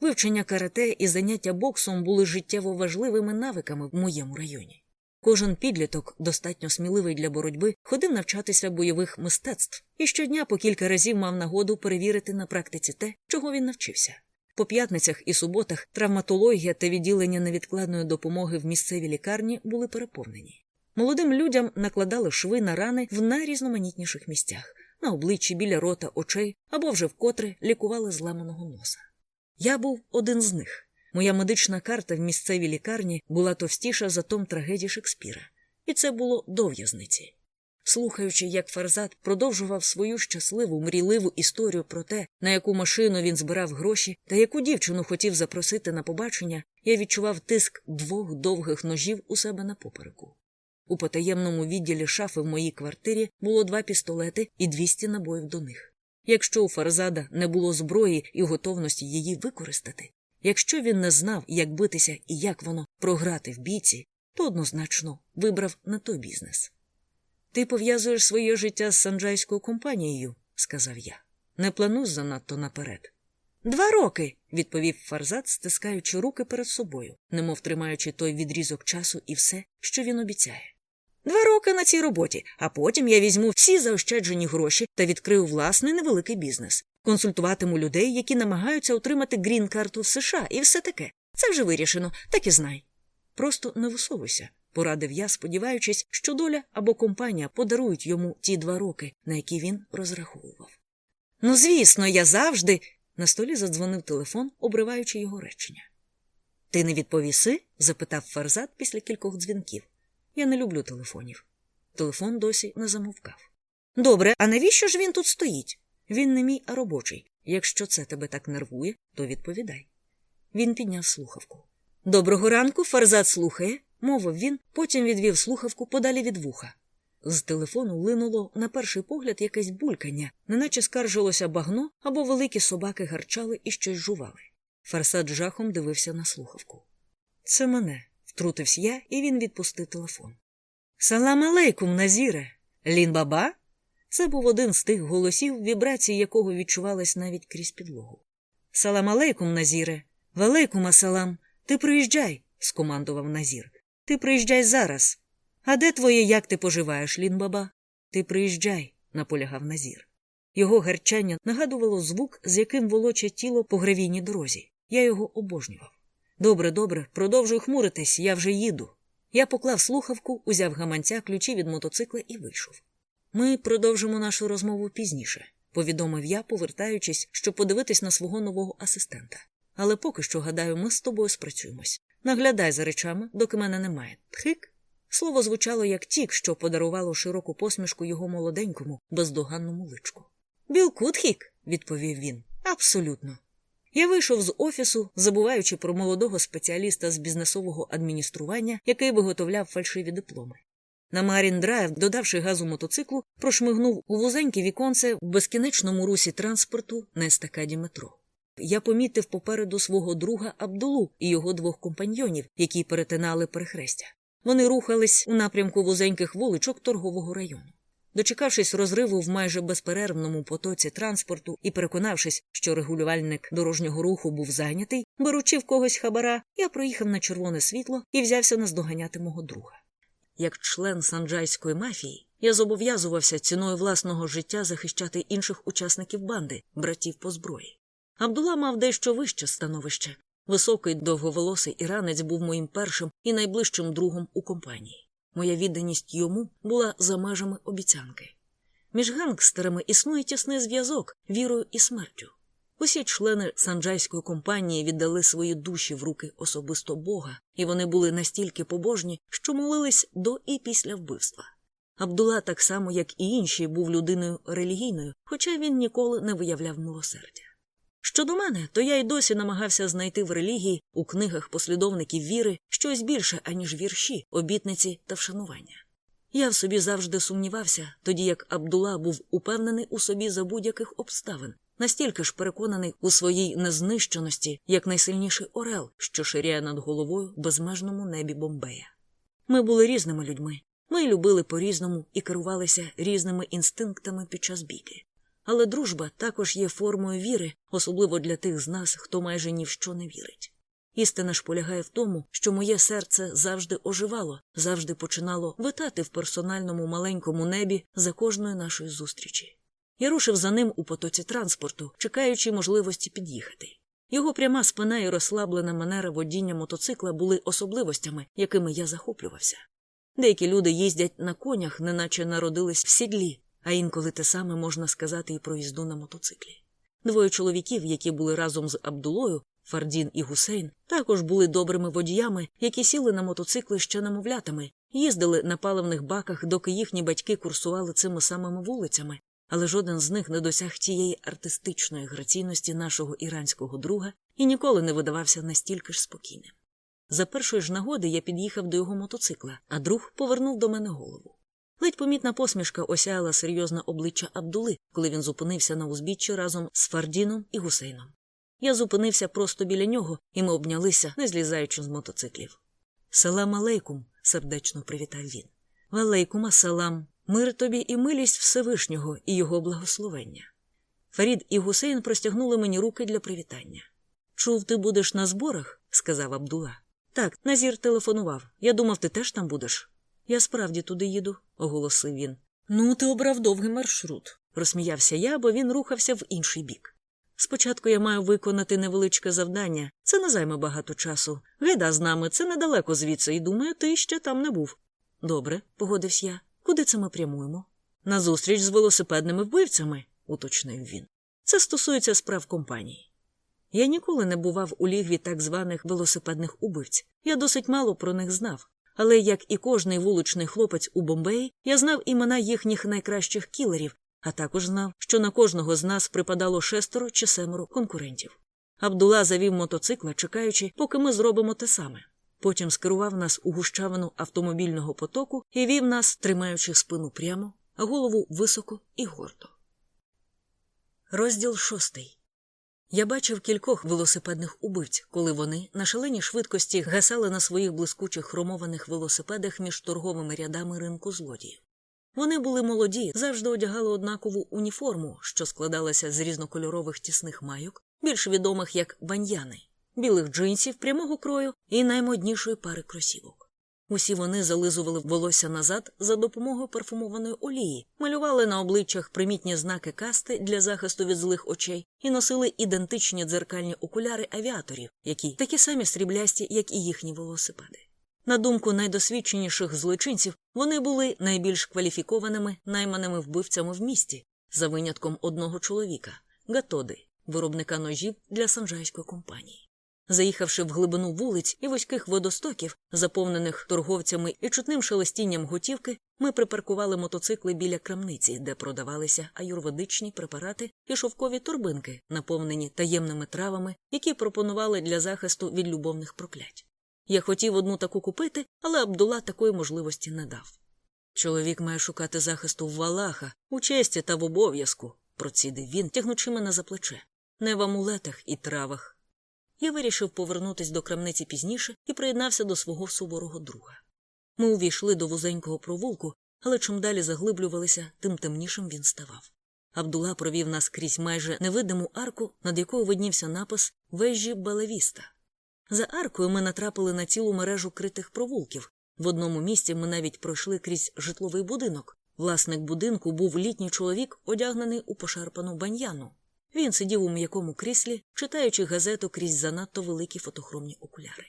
Вивчення карате і заняття боксом були життєво важливими навиками в моєму районі. Кожен підліток, достатньо сміливий для боротьби, ходив навчатися бойових мистецтв і щодня по кілька разів мав нагоду перевірити на практиці те, чого він навчився. По п'ятницях і суботах травматологія та відділення невідкладної допомоги в місцевій лікарні були переповнені. Молодим людям накладали шви на рани в найрізноманітніших місцях на обличчі біля рота, очей або вже вкотре лікували зламаного носа. Я був один з них. Моя медична карта в місцевій лікарні була товстіша за том трагедії Шекспіра, і це було до в'язниці. Слухаючи, як Фарзат продовжував свою щасливу, мрійливу історію про те, на яку машину він збирав гроші та яку дівчину хотів запросити на побачення, я відчував тиск двох довгих ножів у себе на попереку. У потаємному відділі шафи в моїй квартирі було два пістолети і 200 набоїв до них. Якщо у Фарзада не було зброї і готовності її використати, якщо він не знав, як битися і як воно програти в бійці, то однозначно вибрав не той бізнес. Ти пов'язуєш своє життя з санджайською компанією, сказав я. Не плануй занадто наперед. Два роки, відповів Фарзат, стискаючи руки перед собою, немов тримаючи той відрізок часу і все, що він обіцяє. Два роки на цій роботі, а потім я візьму всі заощаджені гроші та відкрию власний невеликий бізнес. Консультуватиму людей, які намагаються отримати грін-карту в США, і все таке. Це вже вирішено, так і знай. Просто не висовуйся, порадив я, сподіваючись, що доля або компанія подарують йому ті два роки, на які він розраховував. Ну, звісно, я завжди. На столі задзвонив телефон, обриваючи його речення. Ти не відповіси? запитав Фарзат після кількох дзвінків. Я не люблю телефонів. Телефон досі не замовкав. Добре, а навіщо ж він тут стоїть? Він не мій, а робочий. Якщо це тебе так нервує, то відповідай. Він підняв слухавку. Доброго ранку, Фарзат слухає, мовив він, потім відвів слухавку подалі від вуха. З телефону линуло на перший погляд якесь булькання, неначе скаржилося багно або великі собаки гарчали і щось жували. Фарсад жахом дивився на слухавку. Це мене, втрутився я, і він відпустив телефон. Салам алейкум, Назіре. Лін баба? Це був один з тих голосів, вібрації якого відчувались навіть крізь підлогу. Салам алейкум, Назіре. Валейкум асалам. Ти приїжджай, скомандував Назір. Ти приїжджай зараз. А де твоє як ти поживаєш, Лінбаба? Ти приїжджай, наполягав Назір. Його гарчання нагадувало звук, з яким волоче тіло по гравійній дорозі. Я його обожнював. Добре, добре, продовжуй хмуритись, я вже їду. Я поклав слухавку, узяв гаманця, ключі від мотоцикла і вийшов. Ми продовжимо нашу розмову пізніше, повідомив я, повертаючись, щоб подивитись на свого нового асистента. Але поки що, гадаю, ми з тобою спрацюємось. Наглядай за речами, доки мене немає. Тхик. Слово звучало як тік, що подарувало широку посмішку його молоденькому, бездоганному личку. Білкул тхік, відповів він. Абсолютно. Я вийшов з офісу, забуваючи про молодого спеціаліста з бізнесового адміністрування, який виготовляв фальшиві дипломи. На Марін Драйв, додавши газу мотоциклу, прошмигнув у вузеньке віконце в безкінечному русі транспорту на естакаді метро. Я помітив попереду свого друга Абдулу і його двох компаньйонів, які перетинали перехрестя. Вони рухались у напрямку вузеньких вуличок торгового району. Дочекавшись розриву в майже безперервному потоці транспорту і переконавшись, що регулювальник дорожнього руху був зайнятий, беручи в когось хабара, я проїхав на червоне світло і взявся наздоганяти мого друга. Як член санджайської мафії, я зобов'язувався ціною власного життя захищати інших учасників банди, братів по зброї. Абдула мав дещо вище становище. Високий довговолосий іранець був моїм першим і найближчим другом у компанії. Моя відданість йому була за межами обіцянки. Між гангстерами існує тісний зв'язок вірою і смертю. Усі члени санджайської компанії віддали свої душі в руки особисто Бога, і вони були настільки побожні, що молились до і після вбивства. Абдула, так само як і інші, був людиною релігійною, хоча він ніколи не виявляв милосердя. Щодо мене, то я й досі намагався знайти в релігії у книгах послідовників віри щось більше, аніж вірші, обітниці та вшанування. Я в собі завжди сумнівався, тоді як Абдула був упевнений у собі за будь-яких обставин, настільки ж переконаний у своїй незнищеності, як найсильніший орел, що ширяє над головою в безмежному небі Бомбея. Ми були різними людьми, ми любили по різному і керувалися різними інстинктами під час бійки. Але дружба також є формою віри, особливо для тих з нас, хто майже ні в що не вірить. Істина ж полягає в тому, що моє серце завжди оживало, завжди починало витати в персональному маленькому небі за кожної нашої зустрічі. Я рушив за ним у потоці транспорту, чекаючи можливості під'їхати. Його пряма спина і розслаблена манера водіння мотоцикла були особливостями, якими я захоплювався. Деякі люди їздять на конях, неначе народились в сідлі, а інколи те саме можна сказати і про їзду на мотоциклі. Двоє чоловіків, які були разом з Абдулою, Фардін і Гусейн, також були добрими водіями, які сіли на мотоцикли ще намовлятами, їздили на паливних баках, доки їхні батьки курсували цими самими вулицями, але жоден з них не досяг тієї артистичної граційності нашого іранського друга і ніколи не видавався настільки ж спокійним. За першої ж нагоди я під'їхав до його мотоцикла, а друг повернув до мене голову. Ледь помітна посмішка осяяла серйозне обличчя Абдули, коли він зупинився на узбіччі разом з Фардіном і гусейном. Я зупинився просто біля нього, і ми обнялися, не злізаючи з мотоциклів. Салам алейкум, сердечно привітав він. Валейкум асалам, мир тобі і милість Всевишнього і його благословення. Фарід і гусейн простягнули мені руки для привітання. Чув, ти будеш на зборах? сказав Абдула. Так, Назір телефонував. Я думав, ти теж там будеш. Я справді туди їду, оголосив він. Ну, ти обрав довгий маршрут, розсміявся я, бо він рухався в інший бік. Спочатку я маю виконати невеличке завдання, це не займе багато часу. Гайда з нами, це недалеко звідси, і думаю, ти ще там не був. Добре, погодився я. Куди це ми прямуємо? На зустріч з велосипедними вбивцями, уточнив він. Це стосується справ компанії. Я ніколи не бував у лігві так званих велосипедних убивць. Я досить мало про них знав. Але, як і кожний вуличний хлопець у Бомбеї, я знав імена їхніх найкращих кілерів, а також знав, що на кожного з нас припадало шестеро чи семеро конкурентів. Абдула завів мотоцикла, чекаючи, поки ми зробимо те саме. Потім скерував нас у гущавину автомобільного потоку і вів нас, тримаючи спину прямо, голову високо і гордо. Розділ шостий. Я бачив кількох велосипедних убивць, коли вони на шаленій швидкості гасали на своїх блискучих хромованих велосипедах між торговими рядами ринку злодіїв. Вони були молоді, завжди одягали однакову уніформу, що складалася з різнокольорових тісних майок, більш відомих як баньяни, білих джинсів прямого крою і наймоднішої пари кросівок. Усі вони зализували волосся назад за допомогою парфумованої олії, малювали на обличчях примітні знаки касти для захисту від злих очей і носили ідентичні дзеркальні окуляри авіаторів, які такі самі сріблясті, як і їхні велосипеди. На думку найдосвідченіших злочинців, вони були найбільш кваліфікованими найманими вбивцями в місті, за винятком одного чоловіка Гатоди, виробника ножів для санжайської компанії. Заїхавши в глибину вулиць і вузьких водостоків, заповнених торговцями і чутним шелестінням готівки, ми припаркували мотоцикли біля крамниці, де продавалися аюрведичні препарати і шовкові торбинки, наповнені таємними травами, які пропонували для захисту від любовних проклять. Я хотів одну таку купити, але Абдула такої можливості не дав. Чоловік має шукати захисту в валаха, у честі та в обов'язку, процідив він, тягнучи мене за плече, не в амулетах і травах. Я вирішив повернутися до крамниці пізніше і приєднався до свого суворого друга. Ми увійшли до вузенького провулку, але чим далі заглиблювалися, тим темнішим він ставав. Абдула провів нас крізь майже невидиму арку, над якою виднівся напис вежі Балавіста. За аркою ми натрапили на цілу мережу критих провулків. В одному місці ми навіть пройшли крізь житловий будинок. Власник будинку був літній чоловік, одягнений у пошарпану баньяну. Він сидів у м'якому кріслі, читаючи газету крізь занадто великі фотохромні окуляри.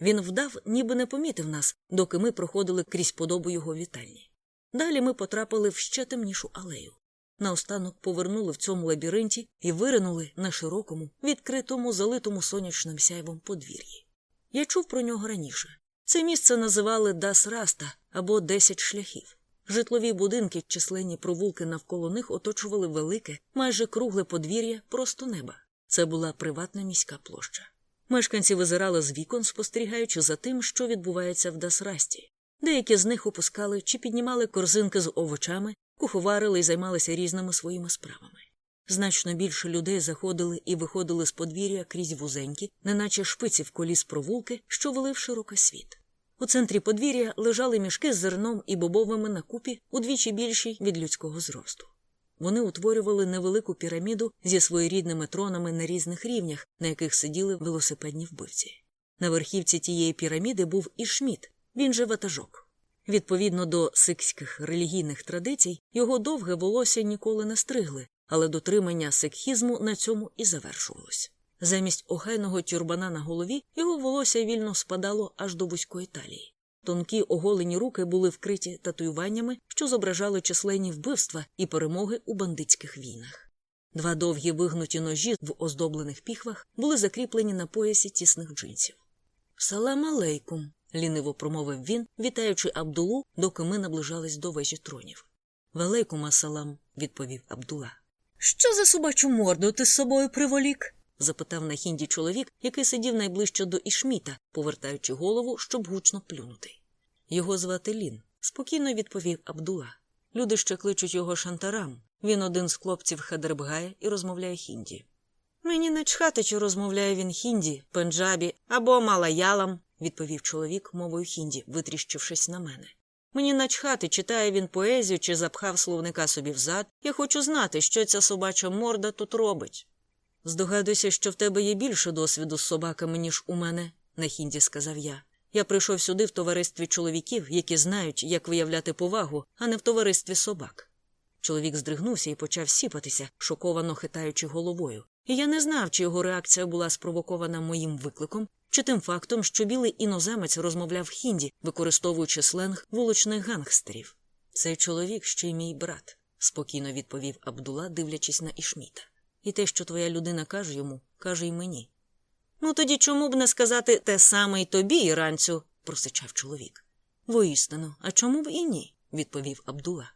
Він вдав, ніби не помітив нас, доки ми проходили крізь подобу його вітальні. Далі ми потрапили в ще темнішу алею. Наостанок повернули в цьому лабіринті і виринули на широкому, відкритому, залитому сонячним сяйвом подвір'ї. Я чув про нього раніше. Це місце називали Дас Раста або Десять шляхів. Житлові будинки, численні провулки навколо них оточували велике, майже кругле подвір'я просто неба. Це була приватна міська площа. Мешканці визирали з вікон, спостерігаючи за тим, що відбувається в Дасрасті. Деякі з них опускали чи піднімали корзинки з овочами, куховарили і займалися різними своїми справами. Значно більше людей заходили і виходили з подвір'я крізь вузенькі, неначе шпиці в коліс провулки, що вели в широкий світ. У центрі подвір'я лежали мішки з зерном і бобовими на купі удвічі більші від людського зросту. Вони утворювали невелику піраміду зі своєрідними тронами на різних рівнях, на яких сиділи велосипедні вбивці. На верхівці тієї піраміди був і Шміт, він же ватажок. Відповідно до сикських релігійних традицій, його довге волосся ніколи не стригли, але дотримання сикхізму на цьому і завершувалось. Замість охайного тюрбана на голові його волосся вільно спадало аж до вузької талії. Тонкі оголені руки були вкриті татуюваннями, що зображали численні вбивства і перемоги у бандитських війнах. Два довгі вигнуті ножі в оздоблених піхвах були закріплені на поясі тісних джинсів. Салам алейкум, ліниво промовив він, вітаючи Абдулу, доки ми наближались до вежі тронів. Валейкум асалам, відповів Абдула. Що за собачу морду ти з собою приволік? Запитав на хінді чоловік, який сидів найближче до Ішміта, повертаючи голову, щоб гучно плюнути. Його звати Лін, спокійно відповів Абдула. Люди ще кличуть його шантарам. Він один з хлопців Хадербгая і розмовляє хінді. Мені не чхати, чи розмовляє він хінді, пенджабі або малаялам, відповів чоловік мовою хінді, витріщившись на мене. Мені начхати, читає він поезію чи запхав словника собі взад. Я хочу знати, що ця собача морда тут робить. Здогадуйся, що в тебе є більше досвіду з собаками, ніж у мене, на хінді сказав я. Я прийшов сюди в товаристві чоловіків, які знають, як виявляти повагу, а не в товаристві собак. Чоловік здригнувся і почав сіпатися, шоковано хитаючи головою. І я не знав, чи його реакція була спровокована моїм викликом, чи тим фактом, що білий іноземець розмовляв хінді, використовуючи сленг вуличних гангстерів. Цей чоловік ще й мій брат, спокійно відповів Абдула, дивлячись на Ішміта. І те, що твоя людина каже йому, каже й мені. Ну тоді чому б не сказати те саме й тобі, іранцю, просичав чоловік. Воістину, а чому б і ні? відповів Абдула.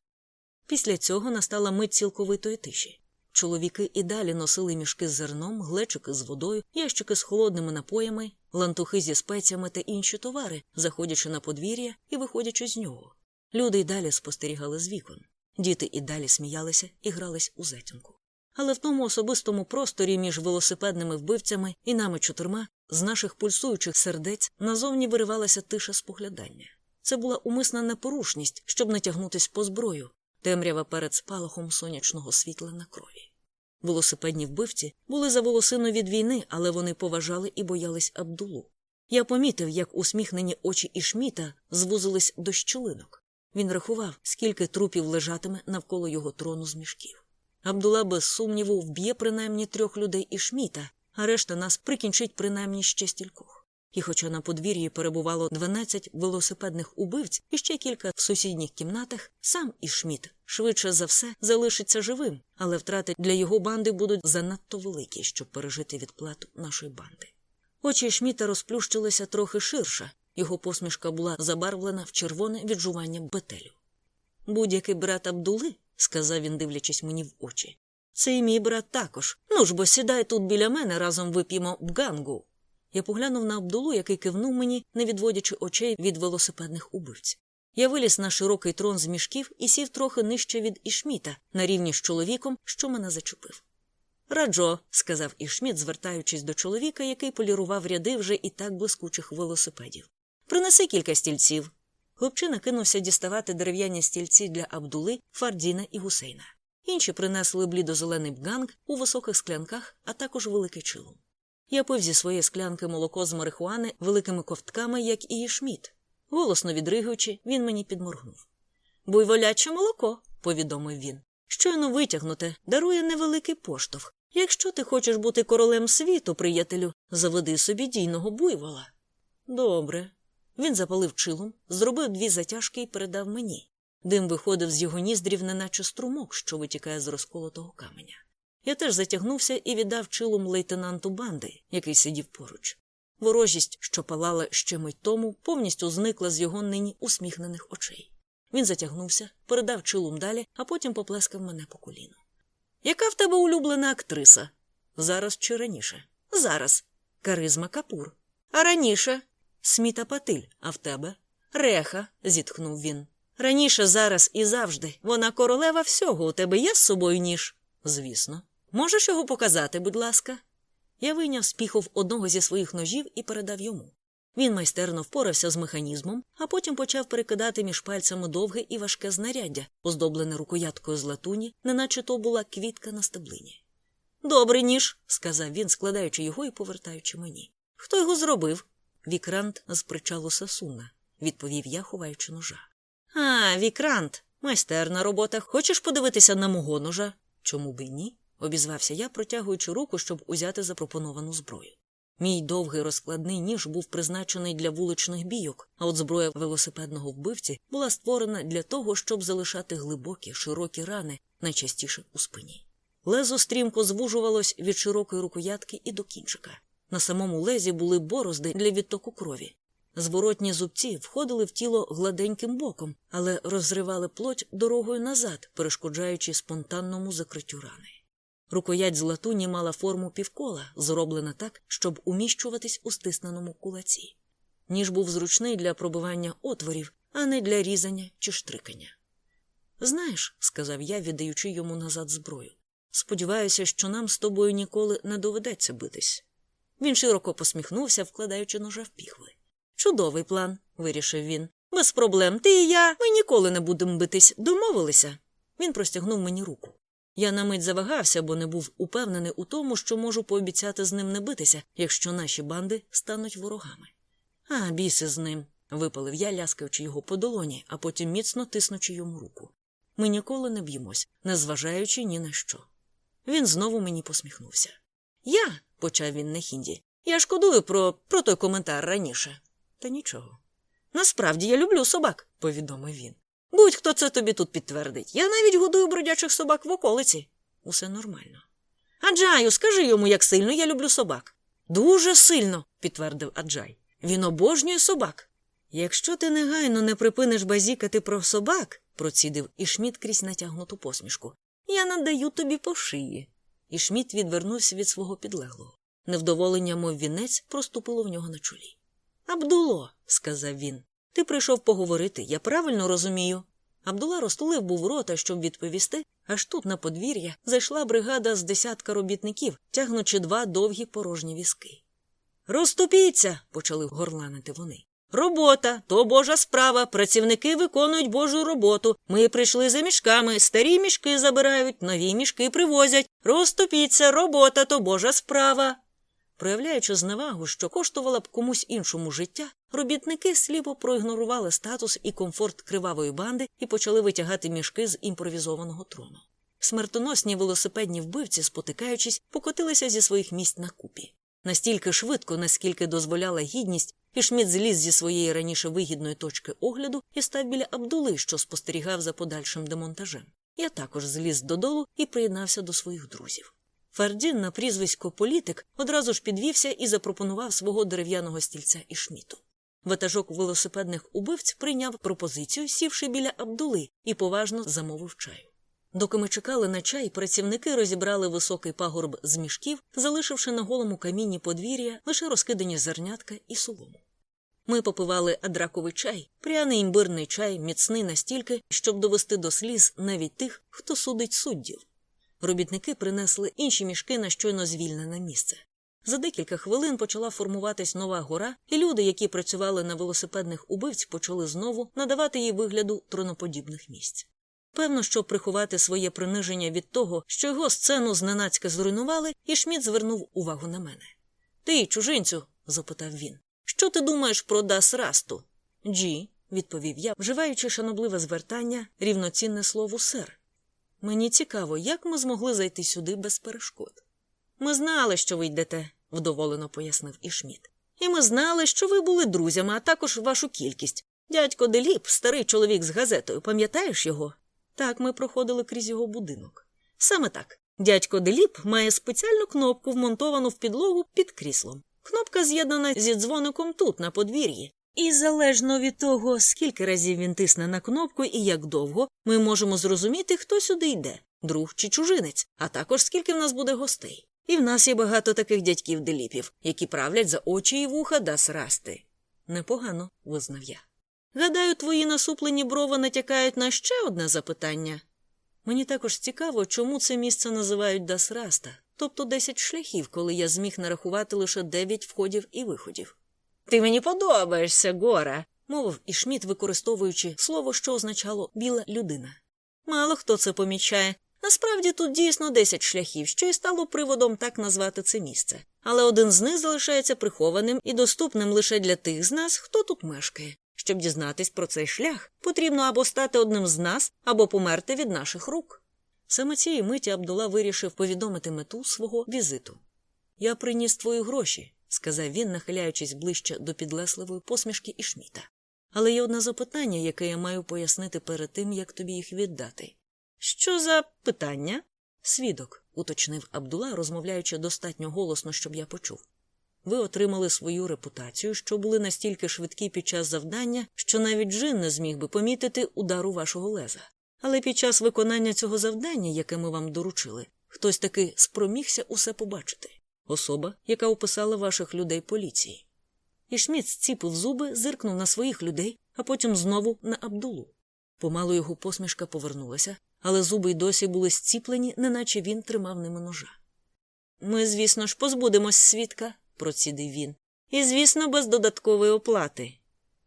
Після цього настала мить цілковитої тиші. Чоловіки і далі носили мішки з зерном, глечики з водою, ящики з холодними напоями, лантухи зі спеціями та інші товари, заходячи на подвір'я і виходячи з нього. Люди й далі спостерігали з вікон. Діти і далі сміялися і грались у затінку. Але в тому особистому просторі між велосипедними вбивцями і нами чотирма з наших пульсуючих сердець назовні виривалася тиша споглядання. Це була умисна непорушність, щоб не тягнутись по зброю, темрява перед спалахом сонячного світла на крові. Велосипедні вбивці були за волосину від війни, але вони поважали і боялись Абдулу. Я помітив, як усміхнені очі Ішміта звузились до щілинок. Він рахував, скільки трупів лежатиме навколо його трону з мішків. Абдула, без сумніву, вб'є принаймні трьох людей Ішміта, а решта нас прикінчить принаймні ще стількох. І, хоча на подвір'ї перебувало 12 велосипедних убивць і ще кілька в сусідніх кімнатах, сам Ішміт швидше за все залишиться живим, але втрати для його банди будуть занадто великі, щоб пережити відплату нашої банди. Очі Шміта розплющилися трохи ширше, його посмішка була забарвлена в червоне віджування бетелю. Будь-який брат Абдули, сказав він, дивлячись мені в очі. Це і мій брат також. Ну ж бо сідай тут біля мене разом вип'ємо бгангу. Я поглянув на Абдулу, який кивнув мені, не відводячи очей від велосипедних убивців. Я виліз на широкий трон з мішків і сів трохи нижче від Ішміта, на рівні з чоловіком, що мене зачепив. Раджо, сказав Ішміт, звертаючись до чоловіка, який полірував ряди вже і так блискучих велосипедів. Принеси кілька стільців. Хлопчина кинувся діставати дерев'яні стільці для Абдули, Фардіна і гусейна. Інші принесли блідозелений бганг у високих склянках, а також великий чилум. Я пив зі своєї склянки молоко з марихуани великими ковтками, як і Шміт. Голосно відригуючи, він мені підморгнув. Буйволяче молоко, повідомив він. Щойно витягнуте, дарує невеликий поштовх. Якщо ти хочеш бути королем світу, приятелю, заведи собі дійного буйвола. Добре. Він запалив чилом, зробив дві затяжки і передав мені. Дим виходив з його ніздрів, неначе струмок, що витікає з розколотого каменя. Я теж затягнувся і віддав чилом лейтенанту банди, який сидів поруч. Ворожість, що палала ще мить тому, повністю зникла з його нині усміхнених очей. Він затягнувся, передав чилум далі, а потім поплескав мене по коліну. Яка в тебе улюблена актриса? Зараз чи раніше? Зараз. Каризма Капур. А раніше Сміта Патиль, а в тебе? Реха, зітхнув він. Раніше, зараз і завжди. Вона королева всього. У тебе є з собою ніж? Звісно. Можеш його показати, будь ласка? Я вийняв з піхов одного зі своїх ножів і передав йому. Він майстерно впорався з механізмом, а потім почав перекидати між пальцями довге і важке знаряддя, оздоблене рукояткою з латуні, неначе то була квітка на стеблині. Добрий ніж, сказав він, складаючи його і повертаючи мені. Хто його зробив? Вікрант з причалу Сасуна, відповів я, ховаючи ножа. А, Вікрант, майстерна робота. Хочеш подивитися на мого ножа? Чому би ні? обізвався я, протягуючи руку, щоб узяти запропоновану зброю. Мій довгий розкладний ніж був призначений для вуличних бійок, а от зброя велосипедного вбивці була створена для того, щоб залишати глибокі, широкі рани, найчастіше у спині. Лезо стрімко звужувалось від широкої рукоятки і до кінчика. На самому лезі були борозди для відтоку крові. Зворотні зубці входили в тіло гладеньким боком, але розривали плоть дорогою назад, перешкоджаючи спонтанному закриттю рани. Рукоять з латуні мала форму півкола, зроблена так, щоб уміщуватись у стисненому кулаці. Ніж був зручний для пробивання отворів, а не для різання чи штрикання. Знаєш, сказав я, віддаючи йому назад зброю, сподіваюся, що нам з тобою ніколи не доведеться битись. Він широко посміхнувся, вкладаючи ножа в піхви. Чудовий план, вирішив він. Без проблем. Ти і я. Ми ніколи не будемо битись. Домовилися. Він простягнув мені руку. Я на мить завагався, бо не був упевнений у тому, що можу пообіцяти з ним не битися, якщо наші банди стануть ворогами. А, біси з ним, випалив я, ляскаючи його по долоні, а потім міцно тиснучи йому руку. Ми ніколи не б'ємось, незважаючи ні на що. Він знову мені посміхнувся. Я, почав він на хінді, я шкодую про, про той коментар раніше. Та нічого. Насправді я люблю собак, повідомив він. Будь-хто це тобі тут підтвердить. Я навіть годую бродячих собак в околиці. Усе нормально. Аджаю, скажи йому, як сильно я люблю собак. Дуже сильно, підтвердив Аджай. Він обожнює собак. Якщо ти негайно не припиниш базікати про собак, процідив Ішміт крізь натягнуту посмішку, я надаю тобі по шиї. І Шміт відвернувся від свого підлеглого. Невдоволення, мов вінець, проступило в нього на чолі. Абдуло, сказав він, ти прийшов поговорити, я правильно розумію. Абдула розтулив був рота, щоб відповісти, аж тут на подвір'я зайшла бригада з десятка робітників, тягнучи два довгі порожні візки. Розступіться, почали горланити вони. Робота то божа справа. Працівники виконують божу роботу. Ми прийшли за мішками, старі мішки забирають, нові мішки привозять. Розступіться, робота то божа справа. Проявляючи зневагу, що коштувала б комусь іншому життя, робітники сліпо проігнорували статус і комфорт кривавої банди і почали витягати мішки з імпровізованого трону. Смертоносні велосипедні вбивці, спотикаючись, покотилися зі своїх місць на купі. Настільки швидко, наскільки дозволяла гідність, і Шміт зліз зі своєї раніше вигідної точки огляду і став біля Абдули, що спостерігав за подальшим демонтажем. Я також зліз додолу і приєднався до своїх друзів. Фердін на прізвисько політик одразу ж підвівся і запропонував свого дерев'яного стільця і шміту. Ватажок велосипедних убивць прийняв пропозицію, сівши біля Абдули, і поважно замовив чаю. Доки ми чекали на чай, працівники розібрали високий пагорб з мішків, залишивши на голому камінні подвір'я лише розкидані зернятка і солому. Ми попивали адраковий чай, пряний імбирний чай, міцний настільки, щоб довести до сліз навіть тих, хто судить суддів. Робітники принесли інші мішки на щойно звільнене місце. За декілька хвилин почала формуватись нова гора, і люди, які працювали на велосипедних убивць, почали знову надавати їй вигляду троноподібних місць. Певно, щоб приховати своє приниження від того, що його сцену зненацька зруйнували, і Шміт звернув увагу на мене. Ти, чужинцю, запитав він, що ти думаєш про Дас Расту? Джі, відповів я, вживаючи шанобливе звертання, рівноцінне слову сер. Мені цікаво, як ми змогли зайти сюди без перешкод. Ми знали, що ви йдете, вдоволено пояснив Ішміт. І ми знали, що ви були друзями, а також вашу кількість. Дядько Деліп, старий чоловік з газетою, пам'ятаєш його? Так, ми проходили крізь його будинок. Саме так. Дядько Деліп має спеціальну кнопку, вмонтовану в підлогу під кріслом. Кнопка з'єднана зі дзвоником тут, на подвір'ї. І залежно від того, скільки разів він тисне на кнопку і як довго, ми можемо зрозуміти, хто сюди йде друг чи чужинець, а також скільки в нас буде гостей. І в нас є багато таких дядьків деліпів, які правлять за очі і вуха дасрасти. Непогано, визнав я. Гадаю, твої насуплені брови натякають на ще одне запитання. Мені також цікаво, чому це місце називають Дасраста, тобто десять шляхів, коли я зміг нарахувати лише дев'ять входів і виходів. Ти мені подобаєшся, Гора, мовив Ішміт, використовуючи слово, що означало біла людина. Мало хто це помічає. Насправді тут дійсно десять шляхів, що і стало приводом так назвати це місце. Але один з них залишається прихованим і доступним лише для тих з нас, хто тут мешкає. Щоб дізнатись про цей шлях, потрібно або стати одним з нас, або померти від наших рук. Саме цієї миті Абдула вирішив повідомити мету свого візиту. Я приніс твої гроші, сказав він, нахиляючись ближче до підлесливої посмішки і шміта. Але є одне запитання, яке я маю пояснити перед тим, як тобі їх віддати. Що за питання? Свідок, уточнив Абдула, розмовляючи достатньо голосно, щоб я почув. Ви отримали свою репутацію, що були настільки швидкі під час завдання, що навіть Джин не зміг би помітити удару вашого леза. Але під час виконання цього завдання, яке ми вам доручили, хтось таки спромігся усе побачити особа, яка описала ваших людей поліції. І Шміт зціпив зуби, зиркнув на своїх людей, а потім знову на Абдулу. Помалу його посмішка повернулася, але зуби й досі були зціплені, неначе він тримав ними ножа. Ми, звісно ж, позбудемось свідка, процідив він, і, звісно, без додаткової оплати.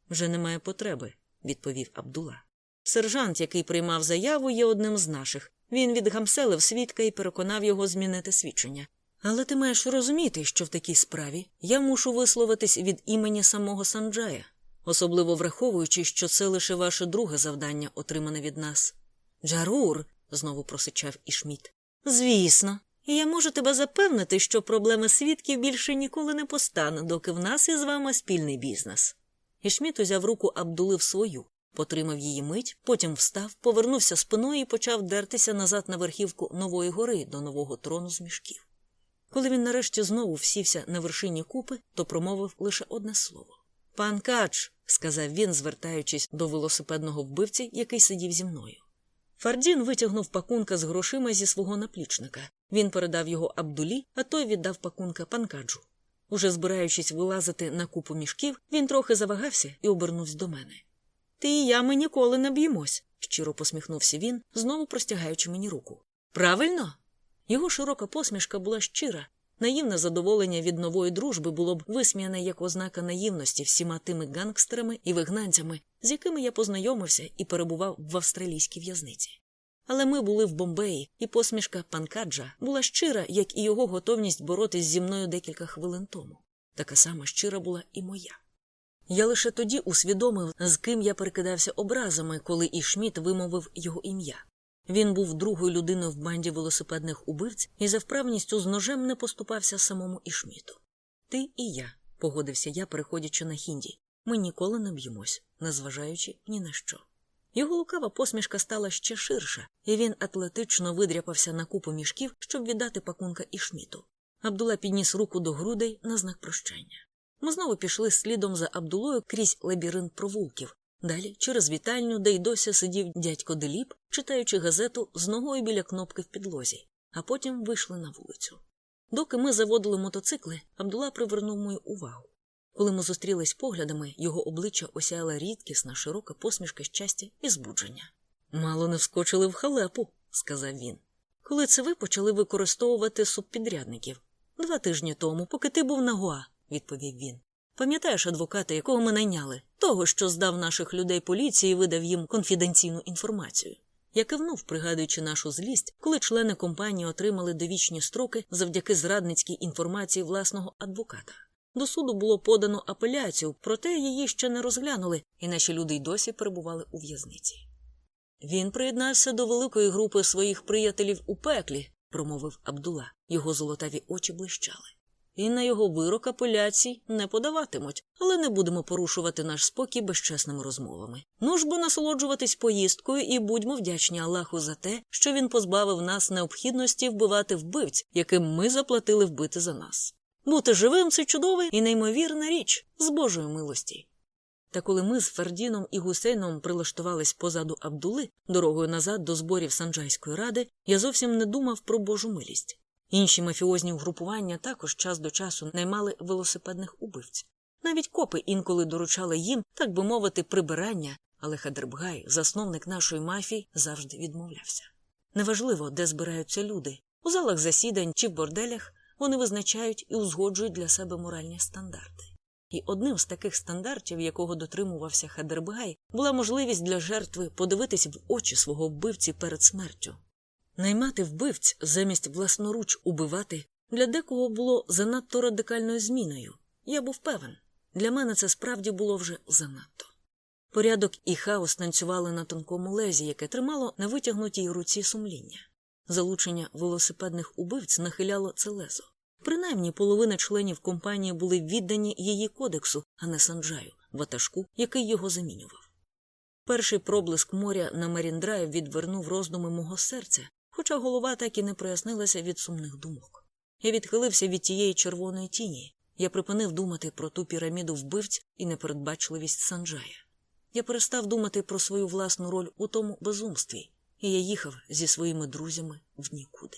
Вже немає потреби, відповів Абдула. Сержант, який приймав заяву, є одним з наших. Він відгамселив свідка і переконав його змінити свідчення. Але ти маєш розуміти, що в такій справі я мушу висловитись від імені самого Санджая, особливо враховуючи, що це лише ваше друге завдання, отримане від нас. Джарур, знову просичав Ішміт. Звісно, і я можу тебе запевнити, що проблеми свідків більше ніколи не постане, доки в нас із вами спільний бізнес. Ішміт узяв руку Абдули в свою, потримав її мить, потім встав, повернувся спиною і почав дертися назад на верхівку нової гори до нового трону з мішків. Коли він нарешті знову всівся на вершині купи, то промовив лише одне слово. Пан Кач, сказав він, звертаючись до велосипедного вбивці, який сидів зі мною. Фардін витягнув пакунка з грошима зі свого наплічника. Він передав його Абдулі, а той віддав пакунка панкаджу. Уже збираючись вилазити на купу мішків, він трохи завагався і обернувся до мене. Ти і я ми ніколи не б'ємось, щиро посміхнувся він, знову простягаючи мені руку. Правильно? Його широка посмішка була щира. Наївне задоволення від нової дружби було б висміяне як ознака наївності всіма тими гангстерами і вигнанцями, з якими я познайомився і перебував в австралійській в'язниці. Але ми були в Бомбеї, і посмішка панкаджа була щира, як і його готовність боротись зі мною декілька хвилин тому. Така сама щира була і моя. Я лише тоді усвідомив, з ким я перекидався образами, коли Ішміт вимовив його ім'я. Він був другою людиною в банді велосипедних убивць і за вправністю з ножем не поступався самому Ішміту. Ти і я, погодився я, переходячи на хінді. Ми ніколи не б'ємось, незважаючи ні на що. Його лукава посмішка стала ще ширша, і він атлетично видряпався на купу мішків, щоб віддати пакунка Ішміту. Абдула підніс руку до грудей на знак прощання. Ми знову пішли слідом за Абдулою крізь лабіринт провулків, далі через вітальню, де й досі сидів дядько Деліп, читаючи газету з ногою біля кнопки в підлозі, а потім вийшли на вулицю. Доки ми заводили мотоцикли, Абдула привернув мою увагу. Коли ми зустрілись поглядами, його обличчя осяяла рідкісна, широка посмішка щастя і збудження. Мало не вскочили в халепу, сказав він. Коли це ви почали використовувати субпідрядників? Два тижні тому, поки ти був на Гоа, відповів він. Пам'ятаєш адвоката, якого ми найняли, того, що здав наших людей поліції і видав їм конфіденційну інформацію. Я кивнув, пригадуючи нашу злість, коли члени компанії отримали довічні строки завдяки зрадницькій інформації власного адвоката. До суду було подано апеляцію, проте її ще не розглянули, і наші люди й досі перебували у в'язниці. Він приєднався до великої групи своїх приятелів у пеклі, промовив Абдула. Його золотаві очі блищали. І на його вирок апеляцій не подаватимуть, але не будемо порушувати наш спокій безчесними розмовами. Ну ж бо насолоджуватись поїздкою і будьмо вдячні Аллаху за те, що він позбавив нас необхідності вбивати вбивць, яким ми заплатили вбити за нас. Бути живим це чудова і неймовірна річ з Божої милості. Та коли ми з Фердіном і Гусейном прилаштувались позаду Абдули дорогою назад до зборів Санджайської ради, я зовсім не думав про Божу милість. Інші мафіозні угрупування також час до часу наймали велосипедних убивць. Навіть копи інколи доручали їм, так би мовити, прибирання, але Хадербгай, засновник нашої мафії, завжди відмовлявся. Неважливо, де збираються люди у залах засідань чи в борделях вони визначають і узгоджують для себе моральні стандарти. І одним з таких стандартів, якого дотримувався Хадербгай, була можливість для жертви подивитись в очі свого вбивці перед смертю. Наймати вбивць замість власноруч убивати для декого було занадто радикальною зміною. Я був певен, для мене це справді було вже занадто. Порядок і хаос танцювали на тонкому лезі, яке тримало на витягнутій руці сумління. Залучення велосипедних убивць нахиляло це лезо. Принаймні половина членів компанії були віддані її кодексу, а не Санджаю, ватажку, який його замінював. Перший проблиск моря на Меріндрайв відвернув роздуми мого серця, хоча голова так і не прояснилася від сумних думок. Я відхилився від тієї червоної тіні. Я припинив думати про ту піраміду вбивць і непередбачливість Санджая. Я перестав думати про свою власну роль у тому безумстві, і я їхав зі своїми друзями в нікуди.